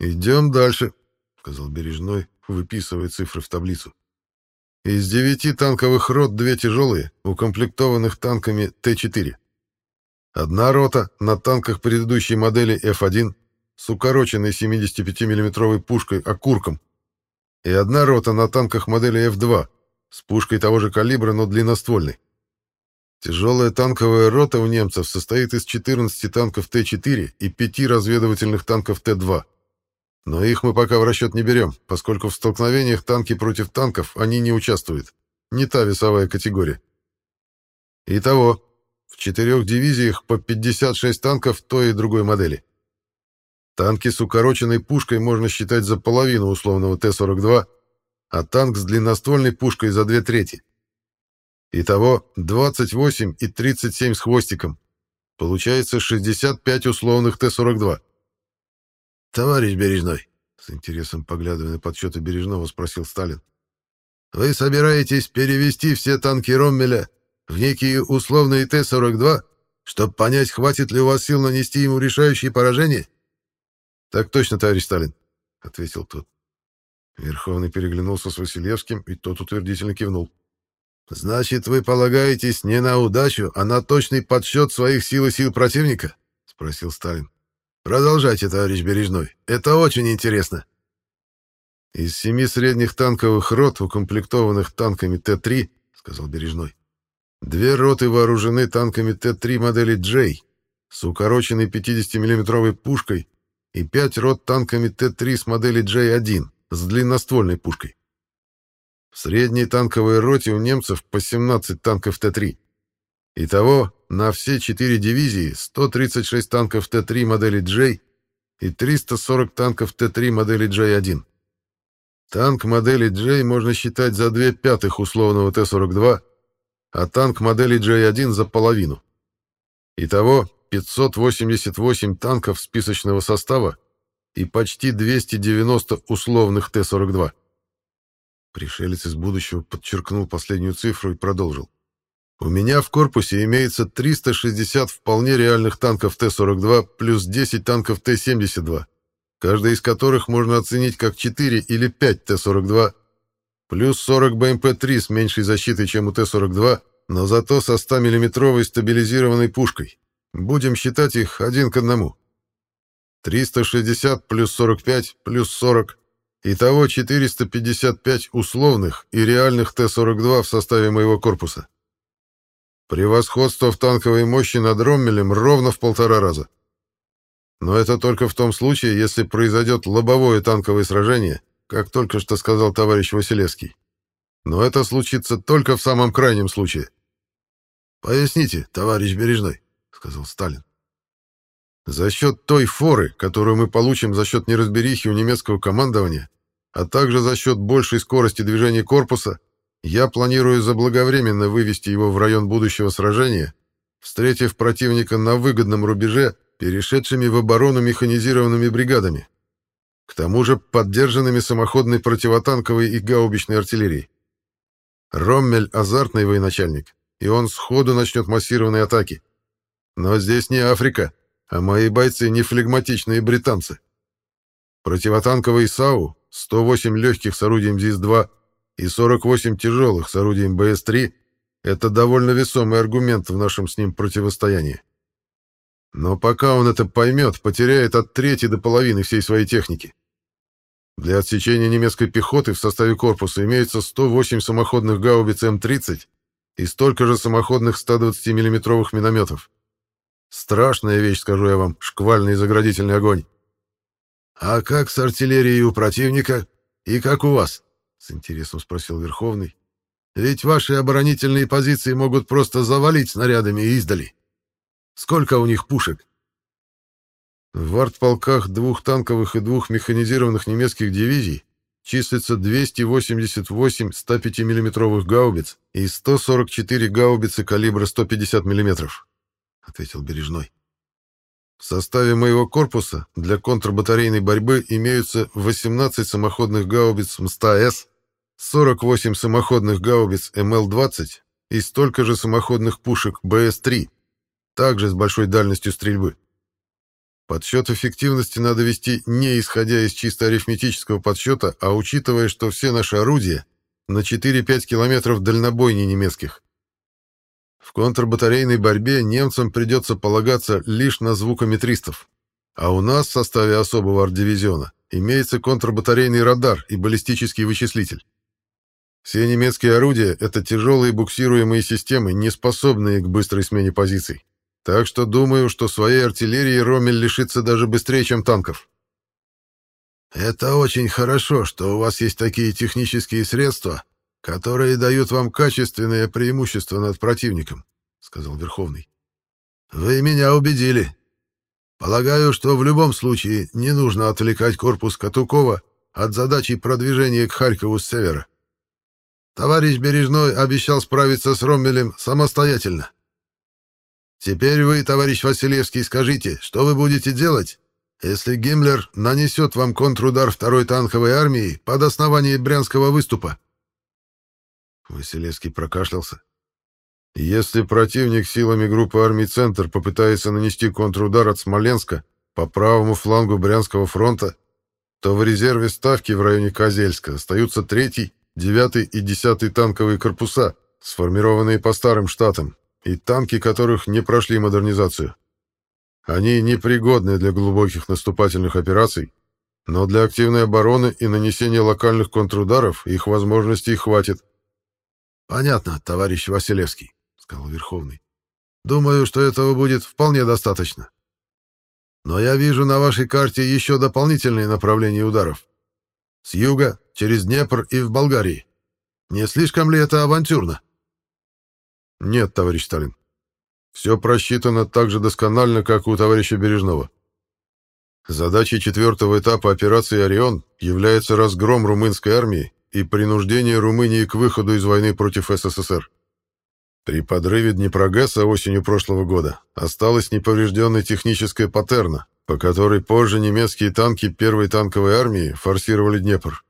«Идем дальше», — сказал Бережной, выписывая цифры в таблицу. Из девяти танковых рот две тяжелые, укомплектованных танками Т-4. Одна рота на танках предыдущей модели F1 с укороченной 75 миллиметровой пушкой «Окурком» и одна рота на танках модели F2 с пушкой того же калибра, но длинноствольной. Тяжелая танковая рота у немцев состоит из 14 танков Т-4 и 5 разведывательных танков Т-2. Но их мы пока в расчет не берем, поскольку в столкновениях танки против танков они не участвуют. Не та весовая категория. Итого, в четырех дивизиях по 56 танков той и другой модели. Танки с укороченной пушкой можно считать за половину условного Т-42, а танк с длинноствольной пушкой за две трети. Итого 28 и 37 с хвостиком. Получается 65 условных Т-42. «Товарищ Бережной», — с интересом поглядывая на подсчеты Бережного, спросил Сталин, «вы собираетесь перевести все танки Роммеля в некие условные Т-42, чтобы понять, хватит ли у вас сил нанести ему решающие поражения?» «Так точно, товарищ Сталин», — ответил тот. Верховный переглянулся с Василевским, и тот утвердительно кивнул. «Значит, вы полагаетесь не на удачу, а на точный подсчет своих сил и сил противника?» — спросил Сталин. Продолжайте, товарищ Бережной. Это очень интересно. Из семи средних танковых рот, укомплектованных танками Т-3, сказал Бережной, две роты вооружены танками Т-3 модели J с укороченной 50 миллиметровой пушкой и пять рот танками Т-3 с модели J-1 с длинноствольной пушкой. В средней танковой роте у немцев по 17 танков Т-3. Итого на все четыре дивизии 136 танков Т-3 модели J и 340 танков Т-3 модели J-1. Танк модели J можно считать за две пятых условного Т-42, а танк модели J-1 за половину. Итого 588 танков списочного состава и почти 290 условных Т-42. Пришелец из будущего подчеркнул последнюю цифру и продолжил. У меня в корпусе имеется 360 вполне реальных танков Т-42 плюс 10 танков Т-72, каждый из которых можно оценить как 4 или 5 Т-42, плюс 40 БМП-3 с меньшей защитой, чем у Т-42, но зато со 100-миллиметровой стабилизированной пушкой. Будем считать их один к одному. 360 плюс 45 плюс 40. Итого 455 условных и реальных Т-42 в составе моего корпуса. Превосходство в танковой мощи над Роммелем ровно в полтора раза. Но это только в том случае, если произойдет лобовое танковое сражение, как только что сказал товарищ Василевский. Но это случится только в самом крайнем случае. «Поясните, товарищ Бережной», — сказал Сталин. «За счет той форы, которую мы получим за счет неразберихи у немецкого командования, а также за счет большей скорости движения корпуса, я планирую заблаговременно вывести его в район будущего сражения, встретив противника на выгодном рубеже, перешедшими в оборону механизированными бригадами. К тому же поддержанными самоходной противотанковой и гаубичной артиллерией. Роммель — азартный военачальник, и он сходу начнет массированные атаки. Но здесь не Африка, а мои бойцы не флегматичные британцы. Противотанковый САУ, 108 легких с орудием ЗИС-2 и 48 тяжелых с орудием БС-3 — это довольно весомый аргумент в нашем с ним противостоянии. Но пока он это поймет, потеряет от трети до половины всей своей техники. Для отсечения немецкой пехоты в составе корпуса имеется 108 самоходных гаубиц М-30 и столько же самоходных 120 миллиметровых минометов. Страшная вещь, скажу я вам, шквальный заградительный огонь. «А как с артиллерией у противника? И как у вас?» — с интересом спросил Верховный. «Ведь ваши оборонительные позиции могут просто завалить снарядами издали. Сколько у них пушек?» В артполках двух танковых и двух механизированных немецких дивизий числится 288 105 миллиметровых гаубиц и 144 гаубицы калибра 150 мм, ответил Бережной. В составе моего корпуса для контрбатарейной борьбы имеются 18 самоходных гаубиц МСТА-С, 48 самоходных гаубиц МЛ-20 и столько же самоходных пушек БС-3, также с большой дальностью стрельбы. Подсчет эффективности надо вести не исходя из чисто арифметического подсчета, а учитывая, что все наши орудия на 4-5 километров дальнобойнее немецких. В контрбатарейной борьбе немцам придется полагаться лишь на звукометристов. А у нас в составе особого арт-дивизиона имеется контрбатарейный радар и баллистический вычислитель. Все немецкие орудия — это тяжелые буксируемые системы, не способные к быстрой смене позиций. Так что думаю, что своей артиллерии Ромель лишится даже быстрее, чем танков. Это очень хорошо, что у вас есть такие технические средства, которые дают вам качественное преимущество над противником, сказал Верховный. Вы меня убедили. Полагаю, что в любом случае не нужно отвлекать корпус Катукова от задачи продвижения к Харькову с севера. Товарищ Бережной обещал справиться с Роммелем самостоятельно. Теперь вы, товарищ Василевский, скажите, что вы будете делать, если Гиммлер нанесет вам контрудар второй танковой армии под основание Брянского выступа?» Василевский прокашлялся. «Если противник силами группы армий «Центр» попытается нанести контрудар от Смоленска по правому флангу Брянского фронта, то в резерве ставки в районе Козельска остаются 3-й, 9-й и 10-й танковые корпуса, сформированные по старым штатам, и танки которых не прошли модернизацию. Они непригодны для глубоких наступательных операций, но для активной обороны и нанесения локальных контрударов их возможностей хватит. «Понятно, товарищ Василевский», — сказал Верховный. «Думаю, что этого будет вполне достаточно. Но я вижу на вашей карте еще дополнительные направления ударов. С юга, через Днепр и в Болгарии. Не слишком ли это авантюрно?» Нет, товарищ Сталин. Все просчитано так же досконально, как у товарища Бережного. Задачей четвертого этапа операции «Орион» является разгром румынской армии и принуждение Румынии к выходу из войны против СССР. При подрыве Днепрогэса осенью прошлого года осталась неповрежденной техническая патерна, по которой позже немецкие танки первой танковой армии форсировали Днепр.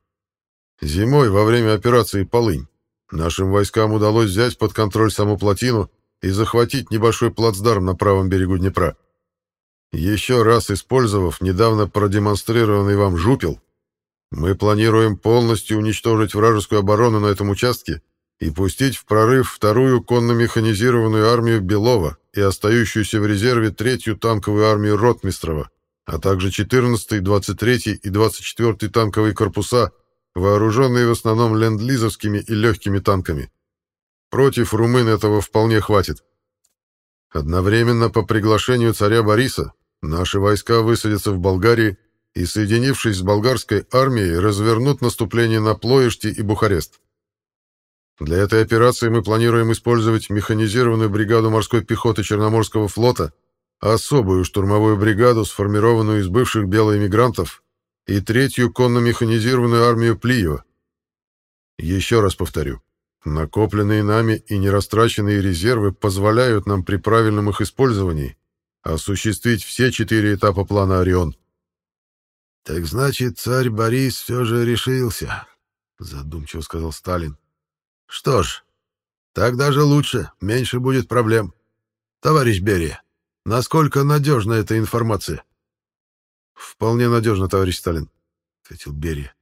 Зимой, во время операции «Полынь», Нашим войскам удалось взять под контроль саму плотину и захватить небольшой плацдарм на правом берегу Днепра. Еще раз использовав недавно продемонстрированный вам жупел, мы планируем полностью уничтожить вражескую оборону на этом участке и пустить в прорыв вторую конно-механизированную армию Белова и остающуюся в резерве третью танковую армию Ротмистрова, а также 14-й, 23-й и 24-й танковые корпуса вооруженные в основном ленд-лизовскими и легкими танками. Против румын этого вполне хватит. Одновременно по приглашению царя Бориса наши войска высадятся в Болгарии и, соединившись с болгарской армией, развернут наступление на Плоешти и Бухарест. Для этой операции мы планируем использовать механизированную бригаду морской пехоты Черноморского флота, особую штурмовую бригаду, сформированную из бывших белоэмигрантов и третью конно-механизированную армию Плиева. Еще раз повторю, накопленные нами и нерастраченные резервы позволяют нам при правильном их использовании осуществить все четыре этапа плана «Орион». «Так значит, царь Борис все же решился», — задумчиво сказал Сталин. «Что ж, Так даже лучше, меньше будет проблем. Товарищ Берия, насколько надежна эта информация? Вполне надежно, товарищ Сталин, ответил Берия.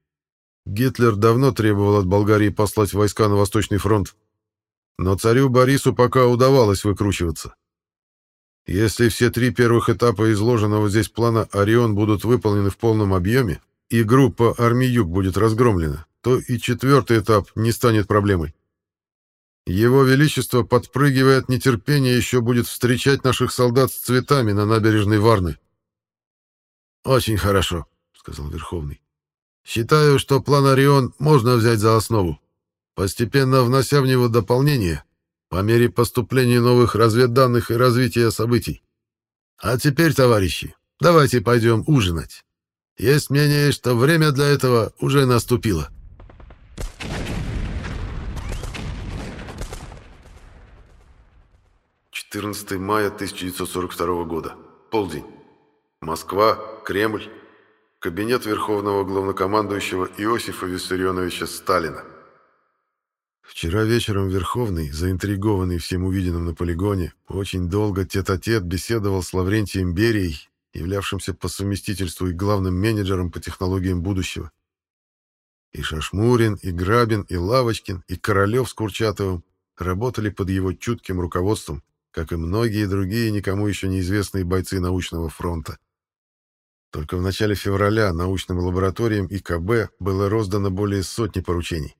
Гитлер давно требовал от Болгарии послать войска на Восточный фронт, но царю Борису пока удавалось выкручиваться. Если все три первых этапа изложенного здесь плана «Орион» будут выполнены в полном объеме, и группа армий Юг будет разгромлена, то и четвертый этап не станет проблемой. Его Величество, подпрыгивая от нетерпения, еще будет встречать наших солдат с цветами на набережной Варны. «Очень хорошо», — сказал Верховный. «Считаю, что план «Орион» можно взять за основу, постепенно внося в него дополнения по мере поступления новых разведданных и развития событий. А теперь, товарищи, давайте пойдем ужинать. Есть мнение, что время для этого уже наступило». 14 мая 1942 года. Полдень. Москва, Кремль. Кабинет Верховного Главнокомандующего Иосифа Виссарионовича Сталина. Вчера вечером Верховный, заинтригованный всем увиденным на полигоне, очень долго тет-а-тет -тет беседовал с Лаврентием Берией, являвшимся по совместительству и главным менеджером по технологиям будущего. И Шашмурин, и Грабин, и Лавочкин, и Королев с Курчатовым работали под его чутким руководством, как и многие другие никому еще неизвестные бойцы научного фронта. Только в начале февраля научным лабораториям ИКБ было роздано более сотни поручений.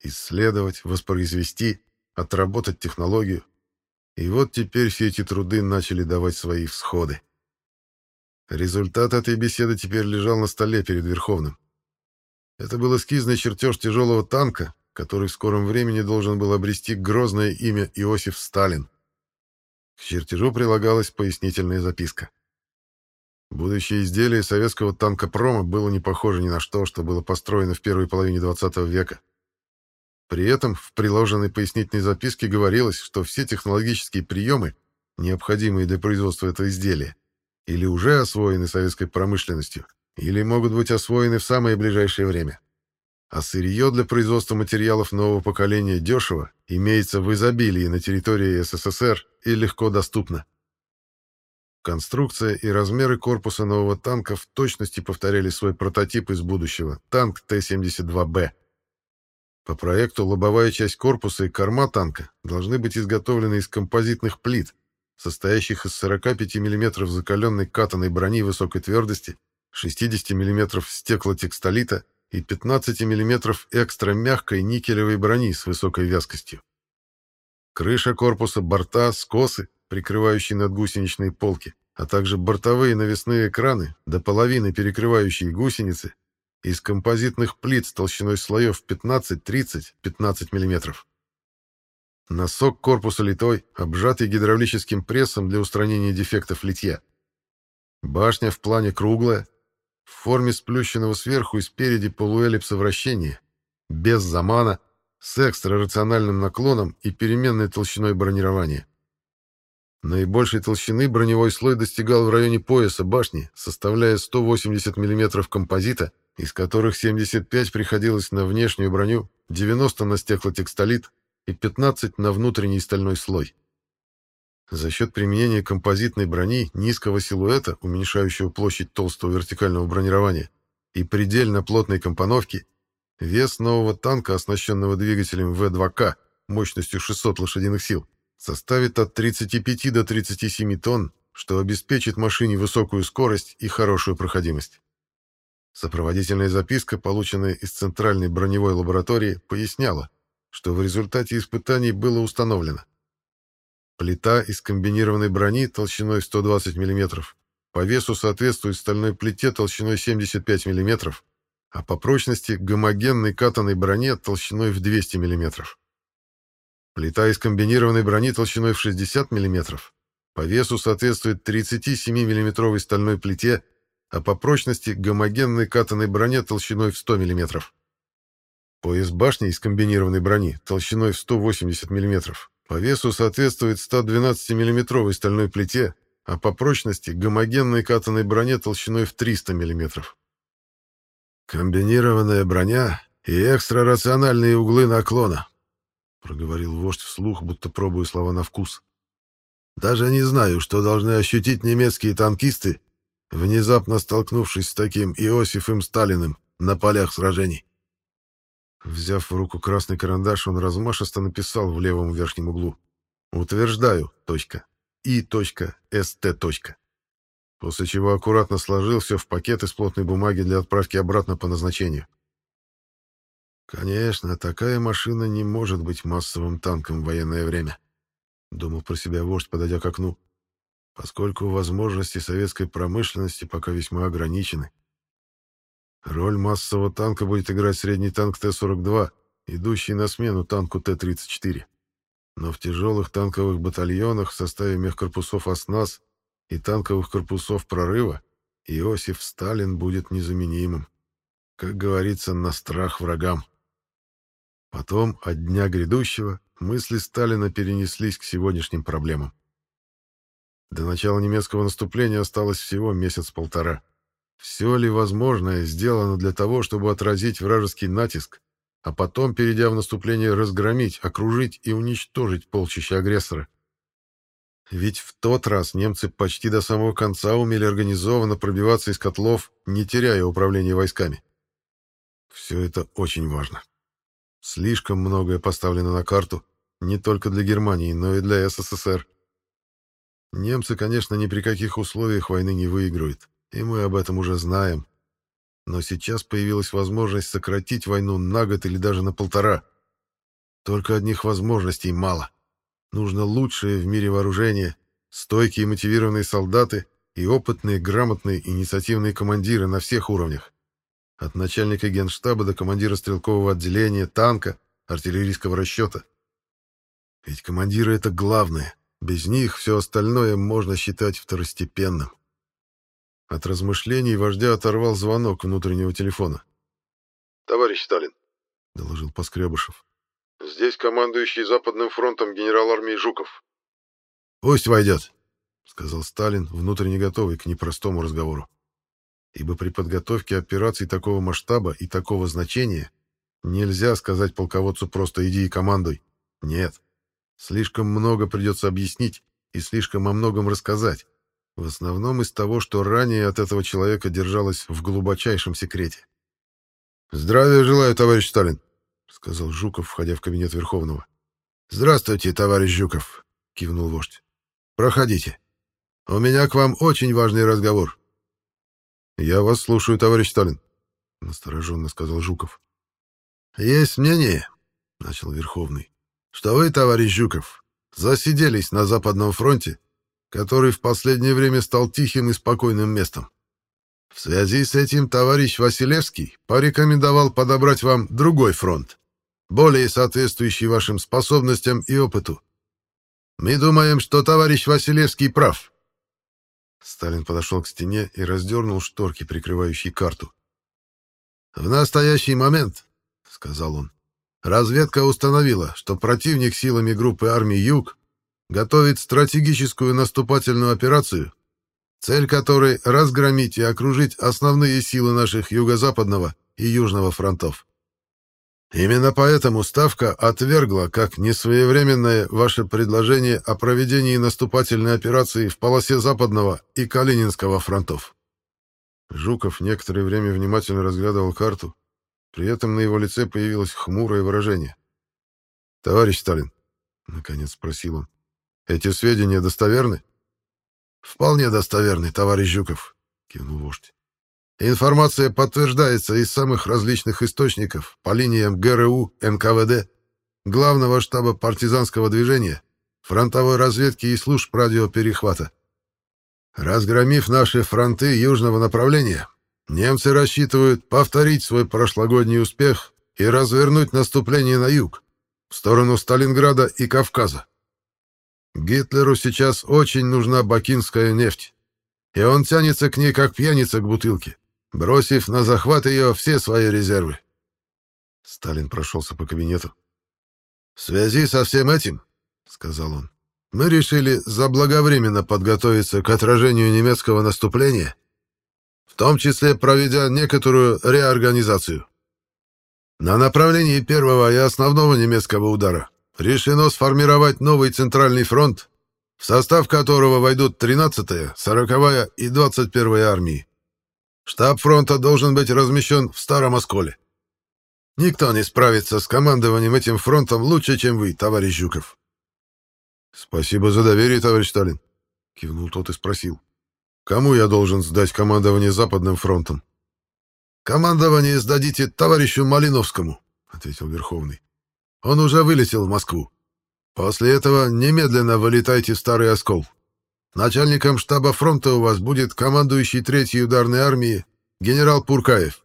Исследовать, воспроизвести, отработать технологию. И вот теперь все эти труды начали давать свои всходы. Результат этой беседы теперь лежал на столе перед Верховным. Это был эскизный чертеж тяжелого танка, который в скором времени должен был обрести грозное имя Иосиф Сталин. К чертежу прилагалась пояснительная записка. Будущее изделие советского танкопрома было не похоже ни на что, что было построено в первой половине XX века. При этом в приложенной пояснительной записке говорилось, что все технологические приемы, необходимые для производства этого изделия, или уже освоены советской промышленностью, или могут быть освоены в самое ближайшее время а сырье для производства материалов нового поколения дешево, имеется в изобилии на территории СССР и легко доступно. Конструкция и размеры корпуса нового танка в точности повторяли свой прототип из будущего – танк Т-72Б. По проекту лобовая часть корпуса и корма танка должны быть изготовлены из композитных плит, состоящих из 45 мм закаленной катанной брони высокой твердости, 60 мм стеклотекстолита и 15 мм экстра мягкой никелевой брони с высокой вязкостью. Крыша корпуса, борта, скосы, прикрывающие надгусеничные полки, а также бортовые навесные экраны, до половины перекрывающие гусеницы, из композитных плит с толщиной слоев 15-30-15 мм. Носок корпуса литой, обжатый гидравлическим прессом для устранения дефектов литья. Башня в плане круглая, в форме сплющенного сверху и спереди полуэллипса вращения, без замана, с экстрарациональным наклоном и переменной толщиной бронирования. Наибольшей толщины броневой слой достигал в районе пояса башни, составляя 180 мм композита, из которых 75 приходилось на внешнюю броню, 90 на стеклотекстолит и 15 на внутренний стальной слой. За счет применения композитной брони низкого силуэта, уменьшающего площадь толстого вертикального бронирования, и предельно плотной компоновки, вес нового танка, оснащенного двигателем В2К мощностью 600 лошадиных сил, составит от 35 до 37 тонн, что обеспечит машине высокую скорость и хорошую проходимость. Сопроводительная записка, полученная из Центральной броневой лаборатории, поясняла, что в результате испытаний было установлено – Плита из комбинированной брони толщиной 120 мм по весу соответствует стальной плите толщиной 75 мм, а по прочности гомогенной катанной броне толщиной в 200 мм. Плита из комбинированной брони толщиной в 60 мм по весу соответствует 37 миллиметровой стальной плите, а по прочности гомогенной катанной броне толщиной в 100 мм. Пояс башни из комбинированной брони толщиной в 180 мм по весу соответствует 112 миллиметровой стальной плите, а по прочности — гомогенной катанной броне толщиной в 300 мм. Комбинированная броня и экстрарациональные углы наклона, проговорил вождь вслух, будто пробуя слова на вкус. Даже не знаю, что должны ощутить немецкие танкисты, внезапно столкнувшись с таким Иосифом Сталиным на полях сражений. Взяв в руку красный карандаш, он размашисто написал в левом верхнем углу. «Утверждаю. Точка. И. Точка. Ст. Точка». После чего аккуратно сложил все в пакет из плотной бумаги для отправки обратно по назначению. Конечно, такая машина не может быть массовым танком в военное время, думал про себя вождь, подойдя к окну, поскольку возможности советской промышленности пока весьма ограничены. Роль массового танка будет играть средний танк Т-42, идущий на смену танку Т-34. Но в тяжелых танковых батальонах в составе мехкорпусов «Оснас» и танковых корпусов «Прорыва» Иосиф Сталин будет незаменимым. Как говорится, на страх врагам. Потом, от дня грядущего, мысли Сталина перенеслись к сегодняшним проблемам. До начала немецкого наступления осталось всего месяц-полтора. Все ли возможное сделано для того, чтобы отразить вражеский натиск, а потом, перейдя в наступление, разгромить, окружить и уничтожить полчища агрессора? Ведь в тот раз немцы почти до самого конца умели организованно пробиваться из котлов, не теряя управления войсками. Все это очень важно. Слишком многое поставлено на карту, не только для Германии, но и для СССР. Немцы, конечно, ни при каких условиях войны не выиграют, и мы об этом уже знаем. Но сейчас появилась возможность сократить войну на год или даже на полтора. Только одних возможностей мало. Нужно лучшее в мире вооружение, стойкие и мотивированные солдаты и опытные, грамотные, инициативные командиры на всех уровнях. От начальника генштаба до командира стрелкового отделения, танка, артиллерийского расчета. Ведь командиры — это главное. Без них все остальное можно считать второстепенным. От размышлений вождя оторвал звонок внутреннего телефона. «Товарищ Сталин», — доложил Поскребышев. «Здесь командующий Западным фронтом генерал армии Жуков». «Пусть войдет», — сказал Сталин, внутренне готовый к непростому разговору ибо при подготовке операций такого масштаба и такого значения нельзя сказать полководцу просто «иди и командуй». Нет. Слишком много придется объяснить и слишком о многом рассказать, в основном из того, что ранее от этого человека держалось в глубочайшем секрете. «Здравия желаю, товарищ Сталин», — сказал Жуков, входя в кабинет Верховного. «Здравствуйте, товарищ Жуков», — кивнул вождь. «Проходите. У меня к вам очень важный разговор». «Я вас слушаю, товарищ Сталин», — настороженно сказал Жуков. «Есть мнение», — начал Верховный, — «что вы, товарищ Жуков, засиделись на Западном фронте, который в последнее время стал тихим и спокойным местом. В связи с этим товарищ Василевский порекомендовал подобрать вам другой фронт, более соответствующий вашим способностям и опыту. Мы думаем, что товарищ Василевский прав». Сталин подошел к стене и раздернул шторки, прикрывающие карту. «В настоящий момент, — сказал он, — разведка установила, что противник силами группы армий «Юг» готовит стратегическую наступательную операцию, цель которой — разгромить и окружить основные силы наших юго-западного и южного фронтов. Именно поэтому Ставка отвергла как несвоевременное ваше предложение о проведении наступательной операции в полосе Западного и Калининского фронтов. Жуков некоторое время внимательно разглядывал карту, при этом на его лице появилось хмурое выражение. «Товарищ Сталин», — наконец спросил он, — «эти сведения достоверны?» «Вполне достоверны, товарищ Жуков», — кивнул вождь. Информация подтверждается из самых различных источников по линиям ГРУ, НКВД, Главного штаба партизанского движения, фронтовой разведки и служб радиоперехвата. Разгромив наши фронты южного направления, немцы рассчитывают повторить свой прошлогодний успех и развернуть наступление на юг, в сторону Сталинграда и Кавказа. Гитлеру сейчас очень нужна бакинская нефть, и он тянется к ней как пьяница к бутылке бросив на захват ее все свои резервы. Сталин прошелся по кабинету. «В связи со всем этим, — сказал он, — мы решили заблаговременно подготовиться к отражению немецкого наступления, в том числе проведя некоторую реорганизацию. На направлении первого и основного немецкого удара решено сформировать новый Центральный фронт, в состав которого войдут 13-я, 40-я и 21-я армии. Штаб фронта должен быть размещен в Старом Осколе. Никто не справится с командованием этим фронтом лучше, чем вы, товарищ Жуков. Спасибо за доверие, товарищ Сталин, кивнул тот и спросил. Кому я должен сдать командование Западным фронтом? Командование сдадите товарищу Малиновскому, ответил Верховный. Он уже вылетел в Москву. После этого немедленно вылетайте в Старый Оскол. Начальником штаба фронта у вас будет командующий Третьей ударной армии генерал Пуркаев.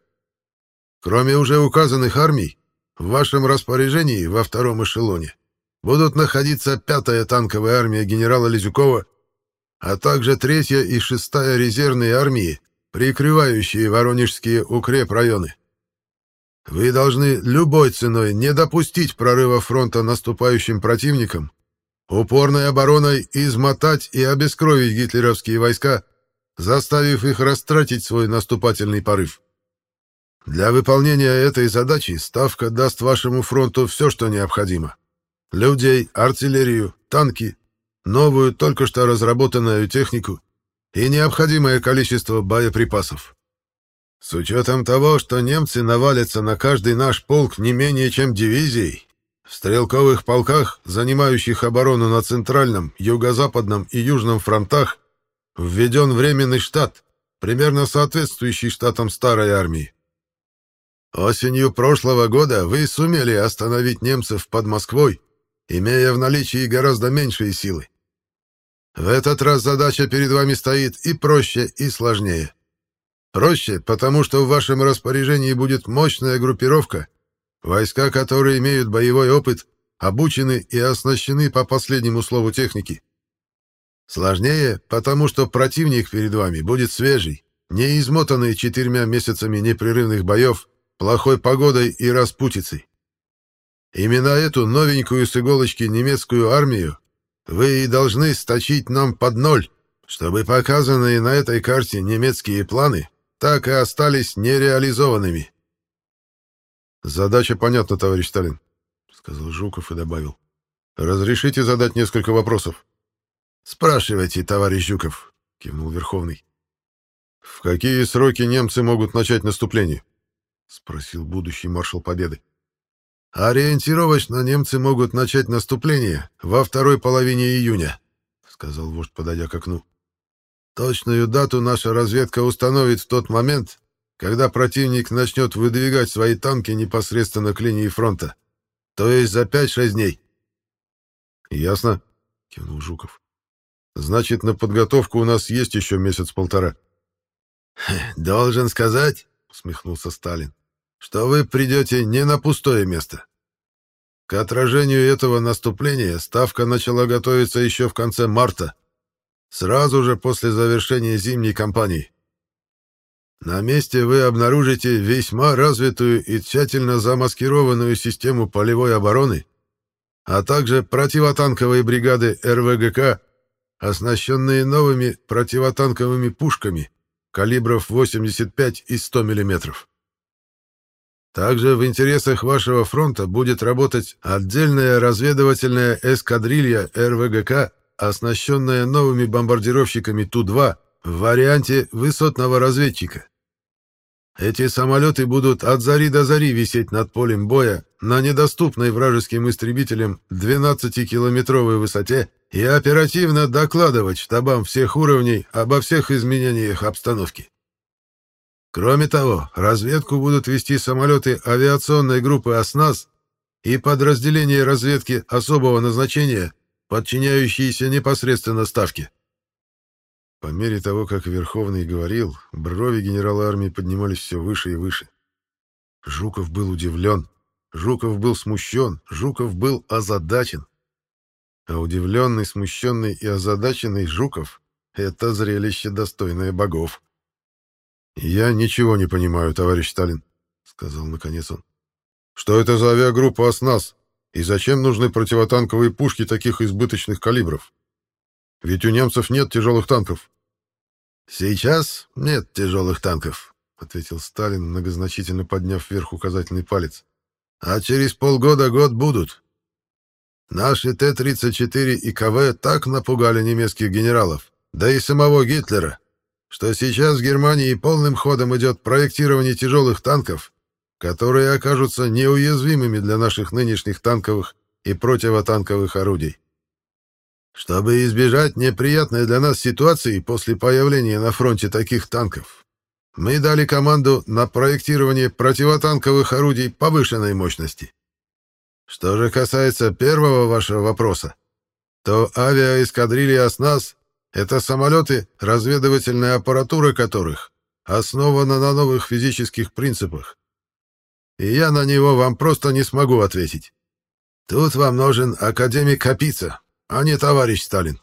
Кроме уже указанных армий, в вашем распоряжении во втором эшелоне будут находиться пятая танковая армия генерала Лизюкова, а также третья и шестая резервные армии, прикрывающие воронежские укрепрайоны. Вы должны любой ценой не допустить прорыва фронта наступающим противникам, упорной обороной измотать и обескровить гитлеровские войска, заставив их растратить свой наступательный порыв. Для выполнения этой задачи Ставка даст вашему фронту все, что необходимо. Людей, артиллерию, танки, новую, только что разработанную технику и необходимое количество боеприпасов. С учетом того, что немцы навалятся на каждый наш полк не менее чем дивизией, в стрелковых полках, занимающих оборону на Центральном, Юго-Западном и Южном фронтах, введен временный штат, примерно соответствующий штатам старой армии. Осенью прошлого года вы сумели остановить немцев под Москвой, имея в наличии гораздо меньшие силы. В этот раз задача перед вами стоит и проще, и сложнее. Проще, потому что в вашем распоряжении будет мощная группировка, войска которые имеют боевой опыт, обучены и оснащены по последнему слову техники. Сложнее, потому что противник перед вами будет свежий, не измотанный четырьмя месяцами непрерывных боев, плохой погодой и распутицей. Именно эту новенькую с иголочки немецкую армию вы и должны сточить нам под ноль, чтобы показанные на этой карте немецкие планы так и остались нереализованными. Задача понятна, товарищ Сталин, сказал Жуков и добавил. Разрешите задать несколько вопросов? Спрашивайте, товарищ Жуков, кивнул Верховный. В какие сроки немцы могут начать наступление? — спросил будущий маршал Победы. «Ориентировочно немцы могут начать наступление во второй половине июня», — сказал вождь, подойдя к окну. «Точную дату наша разведка установит в тот момент, когда противник начнет выдвигать свои танки непосредственно к линии фронта, то есть за 5-6 дней». «Ясно», — кивнул Жуков. «Значит, на подготовку у нас есть еще месяц-полтора». «Должен сказать», — усмехнулся Сталин, что вы придете не на пустое место. К отражению этого наступления Ставка начала готовиться еще в конце марта, сразу же после завершения зимней кампании. На месте вы обнаружите весьма развитую и тщательно замаскированную систему полевой обороны, а также противотанковые бригады РВГК, оснащенные новыми противотанковыми пушками калибров 85 и 100 мм. Также в интересах вашего фронта будет работать отдельная разведывательная эскадрилья РВГК, оснащенная новыми бомбардировщиками Ту-2 в варианте высотного разведчика. Эти самолеты будут от зари до зари висеть над полем боя на недоступной вражеским истребителям 12-километровой высоте и оперативно докладывать штабам всех уровней обо всех изменениях обстановки. Кроме того, разведку будут вести самолеты авиационной группы «Оснас» и подразделения разведки особого назначения, подчиняющиеся непосредственно Ставке. По мере того, как Верховный говорил, брови генерала армии поднимались все выше и выше. Жуков был удивлен, Жуков был смущен, Жуков был озадачен. А удивленный, смущенный и озадаченный Жуков — это зрелище, достойное богов. «Я ничего не понимаю, товарищ Сталин», — сказал наконец он. «Что это за авиагруппа «Оснас»? И зачем нужны противотанковые пушки таких избыточных калибров? Ведь у немцев нет тяжелых танков». «Сейчас нет тяжелых танков», — ответил Сталин, многозначительно подняв вверх указательный палец. «А через полгода-год будут. Наши Т-34 и КВ так напугали немецких генералов, да и самого Гитлера, что сейчас в Германии полным ходом идет проектирование тяжелых танков, которые окажутся неуязвимыми для наших нынешних танковых и противотанковых орудий. Чтобы избежать неприятной для нас ситуации после появления на фронте таких танков, мы дали команду на проектирование противотанковых орудий повышенной мощности. Что же касается первого вашего вопроса, то авиаэскадрилья «Оснас» — это самолеты, разведывательная аппаратура которых основана на новых физических принципах. И я на него вам просто не смогу ответить. Тут вам нужен академик Капица, а не товарищ Сталин.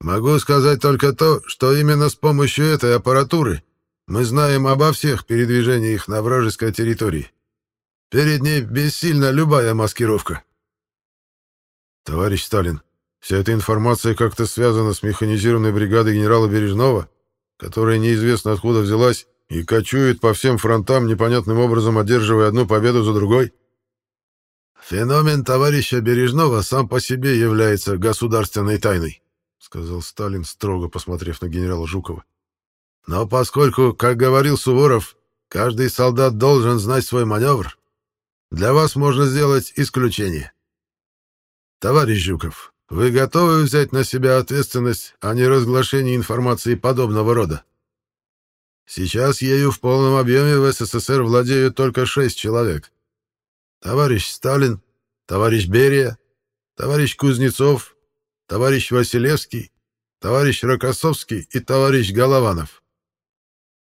Могу сказать только то, что именно с помощью этой аппаратуры мы знаем обо всех передвижениях на вражеской территории. Перед ней бессильна любая маскировка. Товарищ Сталин, вся эта информация как-то связана с механизированной бригадой генерала Бережного, которая неизвестно откуда взялась и кочует по всем фронтам, непонятным образом одерживая одну победу за другой? Феномен товарища Бережного сам по себе является государственной тайной, сказал Сталин, строго посмотрев на генерала Жукова. Но поскольку, как говорил Суворов, каждый солдат должен знать свой маневр, для вас можно сделать исключение. Товарищ Жуков, вы готовы взять на себя ответственность о неразглашении информации подобного рода? Сейчас ею в полном объеме в СССР владеют только шесть человек. Товарищ Сталин, товарищ Берия, товарищ Кузнецов, товарищ Василевский, товарищ Рокоссовский и товарищ Голованов.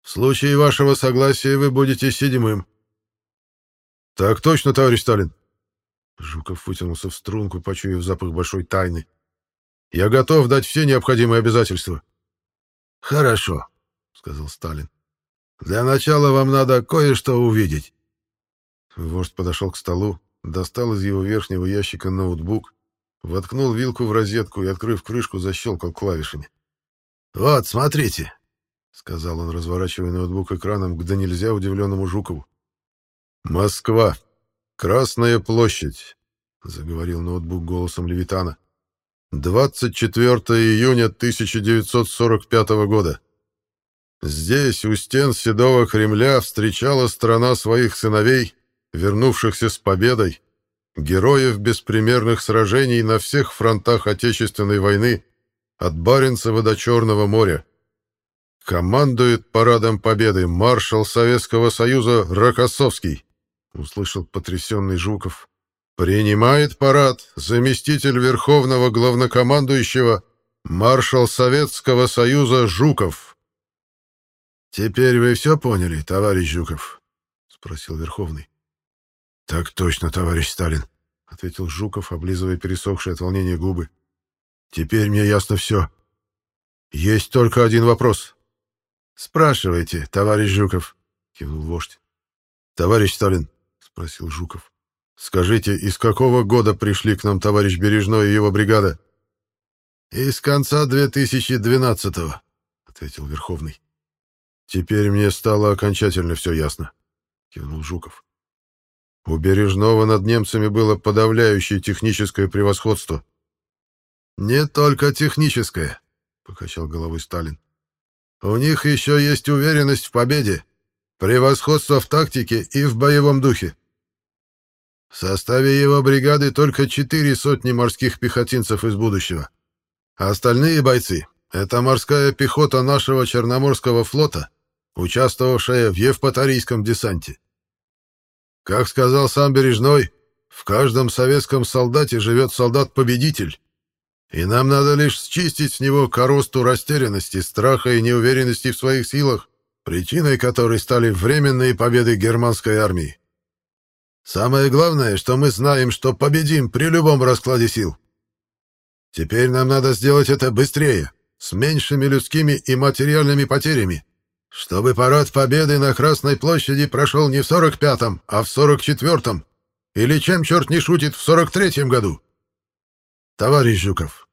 В случае вашего согласия вы будете седьмым. «Так точно, товарищ Сталин!» Жуков вытянулся в струнку, почуяв запах большой тайны. «Я готов дать все необходимые обязательства». «Хорошо», — сказал Сталин. «Для начала вам надо кое-что увидеть». Вождь подошел к столу, достал из его верхнего ящика ноутбук, воткнул вилку в розетку и, открыв крышку, защелкал клавишами. «Вот, смотрите», — сказал он, разворачивая ноутбук экраном к да нельзя удивленному Жукову. «Москва. Красная площадь», — заговорил ноутбук голосом Левитана. «24 июня 1945 года. Здесь, у стен Седого Кремля, встречала страна своих сыновей, вернувшихся с победой, героев беспримерных сражений на всех фронтах Отечественной войны, от Баренцева до Черного моря. Командует парадом победы маршал Советского Союза Рокоссовский. — услышал потрясенный Жуков. «Принимает парад заместитель Верховного Главнокомандующего, маршал Советского Союза Жуков». «Теперь вы все поняли, товарищ Жуков?» — спросил Верховный. «Так точно, товарищ Сталин», — ответил Жуков, облизывая пересохшие от волнения губы. «Теперь мне ясно все. Есть только один вопрос». «Спрашивайте, товарищ Жуков», — кивнул вождь. «Товарищ Сталин, спросил Жуков. «Скажите, из какого года пришли к нам товарищ Бережной и его бригада?» «Из конца 2012-го», — ответил Верховный. «Теперь мне стало окончательно все ясно», — кивнул Жуков. «У Бережного над немцами было подавляющее техническое превосходство». «Не только техническое», — покачал головой Сталин. «У них еще есть уверенность в победе, превосходство в тактике и в боевом духе. В составе его бригады только четыре сотни морских пехотинцев из будущего. А остальные бойцы — это морская пехота нашего Черноморского флота, участвовавшая в Евпаторийском десанте. Как сказал сам Бережной, в каждом советском солдате живет солдат-победитель, и нам надо лишь счистить с него коросту растерянности, страха и неуверенности в своих силах, причиной которой стали временные победы германской армии. Самое главное, что мы знаем, что победим при любом раскладе сил. Теперь нам надо сделать это быстрее, с меньшими людскими и материальными потерями, чтобы парад победы на Красной площади прошел не в 45-м, а в 44-м, или чем черт не шутит, в 43-м году. Товарищ Жуков,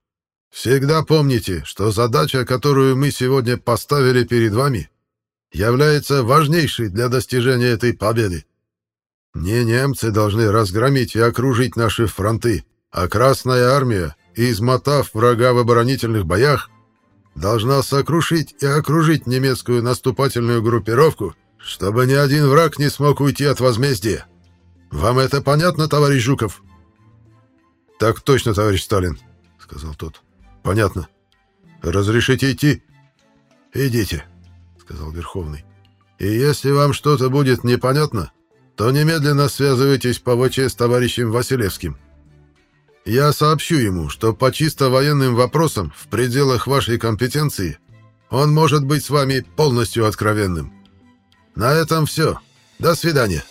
всегда помните, что задача, которую мы сегодня поставили перед вами, является важнейшей для достижения этой победы. Не немцы должны разгромить и окружить наши фронты, а Красная Армия, измотав врага в оборонительных боях, должна сокрушить и окружить немецкую наступательную группировку, чтобы ни один враг не смог уйти от возмездия. Вам это понятно, товарищ Жуков? Так точно, товарищ Сталин, сказал тот. Понятно. Разрешите идти? Идите, сказал Верховный. И если вам что-то будет непонятно, то немедленно связывайтесь по ВЧ с товарищем Василевским. Я сообщу ему, что по чисто военным вопросам в пределах вашей компетенции он может быть с вами полностью откровенным. На этом все. До свидания.